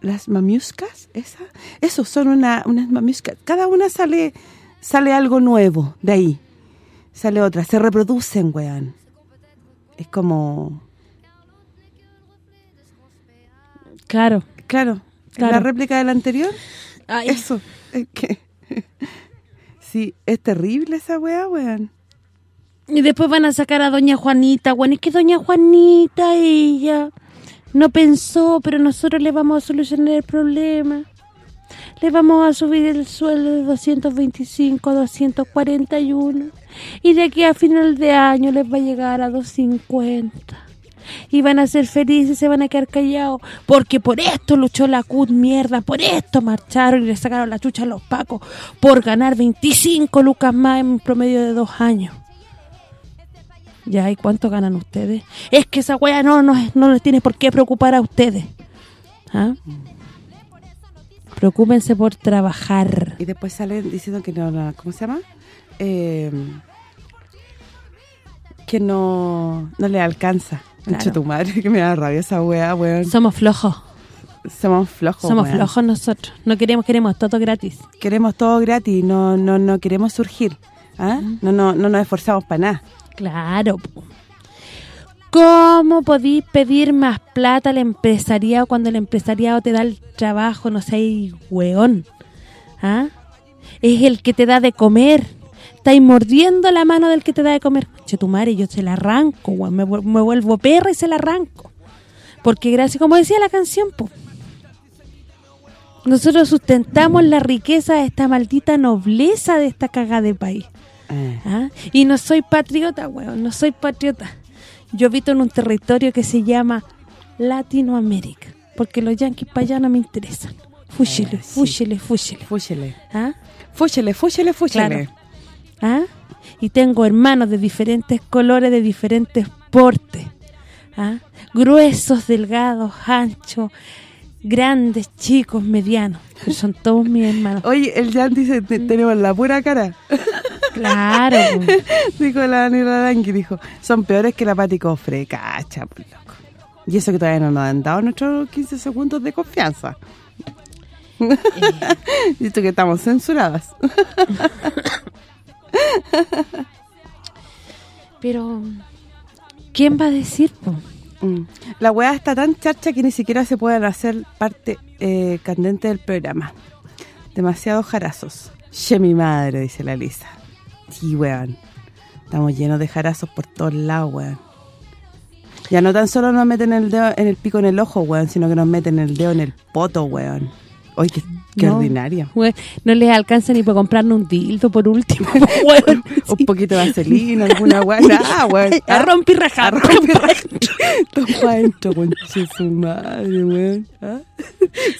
¿Las mamuscas? ¿Esa? Eso, son una, unas mamuscas. Cada una sale sale algo nuevo de ahí. Sale otra. Se reproducen, weón. Es como... Claro. Claro, Claro. la réplica del anterior. Ay, Eso. Es que... sí, es terrible esa weá, weón. Y después van a sacar a doña Juanita, bueno, es que doña Juanita, ella no pensó, pero nosotros le vamos a solucionar el problema. Le vamos a subir el sueldo de 225 a 241. Y de aquí a final de año les va a llegar a 250. Y van a ser felices, se van a quedar callados. Porque por esto luchó la CUT, mierda. Por esto marcharon y le sacaron la chucha a los pacos. Por ganar 25 lucas más en promedio de dos años. Ya, ¿y cuánto ganan ustedes? Es que esa weá no, no, no les tiene por qué preocupar a ustedes. ¿Ah? Preocúpense por trabajar. Y después salen diciendo que no, no, ¿cómo se llama? Eh, que no, no le alcanza. Claro. Tu madre, que me da rabia esa weá, weón. Somos flojos. Somos flojos, Somos weón. flojos nosotros. No queremos, queremos todo gratis. Queremos todo gratis, no no no queremos surgir. ¿ah? No, no, no nos esforzamos para nada. Claro. ¿Cómo podís pedir más plata al empresariado cuando el empresariado te da el trabajo, no sé, weón? ¿Ah? Es el que te da de comer. Estáis mordiendo la mano del que te da de comer. Che, tu madre, yo se la arranco, me vuelvo perra y se la arranco. Porque gracias, como decía la canción, po, nosotros sustentamos la riqueza de esta maldita nobleza de esta caga de país. Eh, ¿Ah? Y no soy patriota, weón, no soy patriota. Yo habito en un territorio que se llama Latinoamérica, porque los yanquis para allá no me interesan. Fúchile, Eh, sí. fúchile, fúchile. fúchele. ¿Ah? Fúchele, fúchele, fúchele. Claro. ¿Ah? Y tengo hermanos de diferentes colores, de diferentes portes. ¿Ah? Gruesos, delgados, anchos, grandes, chicos, medianos. Pero son todos mis hermanos. Oye, el Jan dice, "Te- tenemos la pura cara. Claro. dijo la Daniela Arangui, dijo, son peores que la Pati Cofre. Cacha, pues, loco. Y eso que todavía no nos han dado nuestros 15 segundos de confianza. esto que estamos censuradas. Pero, ¿quién va a decir, po? Mm. La weá está tan charcha que ni siquiera se pueden hacer parte eh, candente del programa. Demasiados jarazos. Che, mi madre, dice la Lisa. Sí, weón. Estamos llenos de jarazos por todos lados, weón. Ya no tan solo nos meten el dedo en el pico en el ojo, weón, sino que nos meten el dedo en el poto, weón. Oye, qué, qué No. ordinaria. No les alcanza ni para comprarnos un dildo por último. Un poquito de vaselina, alguna weá. Ah, weón. A rompi raja, A rompi raja. Toma adentro, conche su madre, weón. ¿Ah?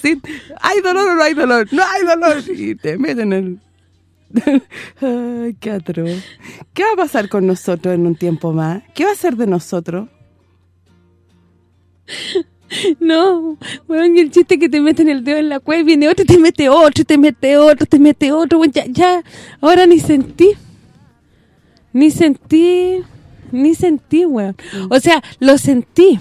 Sí, ¿hay dolor o no hay dolor? ¡No hay dolor! Y te meten el... Ay, qué atroz. ¿Qué va a pasar con nosotros en un tiempo más? ¿Qué va a ser de nosotros? No, weón, el chiste que te meten el dedo en la cueva viene otro, te mete otro, te mete otro, te mete otro, weón, ya, ya, ahora ni sentí. Ni sentí, ni sentí, weón. O sea, lo sentí.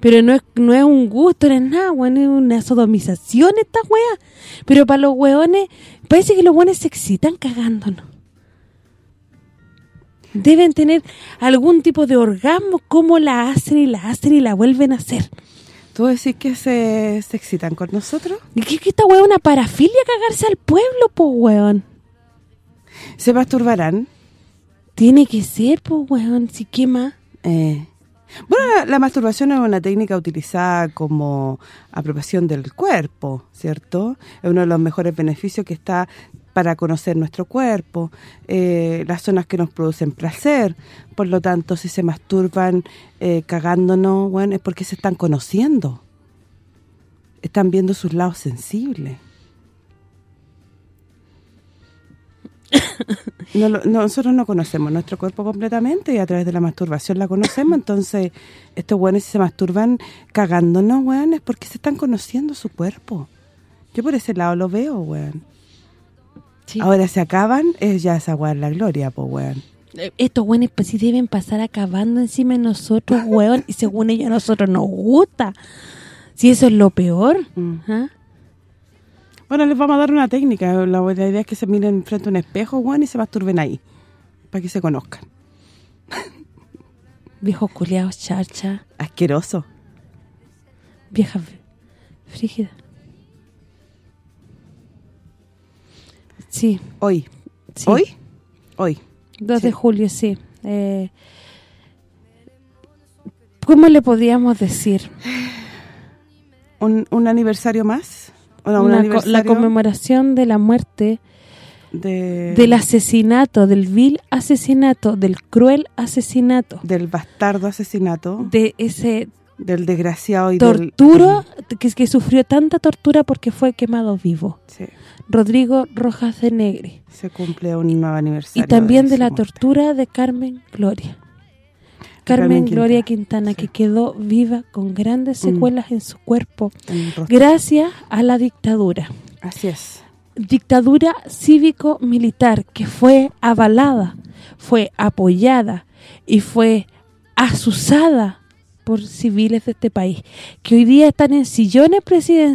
Pero no es, no es un gusto, no es nada, weón, es una sodomización esta wea. Pero para los weones, parece que los weones se excitan cagándonos. Deben tener algún tipo de orgasmo, cómo la hacen y la hacen y la vuelven a hacer. ¿Tú decís que se, se excitan con nosotros? ¿Y qué que esta una parafilia cagarse al pueblo, po weón? ¿Se masturbarán? Tiene que ser, po weón, si qué más. Eh, bueno, la, la masturbación es una técnica utilizada como apropiación del cuerpo, ¿cierto? Es uno de los mejores beneficios que está para conocer nuestro cuerpo, eh, las zonas que nos producen placer. Por lo tanto, si se masturban eh, cagándonos, bueno, es porque se están conociendo. están viendo sus lados sensibles. No, no, nosotros no conocemos nuestro cuerpo completamente y a través de la masturbación la conocemos, entonces estos weones si se masturban cagándonos, weón, es porque se están conociendo su cuerpo. Yo por ese lado lo veo, weón. Sí. Ahora se acaban, es ya esa weón la gloria, pues weón. Eh, Estos güeyes pues sí deben pasar acabando encima de nosotros, weón, y según ellos a nosotros nos gusta. Si eso es lo peor. Mm. ¿ah? Bueno, les vamos a dar una técnica. La, la idea es que se miren frente a un espejo, weón, y se masturben ahí. Para que se conozcan. Viejos culiados, charcha, Asqueroso. viejas frígidas. Sí, Hoy. sí. ¿Hoy? Hoy. 2 Sí. de julio, sí. Eh, ¿Cómo le podríamos decir? ¿Un, un aniversario más? ¿O no, un Una la conmemoración de la muerte, de, del asesinato, del vil asesinato, del cruel asesinato, del bastardo asesinato, de ese del desgraciado y del... que, que sufrió tanta tortura porque fue quemado vivo. Sí, Rodrigo Rojas de Negri. se cumple un nuevo Y aniversario. también de la muerte. tortura de Carmen Gloria. Carmen Carmen Gloria Quintana, que quedó viva con grandes Mm. secuelas en su cuerpo gracias a la dictadura. Así es. Dictadura cívico-militar que fue avalada, fue apoyada y fue asusada por civiles de este país, que hoy día están en sillones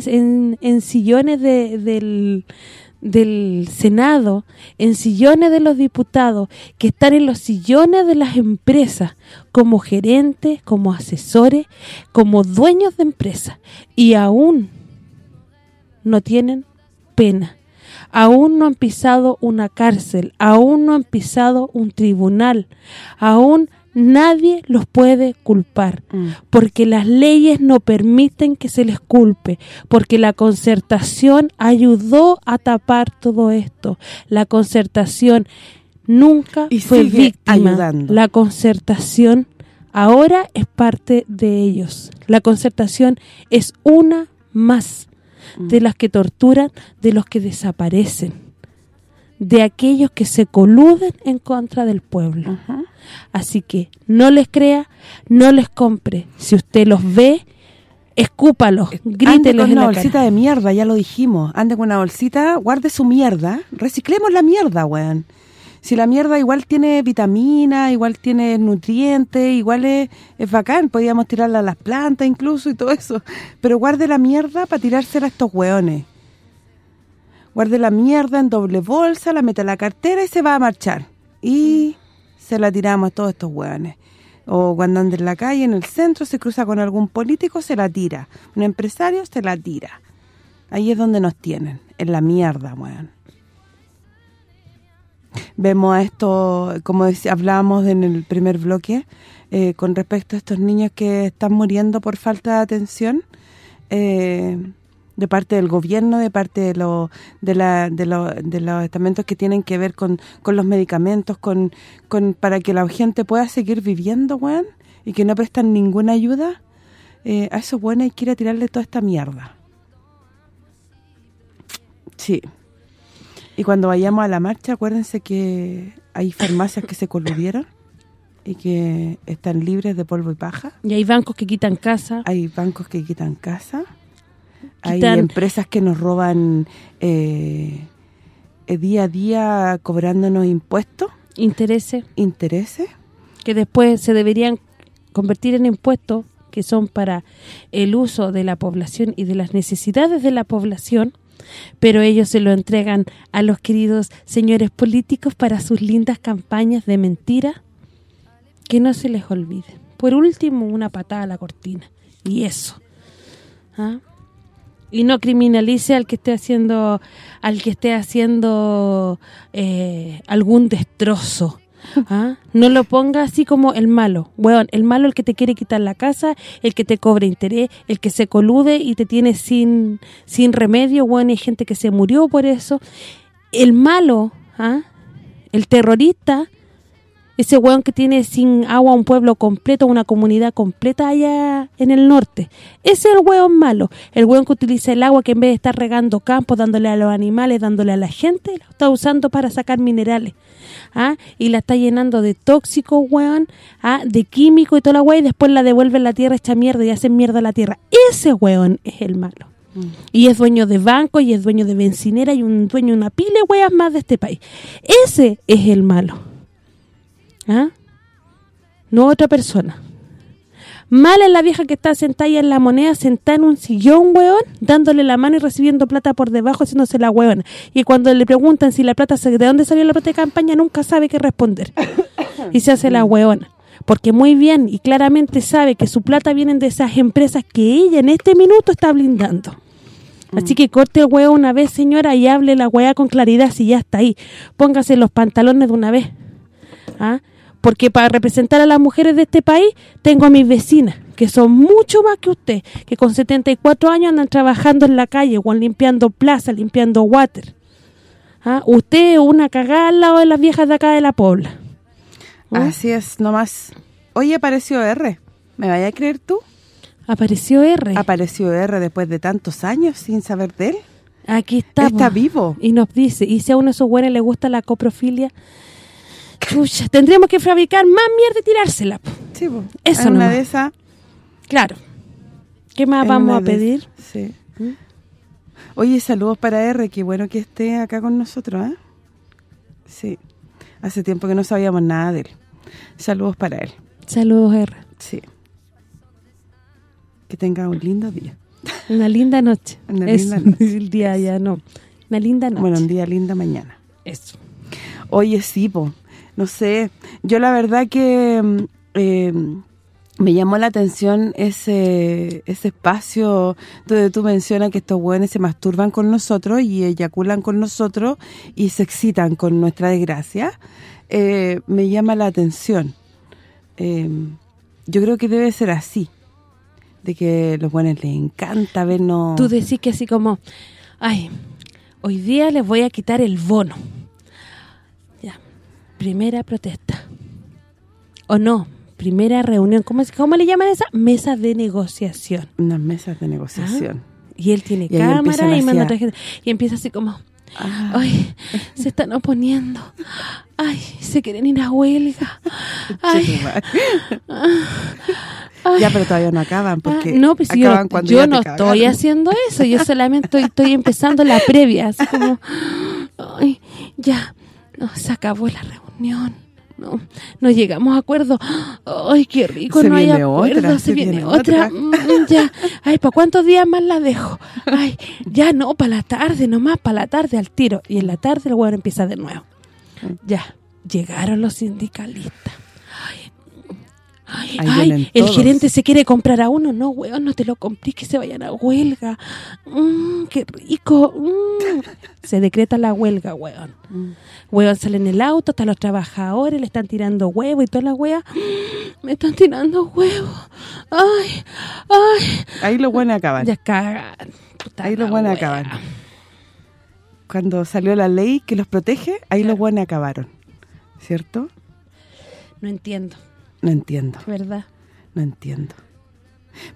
en, en sillones de- del, del Senado, en sillones de los diputados, que están en los sillones de las empresas, como gerentes, como asesores, como dueños de empresas, y aún no tienen pena. Aún no han pisado una cárcel, aún no han pisado un tribunal, aún nadie los puede culpar, Mm. porque las leyes no permiten que se les culpe, porque la concertación ayudó a tapar todo esto. La concertación nunca Y fue víctima. ayudando. La concertación ahora es parte de ellos. La concertación es una más Mm. de las que torturan, de los que desaparecen, de aquellos que se coluden en contra del pueblo. Ajá. Así que no les crea, no les compre. Si usted los ve, escúpalos, gríteles con en una la bolsita cara. de mierda, ya lo dijimos. Ande con una bolsita, guarde su mierda. Reciclemos la mierda, weón. Si la mierda igual tiene vitamina, igual tiene nutrientes, igual es, es bacán, podríamos tirarla a las plantas incluso y todo eso. Pero guarde la mierda para tirársela a estos weones. Guarde la mierda en doble bolsa, la mete a la cartera y se va a marchar. Y se la tiramos a todos estos weones. O cuando anda en la calle, en el centro, se cruza con algún político, se la tira. Un empresario, se la tira. Ahí es donde nos tienen, en la mierda, weón. Vemos a esto, como hablábamos en el primer bloque, eh, con respecto a estos niños que están muriendo por falta de atención, eh, de parte del gobierno, de parte de, lo, de, la, de, lo- de los estamentos que tienen que ver con, con los medicamentos, con, con para que la gente pueda seguir viviendo, weón, y que no prestan ninguna ayuda, eh, a esos buenos hay que ir a tirarle toda esta mierda. Sí. Y cuando vayamos a la marcha, acuérdense que hay farmacias que se coludieron y que están libres de polvo y paja. Y hay bancos que quitan casa, Hay bancos que quitan casa. Hay Quitan- empresas que nos roban eh, eh, día a día cobrándonos impuestos, intereses, intereses. que después se deberían convertir en impuestos que son para el uso de la población y de las necesidades de la población, pero ellos se lo entregan a los queridos señores políticos para sus lindas campañas de mentira, que no se les olvide. Por último, una patada a la cortina. Y eso. ¿Ah? Y no criminalice al que esté haciendo al que esté haciendo eh, algún destrozo. ¿ah? No lo ponga así como el malo. Weón, el malo el que te quiere quitar la casa, el que te cobra interés, el que se colude y te tiene sin sin remedio. Weón, hay gente que se murió por eso. El malo, ¿ah? el terrorista, Ese weón que tiene sin agua un pueblo completo, una comunidad completa allá en el norte. Ese es el weón malo. El weón que utiliza el agua que en vez de estar regando campos, dándole a los animales, dándole a la gente, lo está usando para sacar minerales. ¿Ah? Y la está llenando de tóxicos, weón, ¿ah? de químicos y toda la weá, y después la devuelve a la tierra hecha mierda y hacen mierda a la tierra. Ese weón es el malo. Y es dueño de banco, y es dueño de bencinera, y un dueño de una pila de weas más de este país. Ese es el malo. ¿Ah? No otra persona. Mala es la vieja que está sentada ahí en la moneda, sentada en un sillón, weón, dándole la mano y recibiendo plata por debajo, haciéndose la weón. Y cuando le preguntan si la plata, se- de dónde salió la plata de campaña, nunca sabe qué responder. y se hace la weona. Porque muy bien y claramente sabe que su plata viene de esas empresas que ella en este minuto está blindando. Así que corte el huevo una vez, señora, y hable la hueá con claridad si ya está ahí. Póngase los pantalones de una vez. ¿Ah? Porque para representar a las mujeres de este país, tengo a mis vecinas, que son mucho más que usted, que con 74 años andan trabajando en la calle, o limpiando plaza, limpiando water. ¿Ah? Usted es una cagada al lado de las viejas de acá de la Pobla. ¿Ah? Así es, nomás. Oye, apareció R. ¿Me vaya a creer tú? Apareció R. Apareció R después de tantos años sin saber de él. Aquí está. Está vivo. Y nos dice, y si a uno de esos buenos le gusta la coprofilia, chucha, tendríamos que fabricar más mierda y tirársela. Sí, po. Eso de esas. Claro. ¿Qué más en vamos a pedir? Sí. Oye, saludos para R, qué bueno que esté acá con nosotros, ¿eh? Sí. Hace tiempo que no sabíamos nada de él. Saludos para él. Saludos, R. Sí. Que tenga un lindo día. Una linda noche. Una Eso, linda noche. El día ya no. Una linda noche. Bueno, un día linda mañana. Eso. Oye, sí, po. No sé. Yo la verdad que mm, eh, me llamó la atención ese ese espacio donde tú mencionas que estos hueones se masturban con nosotros y eyaculan con nosotros y se excitan con nuestra desgracia. Eh, me llama la atención. Eh, yo creo que debe ser así. De que los buenos les encanta vernos... Tú decís que así como, ay, hoy día les voy a quitar el bono. Primera protesta. O no, primera reunión. ¿Cómo, es- cómo le llaman esa? Mesa de negociación. Unas mesas de negociación. Y él tiene Y cámara y manda a- otra gente. Y empieza así como, Ah. ay, se están oponiendo. Ay, se quieren ir a huelga. Ay, Ya, pero todavía no acaban, porque Ah, no, pues si yo, acaban cuando yo ya no estoy haciendo eso, yo solamente estoy, estoy empezando la previa, así como, ay, ya, no, se acabó la reunión, no, no llegamos a acuerdo, ay, qué rico, Se no hay acuerdo, otra, se, se viene, viene otra, otra. mm, ya, ay, ¿para cuántos días más la dejo? Ay, ya no, para la tarde, nomás, para la tarde al tiro, y en la tarde el weón empieza de nuevo, ya, llegaron los sindicalistas, Ay, ay, el gerente se quiere comprar a uno. No, weón, no te lo compré, que se vayan a huelga. Mmm, qué rico. mm. Se decreta la huelga, weón. Weón sale en el auto, hasta los trabajadores le están tirando huevo y toda la wea. Mm, Me están tirando huevo. Ay, ay. Ahí los buenos acaban. Ya cagan. Ahí buenos wea. acaban. Cuando salió la ley que los protege, ahí los buenos acabaron. ¿Cierto? No entiendo, No entiendo, ¿verdad? no entiendo.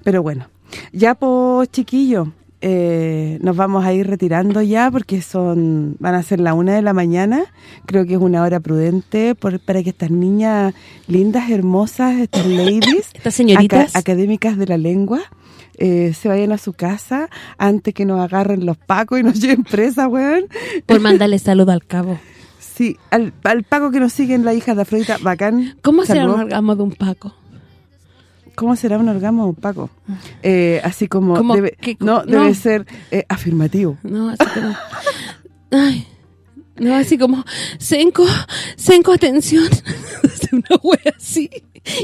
Pero bueno, ya pues chiquillo, eh, nos vamos a ir retirando ya porque son van a ser la una de la mañana. Creo que es una hora prudente por- para que estas niñas lindas, hermosas, estas ladies, Estas señoritas. aca- académicas de la lengua, eh, se vayan a su casa antes que nos agarren los pacos y nos lleven presa, weón. Por mandarle saludo al cabo. Sí, al, al paco que nos siguen la hija de Afrodita, bacán. ¿Cómo será un orgasmo de un paco? ¿Cómo será un orgasmo, un paco? Eh, así como, Como debe, que- no, no. debe ser eh, afirmativo. No, así como... Ay, no, así como... Senco, Senco, atención. Una wea así.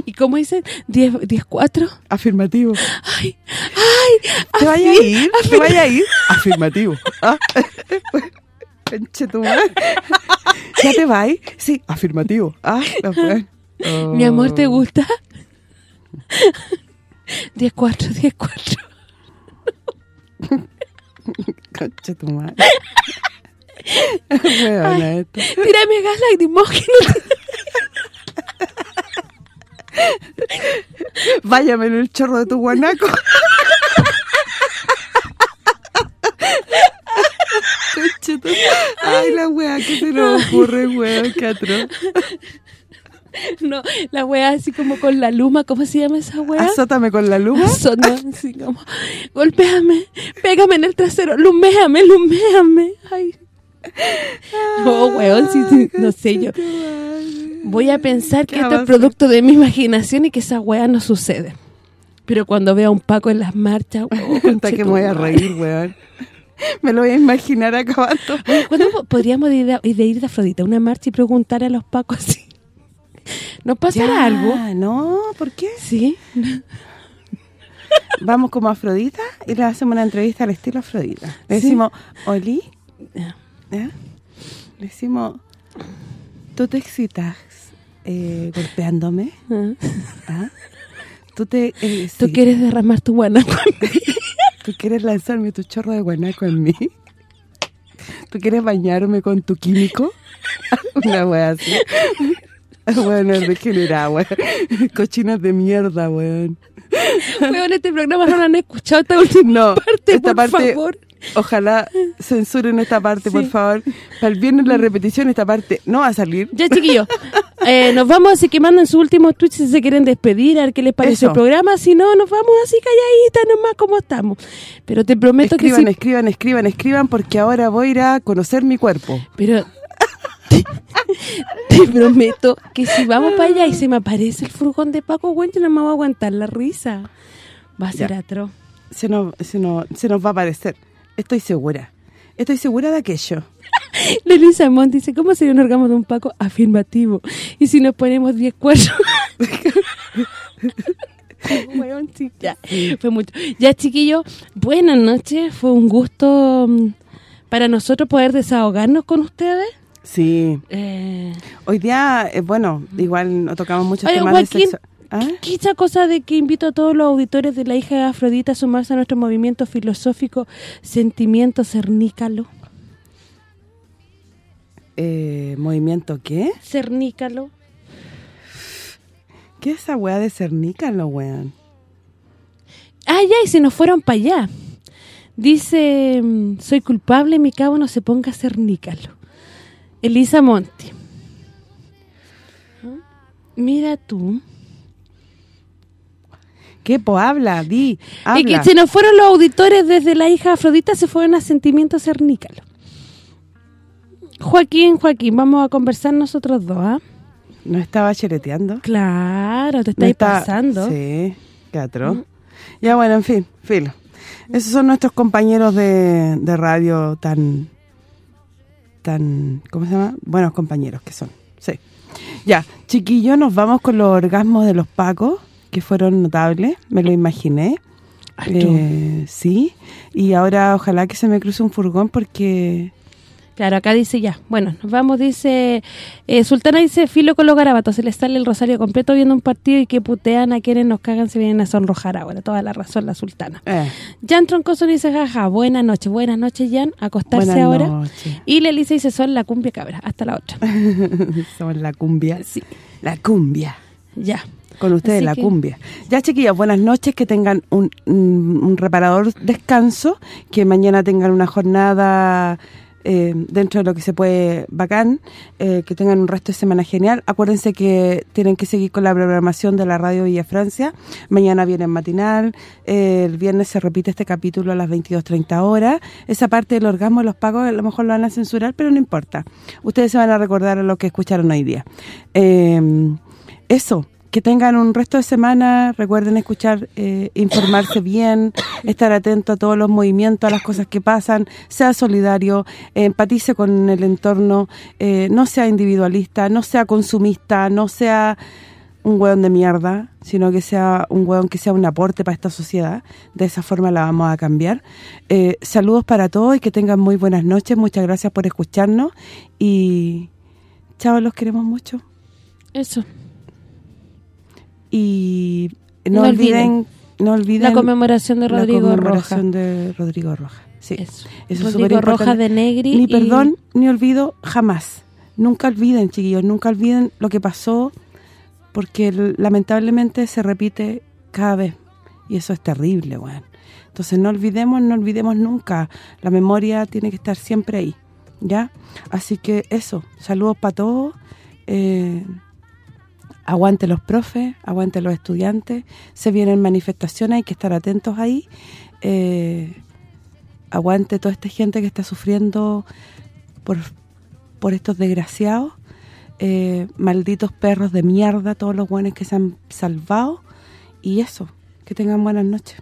¿Y cómo dicen? ¿10, 10 4? Afirmativo. Ay, ay. ¿Te vaya a ir? ¿Te vaya a ir? Afirmativo. Ah. Penche tu madre. ¿Ya te vas? Sí, afirmativo. Ah, no fue. Oh. Mi amor, ¿te oh. gusta? 10-4, 10-4. Concha tu madre. Ay, tírame gas lacrimógeno. Váyame en el chorro de tu guanaco. Ay, la weá, ¿qué se nos ocurre, weón? Qué atroz. No, la wea así como con la luma, ¿cómo se llama esa wea? Azótame con la luma. Sonó así como, golpéame, pégame en el trasero, luméame, luméame. Ay. No, weón, sí, sí, no sé yo. Voy a pensar que ¿Qué esto es producto de mi imaginación y que esa wea no sucede. Pero cuando vea a un Paco en las marchas, oh, que me voy a reír, weón. Me lo voy a imaginar acabando. ¿Cuándo po- podríamos ir, de, de ir de Afrodita una marcha y preguntar a los Pacos así? ¿Nos pasará Ya, algo? No, ¿por qué? ¿Sí? Vamos como Afrodita y le hacemos una entrevista al estilo Afrodita. Le Sí. decimos, Oli. ¿eh? le decimos, ¿tú te excitas eh, golpeándome? Ah. ¿Ah? ¿Tú te eh, ¿Tú sí, quieres derramar tu guanaco? ¿Tú quieres lanzarme tu chorro de guanaco en mí? ¿Tú quieres bañarme con tu químico? Una wea así. Bueno, es degenerada, weón. Cochinas de mierda, weón. Weón, este programa no lo han escuchado esta última No, parte, esta por parte, favor. Ojalá censuren esta parte, por favor. Para el viernes la repetición, esta parte no va a salir. Ya, chiquillos, eh, nos vamos así que manden su último tweet si se quieren despedir, a ver qué les parece Eso. el programa. Si no, nos vamos así calladitas nomás como estamos. Pero te prometo Escriban, que sí. escriban, escriban, escriban, porque ahora voy a ir a conocer mi cuerpo. Pero te, prometo que si vamos para allá y se me aparece el furgón de Paco Güencho, no me voy a aguantar la risa. Va a ser atroz. Se nos, se, nos, se nos va a aparecer. Estoy segura. Estoy segura de aquello. Lelisa Mont dice, ¿cómo sería un orgasmo de un Paco? Afirmativo. Y si nos ponemos 10 cuernos... Ya, fue mucho. Ya, chiquillos, buenas noches. Fue un gusto mm, para nosotros poder desahogarnos con ustedes. Sí. Eh, Hoy día, eh, bueno, igual no tocamos muchos Oye, temas Joaquín, de sexo. ¿Ah? Quizá cosa de que invito a todos los auditores de la hija de Afrodita a sumarse a nuestro movimiento filosófico Sentimiento Cernícalo. Eh, ¿Movimiento qué? Cernícalo. ¿Qué es esa weá de cernícalo, weón? Ah, ya, y se nos fueron para allá. Dice, mm, soy culpable, mi cabo no se ponga cernícalo. Elisa Monti. Mira tú. ¿Qué, po? Habla, di, Y que se nos fueron los auditores desde la hija Afrodita, se fueron a Sentimiento Cernícalo. Joaquín, Joaquín, vamos a conversar nosotros dos, ¿ah? ¿No estaba chereteando? Claro, te No estáis está- pasando. Sí, qué atroz. Ya, bueno, en fin, filo. Esos son nuestros compañeros de, de radio tan, tan, ¿cómo se llama? Buenos compañeros que son, sí. Ya, chiquillos, nos vamos con los orgasmos de los pacos, que fueron notables, me lo imaginé. Eh, sí, y ahora ojalá que se me cruce un furgón porque... Claro, acá dice ya. Bueno, nos vamos, dice... eh, Sultana dice, filo con los garabatos, se les sale el rosario completo viendo un partido y que putean a quienes nos cagan se vienen a sonrojar ahora. Toda la razón, la Sultana. Eh, Jan Troncoso dice, jaja, buenas noches, buenas noches, Jan, acostarse buenas ahora. noches. Y Lelisa dice, son la cumbia cabra. Hasta la otra. Son la cumbia. Sí, La cumbia. ya. Con ustedes la que- cumbia. Ya, chiquillos, buenas noches, que tengan un, reparador descanso, que mañana tengan una jornada eh, dentro de lo que se puede bacán, eh, que tengan un resto de semana genial. Acuérdense que tienen que seguir con la programación de la Radio Villa Francia. Mañana viene en matinal, eh, el viernes se repite este capítulo a las 22.30 horas. Esa parte del orgasmo los pagos a lo mejor lo van a censurar, pero no importa. Ustedes se van a recordar a lo que escucharon hoy día. Eso, que tengan un resto de semana, recuerden escuchar, eh, informarse bien, estar atento a todos los movimientos, a las cosas que pasan, sea solidario, empatice con el entorno, eh, no sea individualista, no sea consumista, no sea un hueón de mierda, sino que sea un hueón que sea un aporte para esta sociedad. De esa forma la vamos a cambiar. Eh, saludos para todos y que tengan muy buenas noches. Muchas gracias por escucharnos y chao, los queremos mucho. Eso. Y no, No olviden, no olviden La conmemoración de la Rodrigo conmemoración Roja. de Rodrigo Roja. Sí. Eso. Eso es Rodrigo Roja superimportante. de Negri. Ni y- perdón, ni olvido, jamás. Nunca olviden, chiquillos, nunca olviden lo que pasó, porque lamentablemente se repite cada vez. Y eso es terrible, weón. Entonces no olvidemos, no olvidemos nunca. La memoria tiene que estar siempre ahí, ¿ya? Así que eso, saludos para todos. Eh, aguante los profes, aguante los estudiantes. Se vienen manifestaciones, hay que estar atentos ahí. Eh, aguante toda esta gente que está sufriendo por, por estos desgraciados. Eh, malditos perros de mierda, todos los buenos que se han salvado. Y eso, que tengan buenas noches.